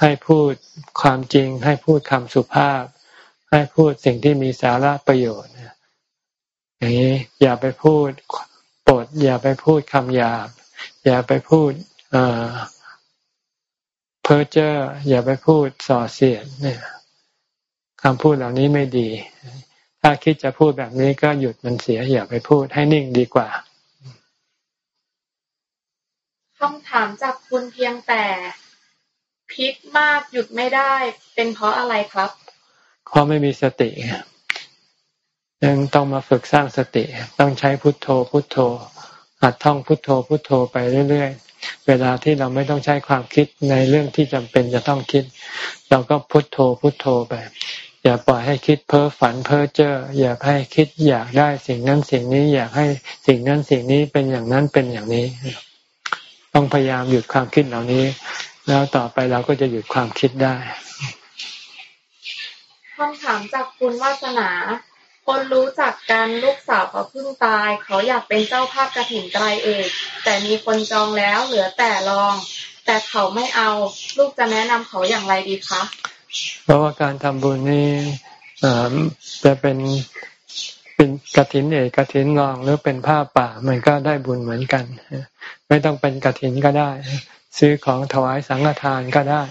ให้พูดความจริง ให้พูดคำสุภาพ ให้พูดสิ่งที่มีสาระประโยชน์อย่างนี้อย่าไปพูดปด อย่าไปพูดคำหยาบ อย่าไปพูดเพ้อเจ้ออย่าไปพูดส่อเสียดเนี่ยคำพูดเหล่านี้ไม่ดี ถ้าคิดจะพูดแบบนี้ก็หยุดมันเสีย อย่าไปพูดให้นิ่งดีกว่าคำถามจากคุณเพียงแต่พิษมากหยุดไม่ได้ เป็นเพราะอะไรครับ เพราะไม่มีสติยังต้องมาฝึกสร้างสติ ต้องใช้พุทโธ พุทโธหัดท่องพุทโธ พุทโธไปเรื่อยๆ เวลาที่เราไม่ต้องใช้ความคิดในเรื่องที่จำเป็นจะต้องคิด เราก็พุทโธ พุทโธไป อย่าปล่อยให้คิดเพ้อฝันเพ้อเจ้อ อย่าให้คิดอยากได้สิ่งนั้นสิ่งนี้อยากให้สิ่งนั้นสิ่งนี้เป็นอย่างนั้นเป็นอย่างนี้ ต้องพยายามหยุดความคิดเหล่านี้ แล้วต่อไปเราก็จะหยุดความคิดได้ ถามจากคุณวาสนา คนรู้จักกันลูกสาวเขาเพิ่งตาย เขาอยากเป็นเจ้าภาพกระถิ่นไตรเอกแต่มีคนจองแล้วเหลือแต่รอง แต่เขาไม่เอา ลูกจะแนะนำเขาอย่างไรดีคะเพราะว่าการทำบุญนี่จะเป็นเป็นกระถินเอกกระถินรองหรือเป็นผ้าป่ามันก็ได้บุญเหมือนกัน ไม่ต้องเป็นกระถินก็ได้ ซื้อของถวายสังฆทานก็ได้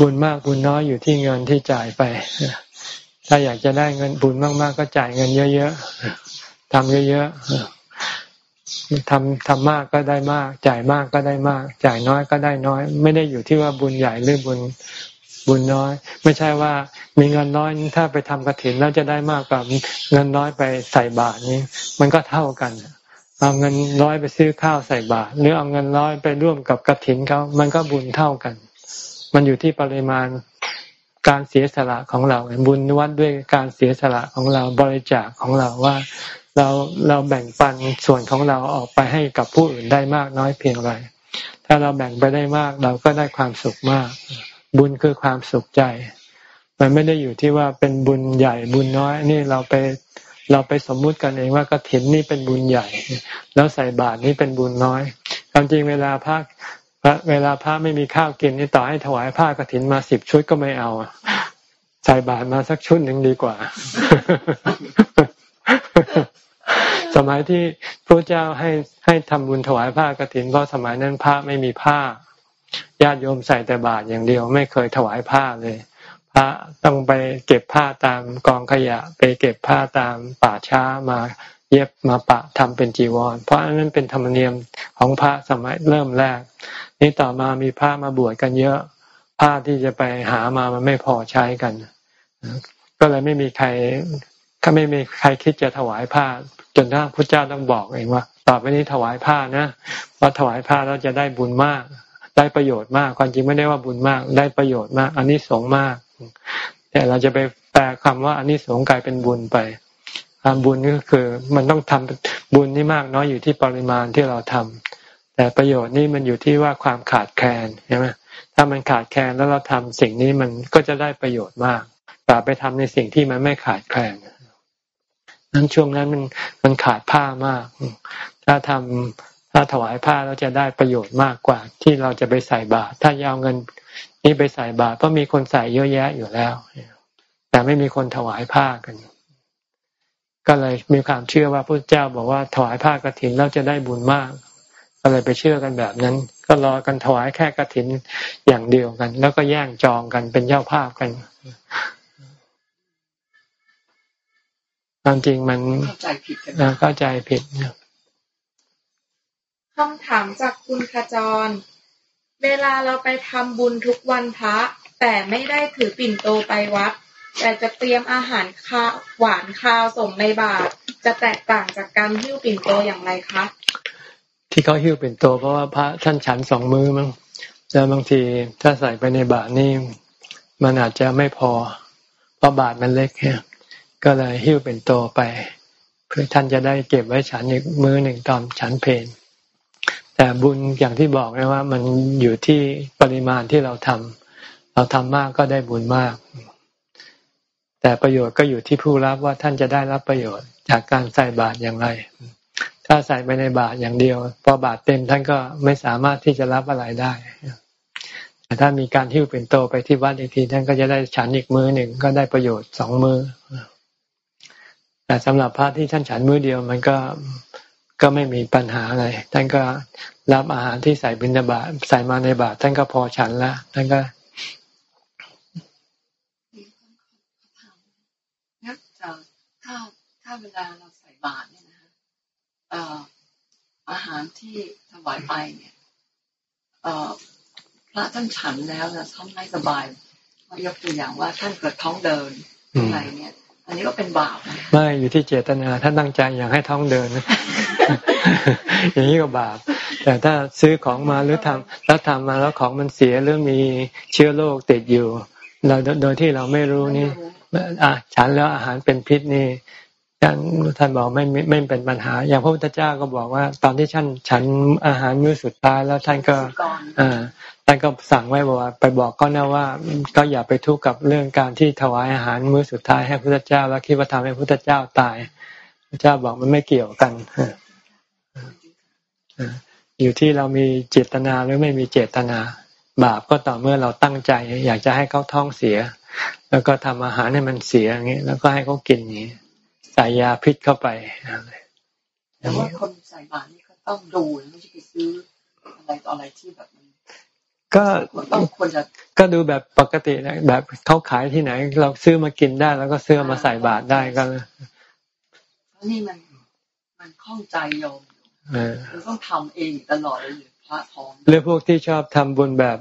บุญมากบุญน้อยอยู่ที่เงินที่จ่ายไป ถ้าอยากจะได้เงินบุญมาก ๆ ก็จ่ายเงินเยอะๆทำเยอะๆทำทำมากก็ได้มาก จ่ายมากก็ได้มาก จ่ายน้อยก็ได้น้อย ไม่ได้อยู่ที่ว่าบุญใหญ่หรือบุญบุญน้อย ไม่ใช่ว่ามีเงินน้อยถ้าไปทำกระถินแล้วจะได้มากกว่าเงินน้อยไปใส่บาตรนี้ มันก็เท่ากันเอาเงินร้อยไปซื้อข้าวใส่บาตรหรือเอาเงินร้อยไปร่วมกับกระถินเขามันก็บุญเท่ากัน มันอยู่ที่ปริมาณ การเสียสละของเราบุญวัดด้วยการเสียสละของเราบริจาคของเราว่า เราเราแบ่งปันส่วนของเราออกไปให้กับผู้อื่นได้มากน้อยเพียงไรถ้าเราแบ่งไปได้มากเราก็ได้ความสุขมาก บุญคือความสุขใจ มันไม่ได้อยู่ที่ว่าเป็นบุญใหญ่บุญน้อย นี่เราไปเราไปสมมุติกันเองว่ากระถินนี่เป็นบุญใหญ่ แล้วใส่บาตรนี่เป็นบุญน้อยความจริงเวลาพระ พระเวลาพระไม่มีข้าวกินนี่ต่อให้ถวายผ้ากระถินมาสิบชุดก็ไม่เอาใส่บาตรมาสักชุดหนึ่งดีกว่า สมัยที่พระเจ้าให้ให้ทำบุญถวายผ้ากระถินเพราะสมัยนั้นพระไม่มีผ้าญาติโยมใส่แต่บาตรอย่างเดียว ไม่เคยถวายผ้าเลย พระต้องไปเก็บผ้าตามกองขยะ ไปเก็บผ้าตามป่าช้ามาเย็บมาปะทำเป็นจีวร เพราะอันนั้นเป็นธรรมเนียมของพระสมัยเริ่มแรก นี่ต่อมามีพระมาบวชกันเยอะผ้าที่จะไปหามามันไม่พอใช้กัน ก็เลยไม่มีใครก็ไม่มีใครคิดจะถวายผ้า จนถ้าพระเจ้าต้องบอกเองว่า ต่อไปนี้ถวายผ้านะว่าถวายผ้าแล้วจะได้บุญมาก ได้ประโยชน์มากความจริงไม่ได้ว่าบุญมาก ได้ประโยชน์มากอันนี้สงมาก แต่เราจะไปแปลคำว่าอันนี้สงกลายเป็นบุญไปความบุญก็คือ มันต้องทำบุญนี่มากน้อยอยู่ที่ปริมาณที่เราทำ แต่ประโยชน์นี่มันอยู่ที่ว่าความขาดแคลนใช่ไหมถ้ามันขาดแคลนแล้วเราทำสิ่งนี้มันก็จะได้ประโยชน์มากกว่าไปทำในสิ่งที่มันไม่ขาดแคลนนั้นช่วงนั้นมันมันขาดผ้ามาก ถ้าทำถ้าถวายผ้าเราจะได้ประโยชน์มากกว่า ที่เราจะไปใส่บาตรถ้ายาวเงินนี้ไปใส่บาตรเพราะมีคนใส่เยอะแยะอยู่แล้ว แต่ไม่มีคนถวายผ้ากัน ก็เลยมีความเชื่อว่าพระเจ้าบอกว่าถวายผ้ากรถินแล้วจะได้บุญมาก ก็เลยไปเชื่อกันแบบนั้น ก็รอกันถวายแค่กรถินอย่างเดียวกัน แล้วก็แย่งจองกันเป็นเจ้าภาพกันความจริงมันเข้าใจผิดกันเข้าใจผิดคำถามจากคุณขจร เวลาเราไปทำบุญทุกวันพระ แต่ไม่ได้ถือปิ่นโตไปวัด แต่จะเตรียมอาหารคาหวานคาวส่งในบาตรจะแตกต่างจากการหิ้วปิ่นโตอย่างไรคะ ที่เขาหิ้วปิ่นโตเพราะว่าพระท่านฉันสองมือมั้งแล้วบางทีถ้าใส่ไปในบาตรนี่มันอาจจะไม่พอ เพราะบาตรมันเล็กเนี่ยก็เลยหิ้วเป็นโตไป เพื่อท่านจะได้เก็บไว้ฉันอีกมือหนึ่งตอนฉันเพนแต่บุญอย่างที่บอกนะว่า มันอยู่ที่ปริมาณที่เราทำเราทำมากก็ได้บุญมาก แต่ประโยชน์ก็อยู่ที่ผู้รับว่าท่านจะได้รับประโยชน์จากการใส่บาตรอย่างไร ถ้าใส่ไปในบาตรอย่างเดียว พอบาตรเต็มท่านก็ไม่สามารถที่จะรับอะไรได้แต่ถ้ามีการหิ้วเป็นโตไปที่วัดอีกทีท่านก็จะได้ฉันอีกมือหนึ่งก็ได้ประโยชน์สองมือแต่สำหรับพระที่ท่านฉันมือเดียวมันก็ก็ไม่มีปัญหาอะไรท่านก็รับอาหารที่ใส่บิณฑบาตใส่มาในบาตรท่านก็พอฉันละท่านก็ถ้าถ้าเวลาเราใส่บาตรเนี่ย อ่ออาหารที่ถวายไปเนี่ยเอ่อพระท่านฉันแล้วนะท่านไม่สบายยกตัวอย่างว่าท่านเกิดท้องเดินอะไรเนี่ย อันนี้ก็เป็นบาปไม่อยู่ที่เจตนาถ้าตั้งใจอยากให้ท้องเดินอย่างนี้ก็บาป แต่ถ้าซื้อของมาหรือทำแล้วทำมาแล้วของมันเสียหรือมีเชื้อโรคติดอยู่ เราโดยที่เราไม่รู้นี่อะฉันแล้วอาหารเป็นพิษนี่ ท่านท่านบอกไม่ไม่เป็นปัญหา อย่างพระพุทธเจ้าก็บอกว่า ตอนที่ท่านฉันอาหารมื้อสุดท้ายแล้วท่านก็อ่าท่านก็สั่งไว้บอกว่าไปบอกก็นะว่า ก็อย่าไปทุกข์กับเรื่องการที่ถวายอาหารมื้อสุดท้ายให้พระพุทธเจ้า แล้วคิดว่าทำให้พระพุทธเจ้าตายพระเจ้าบอกมันไม่เกี่ยวกันอยู่ที่เรามีเจตนาหรือไม่มีเจตนา บาปก็ต่อเมื่อเราตั้งใจ อยากจะให้เขาท้องเสีย แล้วก็ทำอาหารให้มันเสียอย่างนี้แล้วก็ให้เขากินอย่างนี้ ใส่ยาพิษเข้าไปแต่ว่าคนใส่บาตรนี่เขาต้องดูไม่ใช่ไปซื้ออะไรต่ออะไรที่แบบก็ต้องควรจะก็ดูแบบปกตินะแบบเขาขายที่ไหน เราซื้อมากินได้ แล้วก็ซื้อมาใส่บาตรได้ก็นี่มันมันคล่องใจโยมเราต้องทำเองตลอดเลยพระทองเรื่องพวกที่ชอบทำบุญแบบ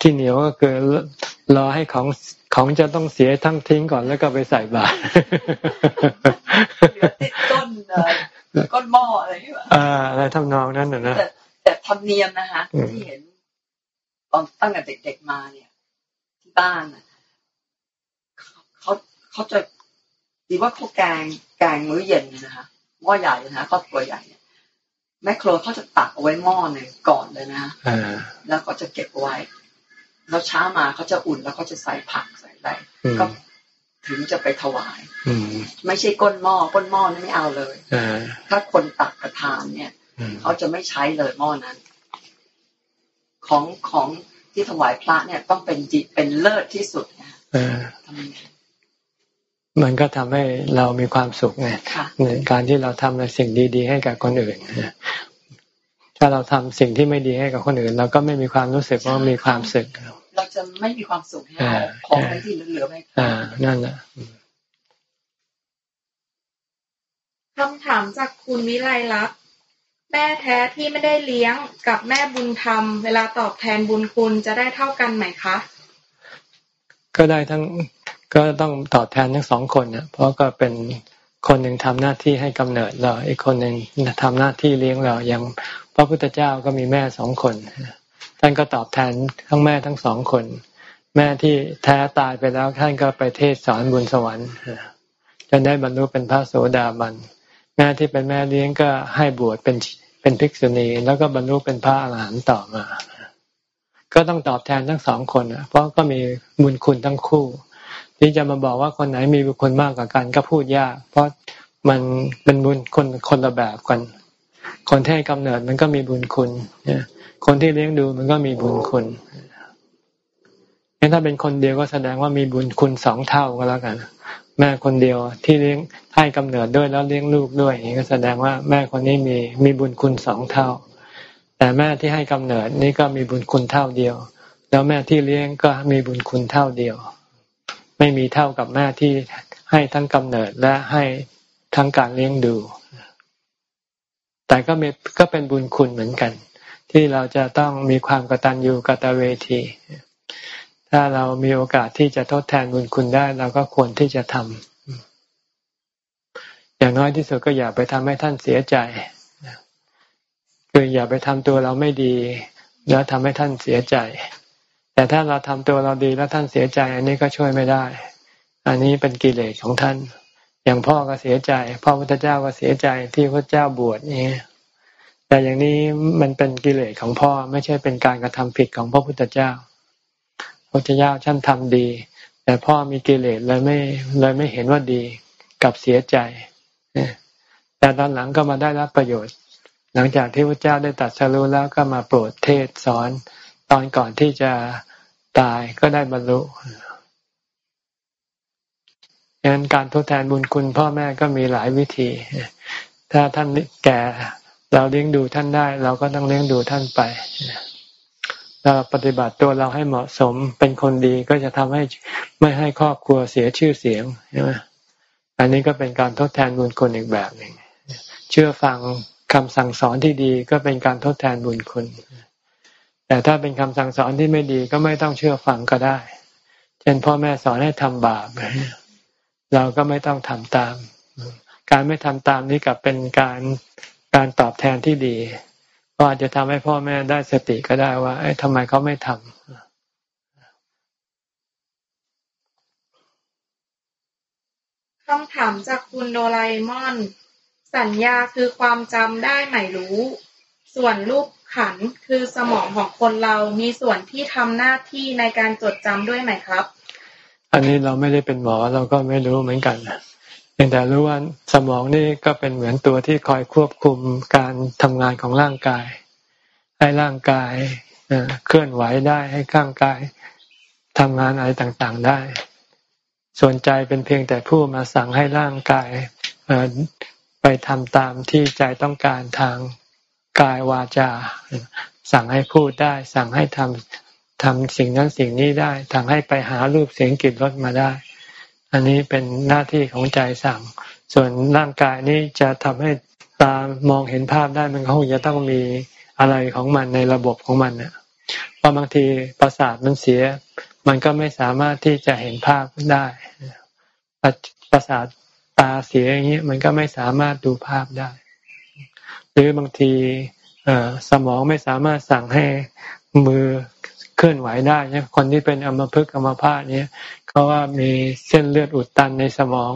ขี้เหนียวก็คือรอให้ของ ของจะต้องเสียทั้งทิ้งก่อนแล้วก็ไปใส่บาตรเหลือติดต้นก้นหม้ออะไรอย่างเงี้ยอ่าอะไรทำนองนั้นนะแต่แต่ทำเนียมนะคะที่เห็นตอนตั้งแต่เด็กๆมาเนี่ย ที่บ้านเขาเขาจะดีว่าเขาแกงแกงมื้อเย็นนะคะหม้อใหญ่นะครอบครัวใหญ่เนี่ยแม่ครัวเขาจะตักเอาไว้หม้อหนึ่งก่อนเลยนะแล้วก็จะเก็บไว้ แล้วเช้ามาเขาจะอุ่นแล้วเขาจะใส่ผักใส่อะไรก็ถึงจะไปถวายไม่ใช่ก้นหม้อก้นหม้อนี่ไม่เอาเลยถ้าคนตักกระทานเนี่ยเขาจะไม่ใช้เลยหม้อนั้น ของของที่ถวายพระเนี่ยต้องเป็นจิตเป็นเลิศที่สุดนะมันก็ทำให้เรามีความสุขไงในการที่เราทำในสิ่งดี ๆ ให้กับคนอื่นถ้าเราทำสิ่งที่ไม่ดีให้กับคนอื่น เราก็ไม่มีความรู้สึกว่ามีความสุข เราจะไม่มีความสุขของอะไรที่เหลือๆไม่อ่านั่นแหละคำถามจากคุณวิไลลักษณ์แม่แท้ที่ไม่ได้เลี้ยงกับแม่บุญธรรม เวลาตอบแทนบุญคุณจะได้เท่ากันไหมคะ ก็ได้ทั้งก็ต้องตอบแทนทั้งสองคนนะเพราะก็เป็นคนหนึ่งทำหน้าที่ให้กำเนิดเราอีกคนหนึ่งทำหน้าที่เลี้ยงเราอย่างพระพุทธเจ้าก็มีแม่สองคน ท่านก็ตอบแทนทั้งแม่ทั้งสองคน แม่ที่แท้ตายไปแล้วท่านก็ไปเทศสอนบุญสวรรค์จนได้บรรลุเป็นพระโสดาบันแม่ที่เป็นแม่เลี้ยงก็ให้บวชเป็นเป็นภิกษุณี แล้วก็บรรลุเป็นพระอรหันต์ต่อมา ก็ต้องตอบแทนทั้งสองคนอะเพราะก็มีบุญคุณทั้งคู่ ที่จะมาบอกว่าคนไหนมีบุญคุณมากกว่ากันก็พูดยาก เพราะมันเป็นบุญคนคนละแบบกัน คนที่ให้กำเนิดมันก็มีบุญคุณเนี่ย คนที่เลี้ยงดูมันก็มีบุญคุณงั้นถ้าเป็นคนเดียวก็แสดงว่ามีบุญคุณสองเท่าก็แล้วกัน แม่คนเดียวที่เลี้ยงให้กำเนิดด้วยแล้วเลี้ยงลูกด้วยนี่ก็แสดงว่าแม่คนนี้มีมีบุญคุณสองเท่า แต่แม่ที่ให้กำเนิดนี่ก็มีบุญคุณเท่าเดียว แล้วแม่ที่เลี้ยงก็มีบุญคุณเท่าเดียว ไม่มีเท่ากับแม่ที่ให้ทั้งกำเนิดและให้ทั้งการเลี้ยงดู แต่ก็มีก็เป็นบุญคุณเหมือนกัน ที่เราจะต้องมีความกตัญญูกตเวที ถ้าเรามีโอกาสที่จะทดแทนบุญคุณได้ เราก็ควรที่จะทำอย่างน้อยที่สุดก็อย่าไปทำให้ท่านเสียใจคืออย่าไปทำตัวเราไม่ดี แล้วทำให้ท่านเสียใจ แต่ถ้าเราทำตัวเราดีแล้วท่านเสียใจ อันนี้ก็ช่วยไม่ได้ อันนี้เป็นกิเลสของท่าน อย่างพ่อก็เสียใจพ่อพุทธเจ้าก็เสียใจที่พระเจ้าบวชนี่ แต่อย่างนี้มันเป็นกิเลสของพ่อไม่ใช่เป็นการกระทำผิดของพระพุทธเจ้า พระพุทธเจ้าท่านทำดี แต่พ่อมีกิเลสเลยไม่เลยไม่เห็นว่าดีกับเสียใจ แต่ตอนหลังก็มาได้รับประโยชน์ หลังจากที่พระเจ้าได้ตัดสรู้แล้วก็มาโปรดเทศสอน ตอนก่อนที่จะตายก็ได้บรรลุดังนั้นการทดแทนบุญคุณพ่อแม่ก็มีหลายวิธี ถ้าท่านแก่ เราเลี้ยงดูท่านได้ เราก็ต้องเลี้ยงดูท่านไปเราปฏิบัติตัวเราให้เหมาะสมเป็นคนดีก็จะทำให้ไม่ให้ครอบครัวเสียชื่อเสียงใช่ไหมอันนี้ก็เป็นการทดแทนบุญคุณอีกแบบหนึ่งเชื่อฟังคำสั่งสอนที่ดีก็เป็นการทดแทนบุญคุณ แต่ถ้าเป็นคำสั่งสอนที่ไม่ดีก็ไม่ต้องเชื่อฟังก็ได้ เช่นพ่อแม่สอนให้ทำบาปเราก็ไม่ต้องทำตาม การไม่ทำตามนี้กับเป็นการ การตอบแทนที่ดีก็อาจจะทำให้พ่อแม่ได้สติก็ได้ว่าไอ้ทำไมเขาไม่ทำคำถามจากคุณโดราเอมอน สัญญาคือความจำได้หมายรู้ ส่วนรูปขันคือสมองของคนเรามีส่วนที่ทำหน้าที่ในการจดจำด้วยไหมครับ อันนี้เราไม่ได้เป็นหมอเราก็ไม่รู้เหมือนกัน พียงแต่รู้ว่าสมองนี่ก็เป็นเหมือนตัวที่คอยควบคุมการทำงานของร่างกาย ให้ร่างกายเคลื่อนไหวได้ให้ร่างกายทำงานอะไรต่างๆได้ ส่วนใจเป็นเพียงแต่ผู้มาสั่งให้ร่างกายไปทำตามที่ใจต้องการทางกายวาจา สั่งให้พูดได้ สั่งให้ทำทำสิ่งนั้นสิ่งนี้ได้สั่งให้ไปหารูปเสียงกลิ่นรสมาได้ อันนี้เป็นหน้าที่ของใจสั่ง ส่วนร่างกายนี้จะทำให้ตามองเห็นภาพได้มันคงจะต้องมีอะไรของมันในระบบของมันเนี่ยเพราะบางทีประสาทมันเสีย มันก็ไม่สามารถที่จะเห็นภาพได้ประสาทตาเสียอย่างนี้มันก็ไม่สามารถดูภาพได้ หรือบางทีสมองไม่สามารถสั่งให้มือเคลื่อนไหวได้เนี่ยคนที่เป็นอัมพฤกษ์อัมพาตเนี่ย เขาะว่ามีเส้นเลือดอุดตันในสมอง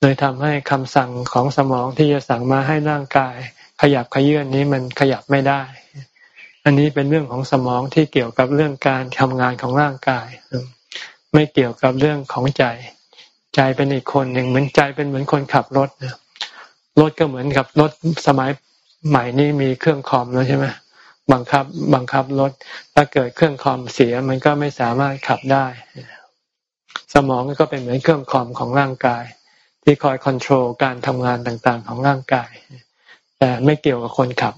เลยทำให้คำสั่งของสมองที่จะสั่งมาให้ร่างกาย ขยับขยื่นนี้มันขยับไม่ได้ อันนี้เป็นเรื่องของสมองที่เกี่ยวกับเรื่องการทำงานของร่างกาย ไม่เกี่ยวกับเรื่องของใจ ใจเป็นอีกคนหนึ่งเหมือนใจเป็นเหมือนคนขับรถนะรถก็เหมือนกับรถสมัยใหม่นี่มีเครื่องคอมแล้วใช่ไหมบังคับบังคับรถถ้าเกิดเครื่องคอมเสียมันก็ไม่สามารถขับได้ สมองก็เป็นเหมือนเครื่องคอมของร่างกาย ที่คอยควบคุมการทำงานต่างๆ ของร่างกาย แต่ไม่เกี่ยวกับคนขับ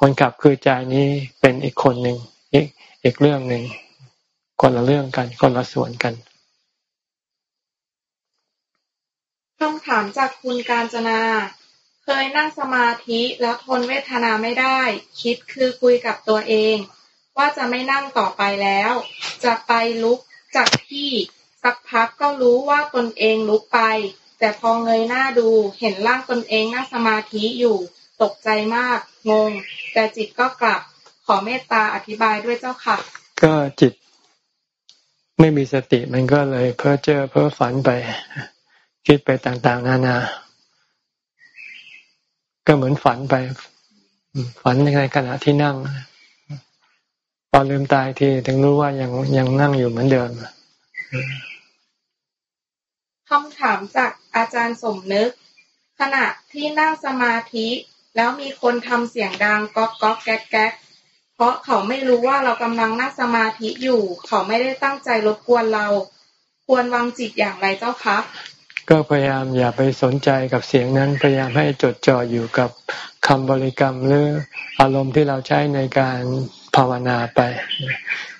คนขับคือใจนี้เป็นอีกคนหนึ่งอีกอีกเรื่องหนึ่งคนละเรื่องกันคนละส่วนกันคำถามจากคุณการจนา เคยนั่งสมาธิแล้วทนเวทนาไม่ได้ คิดคือคุยกับตัวเอง ว่าจะไม่นั่งต่อไปแล้ว จะไปลุกจากที่ สักพักก็รู้ว่าตนเองลุกไป แต่พอเงยหน้าดูเห็นร่างตนเองนั่งสมาธิอยู่ ตกใจมาก งง แต่จิตก็กลับ ขอเมตตาอธิบายด้วยเจ้าค่ะ ก็จิต ไม่มีสติมันก็เลย เพ้อเจ้อเพ้อฝันไป คิดไปต่างๆ นานา ก็เหมือนฝันไป ฝันในขณะที่นั่งพอลืมตายทีถึงรู้ว่ายังยังนั่งอยู่เหมือนเดิม คำถามจากอาจารย์สมนึก ขณะที่นั่งสมาธิ แล้วมีคนทำเสียงดังก๊อกก๊อกแก๊กแก๊กเพราะเขาไม่รู้ว่าเรากำลังนั่งสมาธิอยู่ เขาไม่ได้ตั้งใจรบกวนเรา ควรวางจิตอย่างไรเจ้าคะก็พยายามอย่าไปสนใจกับเสียงนั้นพยายามให้จดจ่ออยู่กับคำบริกรรมหรืออารมณ์ที่เราใช้ในการภาวนาไป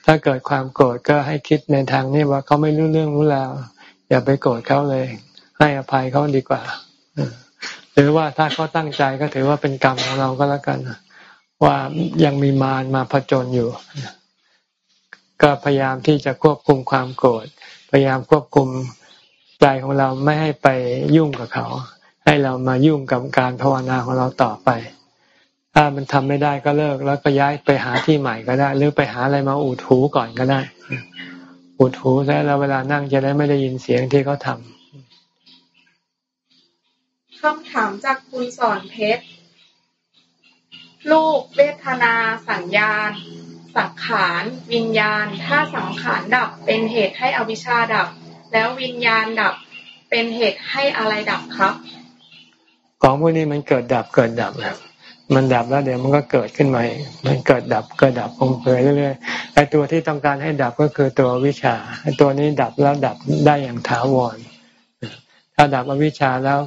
ถ้าเกิดความโกรธก็ให้คิดในทางนี้ว่าเขาไม่รู้เรื่องรู้ราว อย่าไปโกรธเขาเลย ให้อภัยเขาดีกว่าหรือว่าถ้าเขาตั้งใจก็ถือว่าเป็นกรรมของเราก็แล้วกันว่ายังมีมารมาผจญอยู่ ก็พยายามที่จะควบคุมความโกรธพยายามควบคุมใจของเราไม่ให้ไปยุ่งกับเขา ให้เรามายุ่งกับการภาวนาของเราต่อไป ถ้ามันทำไม่ได้ก็เลิกแล้วก็ย้ายไปหาที่ใหม่ก็ได้ หรือไปหาอะไรมาอุดหูก่อนก็ได้ อุดหูแล้วเวลานั่งจะได้ไม่ได้ยินเสียงที่เขาทำคำถามจากคุณสอนเพชรลูกเวทนาสัญญาณ สังขารวิญญาณ ถ้าสังขารดับเป็นเหตุให้อวิชชาดับ แล้ววิญญาณดับเป็นเหตุให้อะไรดับครับ ของพวกนี้มันเกิดดับเกิดดับนะ มันดับแล้วเดี๋ยวมันก็เกิดขึ้นมามันเกิดดับเกิดดับคงไปเรื่อยๆไอ้ตัวที่ต้องการให้ดับก็คือตัววิชาไอ้ตัวนี้ดับแล้วดับได้อย่างถาวร ถ้าดับอวิชชาแล้ว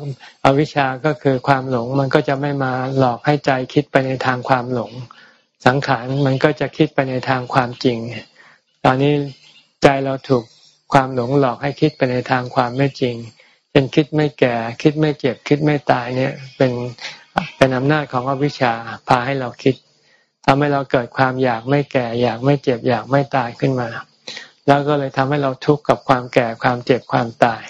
อวิชชาก็คือความหลง มันก็จะไม่มาหลอกให้ใจคิดไปในทางความหลง สังขารมันก็จะคิดไปในทางความจริง ตอนนี้ใจเราถูกความหลงหลอกให้คิดไปในทางความไม่จริงเป็นคิดไม่แก่ คิดไม่เจ็บ คิดไม่ตายเนี่ย เป็น เป็นอำนาจของอวิชชาพาให้เราคิดทำให้เราเกิดความอยากไม่แก่ อยากไม่เจ็บ อยากไม่ตายขึ้นมา แล้วก็เลยทำให้เราทุกข์กับความแก่ความเจ็บความตาย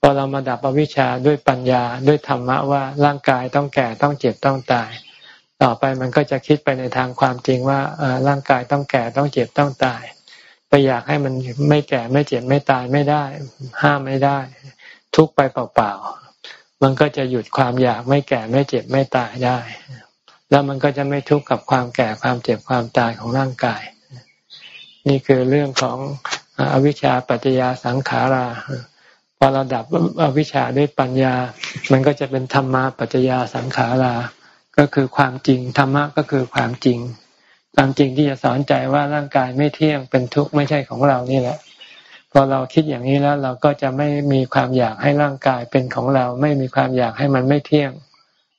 พอเรามาดับอวิชชาด้วยปัญญาด้วยธรรมะว่าร่างกายต้องแก่ต้องเจ็บต้องตาย ต่อไปมันก็จะคิดไปในทางความจริงว่าร่างกายต้องแก่ต้องเจ็บต้องตายไปอยากให้มันไม่แก่ไม่เจ็บไม่ตายไม่ได้ ห้ามไม่ได้ ทุกไปเปล่าๆ มันก็จะหยุดความอยากไม่แก่ไม่เจ็บไม่ตายได้ แล้วมันก็จะไม่ทุกข์กับความแก่ความเจ็บความตายของร่างกาย นี่คือเรื่องของอวิชชาปัจจยาสังขาราพอเราดับอวิชชาด้วยปัญญา มันก็จะเป็นธรรมะปัจจยาสังขารา ก็คือความจริงธรรมะก็คือความจริง ความจริงที่จะสอนใจว่าร่างกายไม่เที่ยงเป็นทุกข์ไม่ใช่ของเรานี่แหละ อเราคิดอย่างนี้แล้ว เราก็จะไม่มีความอยากให้ร่างกายเป็นของเรา ไม่มีความอยากให้มันไม่เที่ยง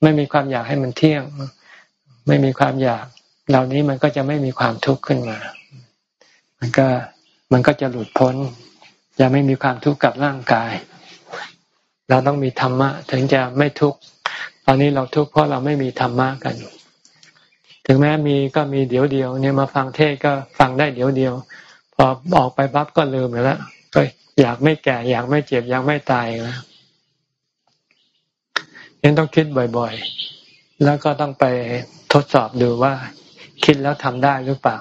ไม่มีความอยากให้มันเที่ยง ไม่มีความอยาก เหล่านี้มันก็จะไม่มีความทุกข์ขึ้นมา มันก็มันก็จะหลุดพ้น จะไม่มีความทุกข์กับร่างกาย เราต้องมีธรรมะ ถึงจะไม่ทุกข์ตอนนี้เราทุกข์เพราะเราไม่มีธรรมะกัน ถึงแม้มีก็มีเดี๋ยวเดียวเนี่ยมาฟังเทศก็ฟังได้เดี๋ยวเดียว พอออกไปปั๊บก็ลืมไปแล้วก็อยากไม่แก่ อยากไม่เจ็บ อยากไม่ตายแล้วยังต้องคิดบ่อยๆ แล้วก็ต้องไปทดสอบดูว่า คิดแล้วทำได้หรือเปล่า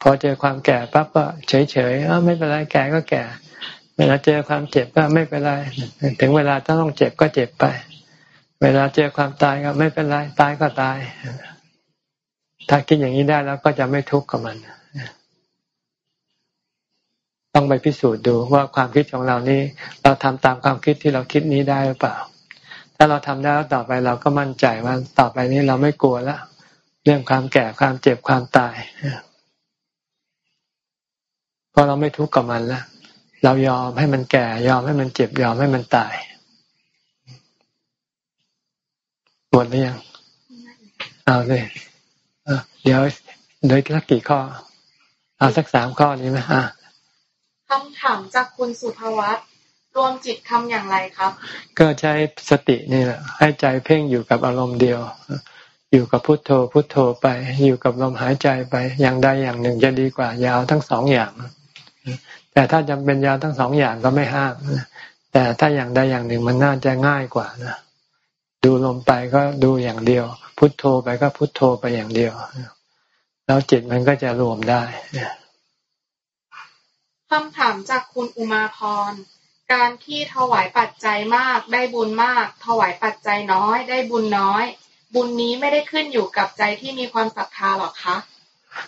พอเจอความแก่ปั๊บก็เฉยๆเออไม่เป็นไรแก่ก็แก่ เวลาเจอความเจ็บก็ไม่เป็นไร ถึงเวลาต้องเจ็บก็เจ็บไป เวลาเจอความตายก็ไม่เป็นไร ตายก็ตาย ถ้าคิดอย่างนี้ได้แล้วก็จะไม่ทุกข์กับมัน ต้องไปพิสูจน์ดูว่าความคิดของเรานี้ เราทำตามความคิดที่เราคิดนี้ได้หรือเปล่า ถ้าเราทำได้แล้วต่อไปเราก็มั่นใจว่าต่อไปนี้เราไม่กลัวแล้วเรื่องความแก่ความเจ็บความตายเพราะเราไม่ทุกข์กับมันแล้วเรายอมให้มันแก่ยอมให้มันเจ็บยอมให้มันตายหมดหรือยัง เอาเลยเดี๋ยวเดี๋ยวสักกี่ข้อ เอาสักสามข้อนี้ไหมฮะ คำถามจากคุณสุภวัตรวมจิตทำอย่างไรครับ ก็ใช้สตินี่แหละ ให้ใจเพ่งอยู่กับอารมณ์เดียว อยู่กับพุทโธ พุทโธไป อยู่กับลมหายใจไป อย่างใดอย่างหนึ่งจะดีกว่ายาวทั้งสองอย่าง แต่ถ้าจำเป็นยาวทั้งสองอย่างก็ไม่ห้ามแต่ถ้าอย่างใดอย่างหนึ่งมันน่าจะง่ายกว่านะดูลมไปก็ดูอย่างเดียว พุทโธไปก็พุทโธไปอย่างเดียว แล้วจิตมันก็จะรวมได้ คำถามจากคุณอุมาพร การที่ถวายปัจจัยมากได้บุญมาก ถวายปัจจัยน้อยได้บุญน้อย บุญนี้ไม่ได้ขึ้นอยู่กับใจที่มีความศรัทธาหรอคะ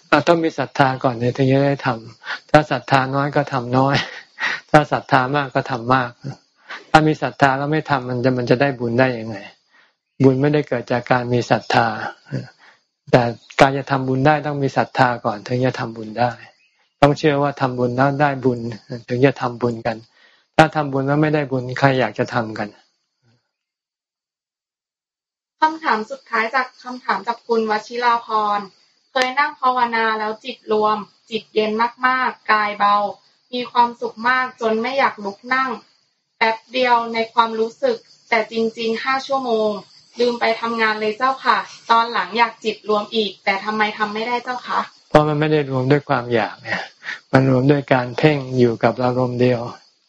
เราต้องมีศรัทธาก่อนเนี่ยถึงจะได้ทำถ้าศรัทธาน้อยก็ทำน้อย ถ้าศรัทธามากก็ทำมาก ถ้ามีศรัทธาแล้วไม่ทำมันจะมันจะได้บุญได้ยังไง บุญไม่ได้เกิดจากการมีศรัทธา แต่การจะทำบุญได้ต้องมีศรัทธาก่อนถึงจะทำบุญได้ ต้องเชื่อว่าทำบุญแล้วได้บุญ ถึงจะทำบุญกัน ถ้าทำบุญแล้วไม่ได้บุญใครอยากจะทำกันคำถามสุดท้ายจากคำถามจากคุณวชิราพรเคยนั่งภาวนาแล้วจิตรวม จิตเย็นมากๆ กายเบา มีความสุขมากจนไม่อยากลุกนั่ง แป๊บเดียวในความรู้สึก แต่จริงๆห้าชั่วโมง ลืมไปทำงานเลยเจ้าค่ะ ตอนหลังอยากจิตรวมอีก แต่ทำไมทำไม่ได้เจ้าคะ เพราะมันไม่ได้รวมด้วยความอยากเนี่ย มันรวมด้วยการเพ่งอยู่กับอารมณ์เดียว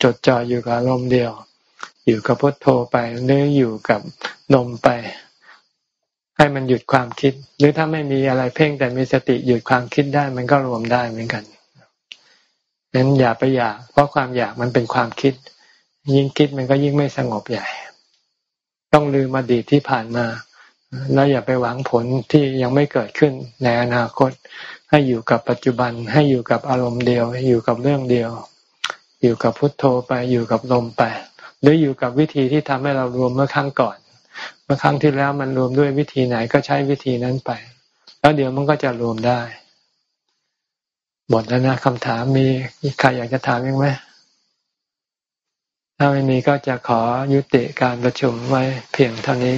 จดจ่ออยู่กับอารมณ์เดียว อยู่กับพุทโธไปหรืออยู่กับลมไป ให้มันหยุดความคิด หรือถ้าไม่มีอะไรเพ่งแต่มีสติหยุดความคิดได้ มันก็รวมได้เหมือนกันนั้นอย่าไปอยาก เพราะความอยากมันเป็นความคิด ยิ่งคิดมันก็ยิ่งไม่สงบใหญ่ ต้องลืมอดีตที่ผ่านมา แล้วอย่าไปหวังผลที่ยังไม่เกิดขึ้นในอนาคต ให้อยู่กับปัจจุบัน ให้อยู่กับอารมณ์เดียว อยู่กับเรื่องเดียว อยู่กับพุทโธไปอยู่กับลมไปหรืออยู่กับวิธีที่ทำให้เรารวมเมื่อครั้งก่อน เมื่อครั้งที่แล้วมันรวมด้วยวิธีไหนก็ใช้วิธีนั้นไป แล้วเดี๋ยวมันก็จะรวมได้หมดแล้วนะคำถามมีใครอยากจะถามยังไหมถ้าไม่มีก็จะขอยุติการประชุมไว้เพียงเท่านี้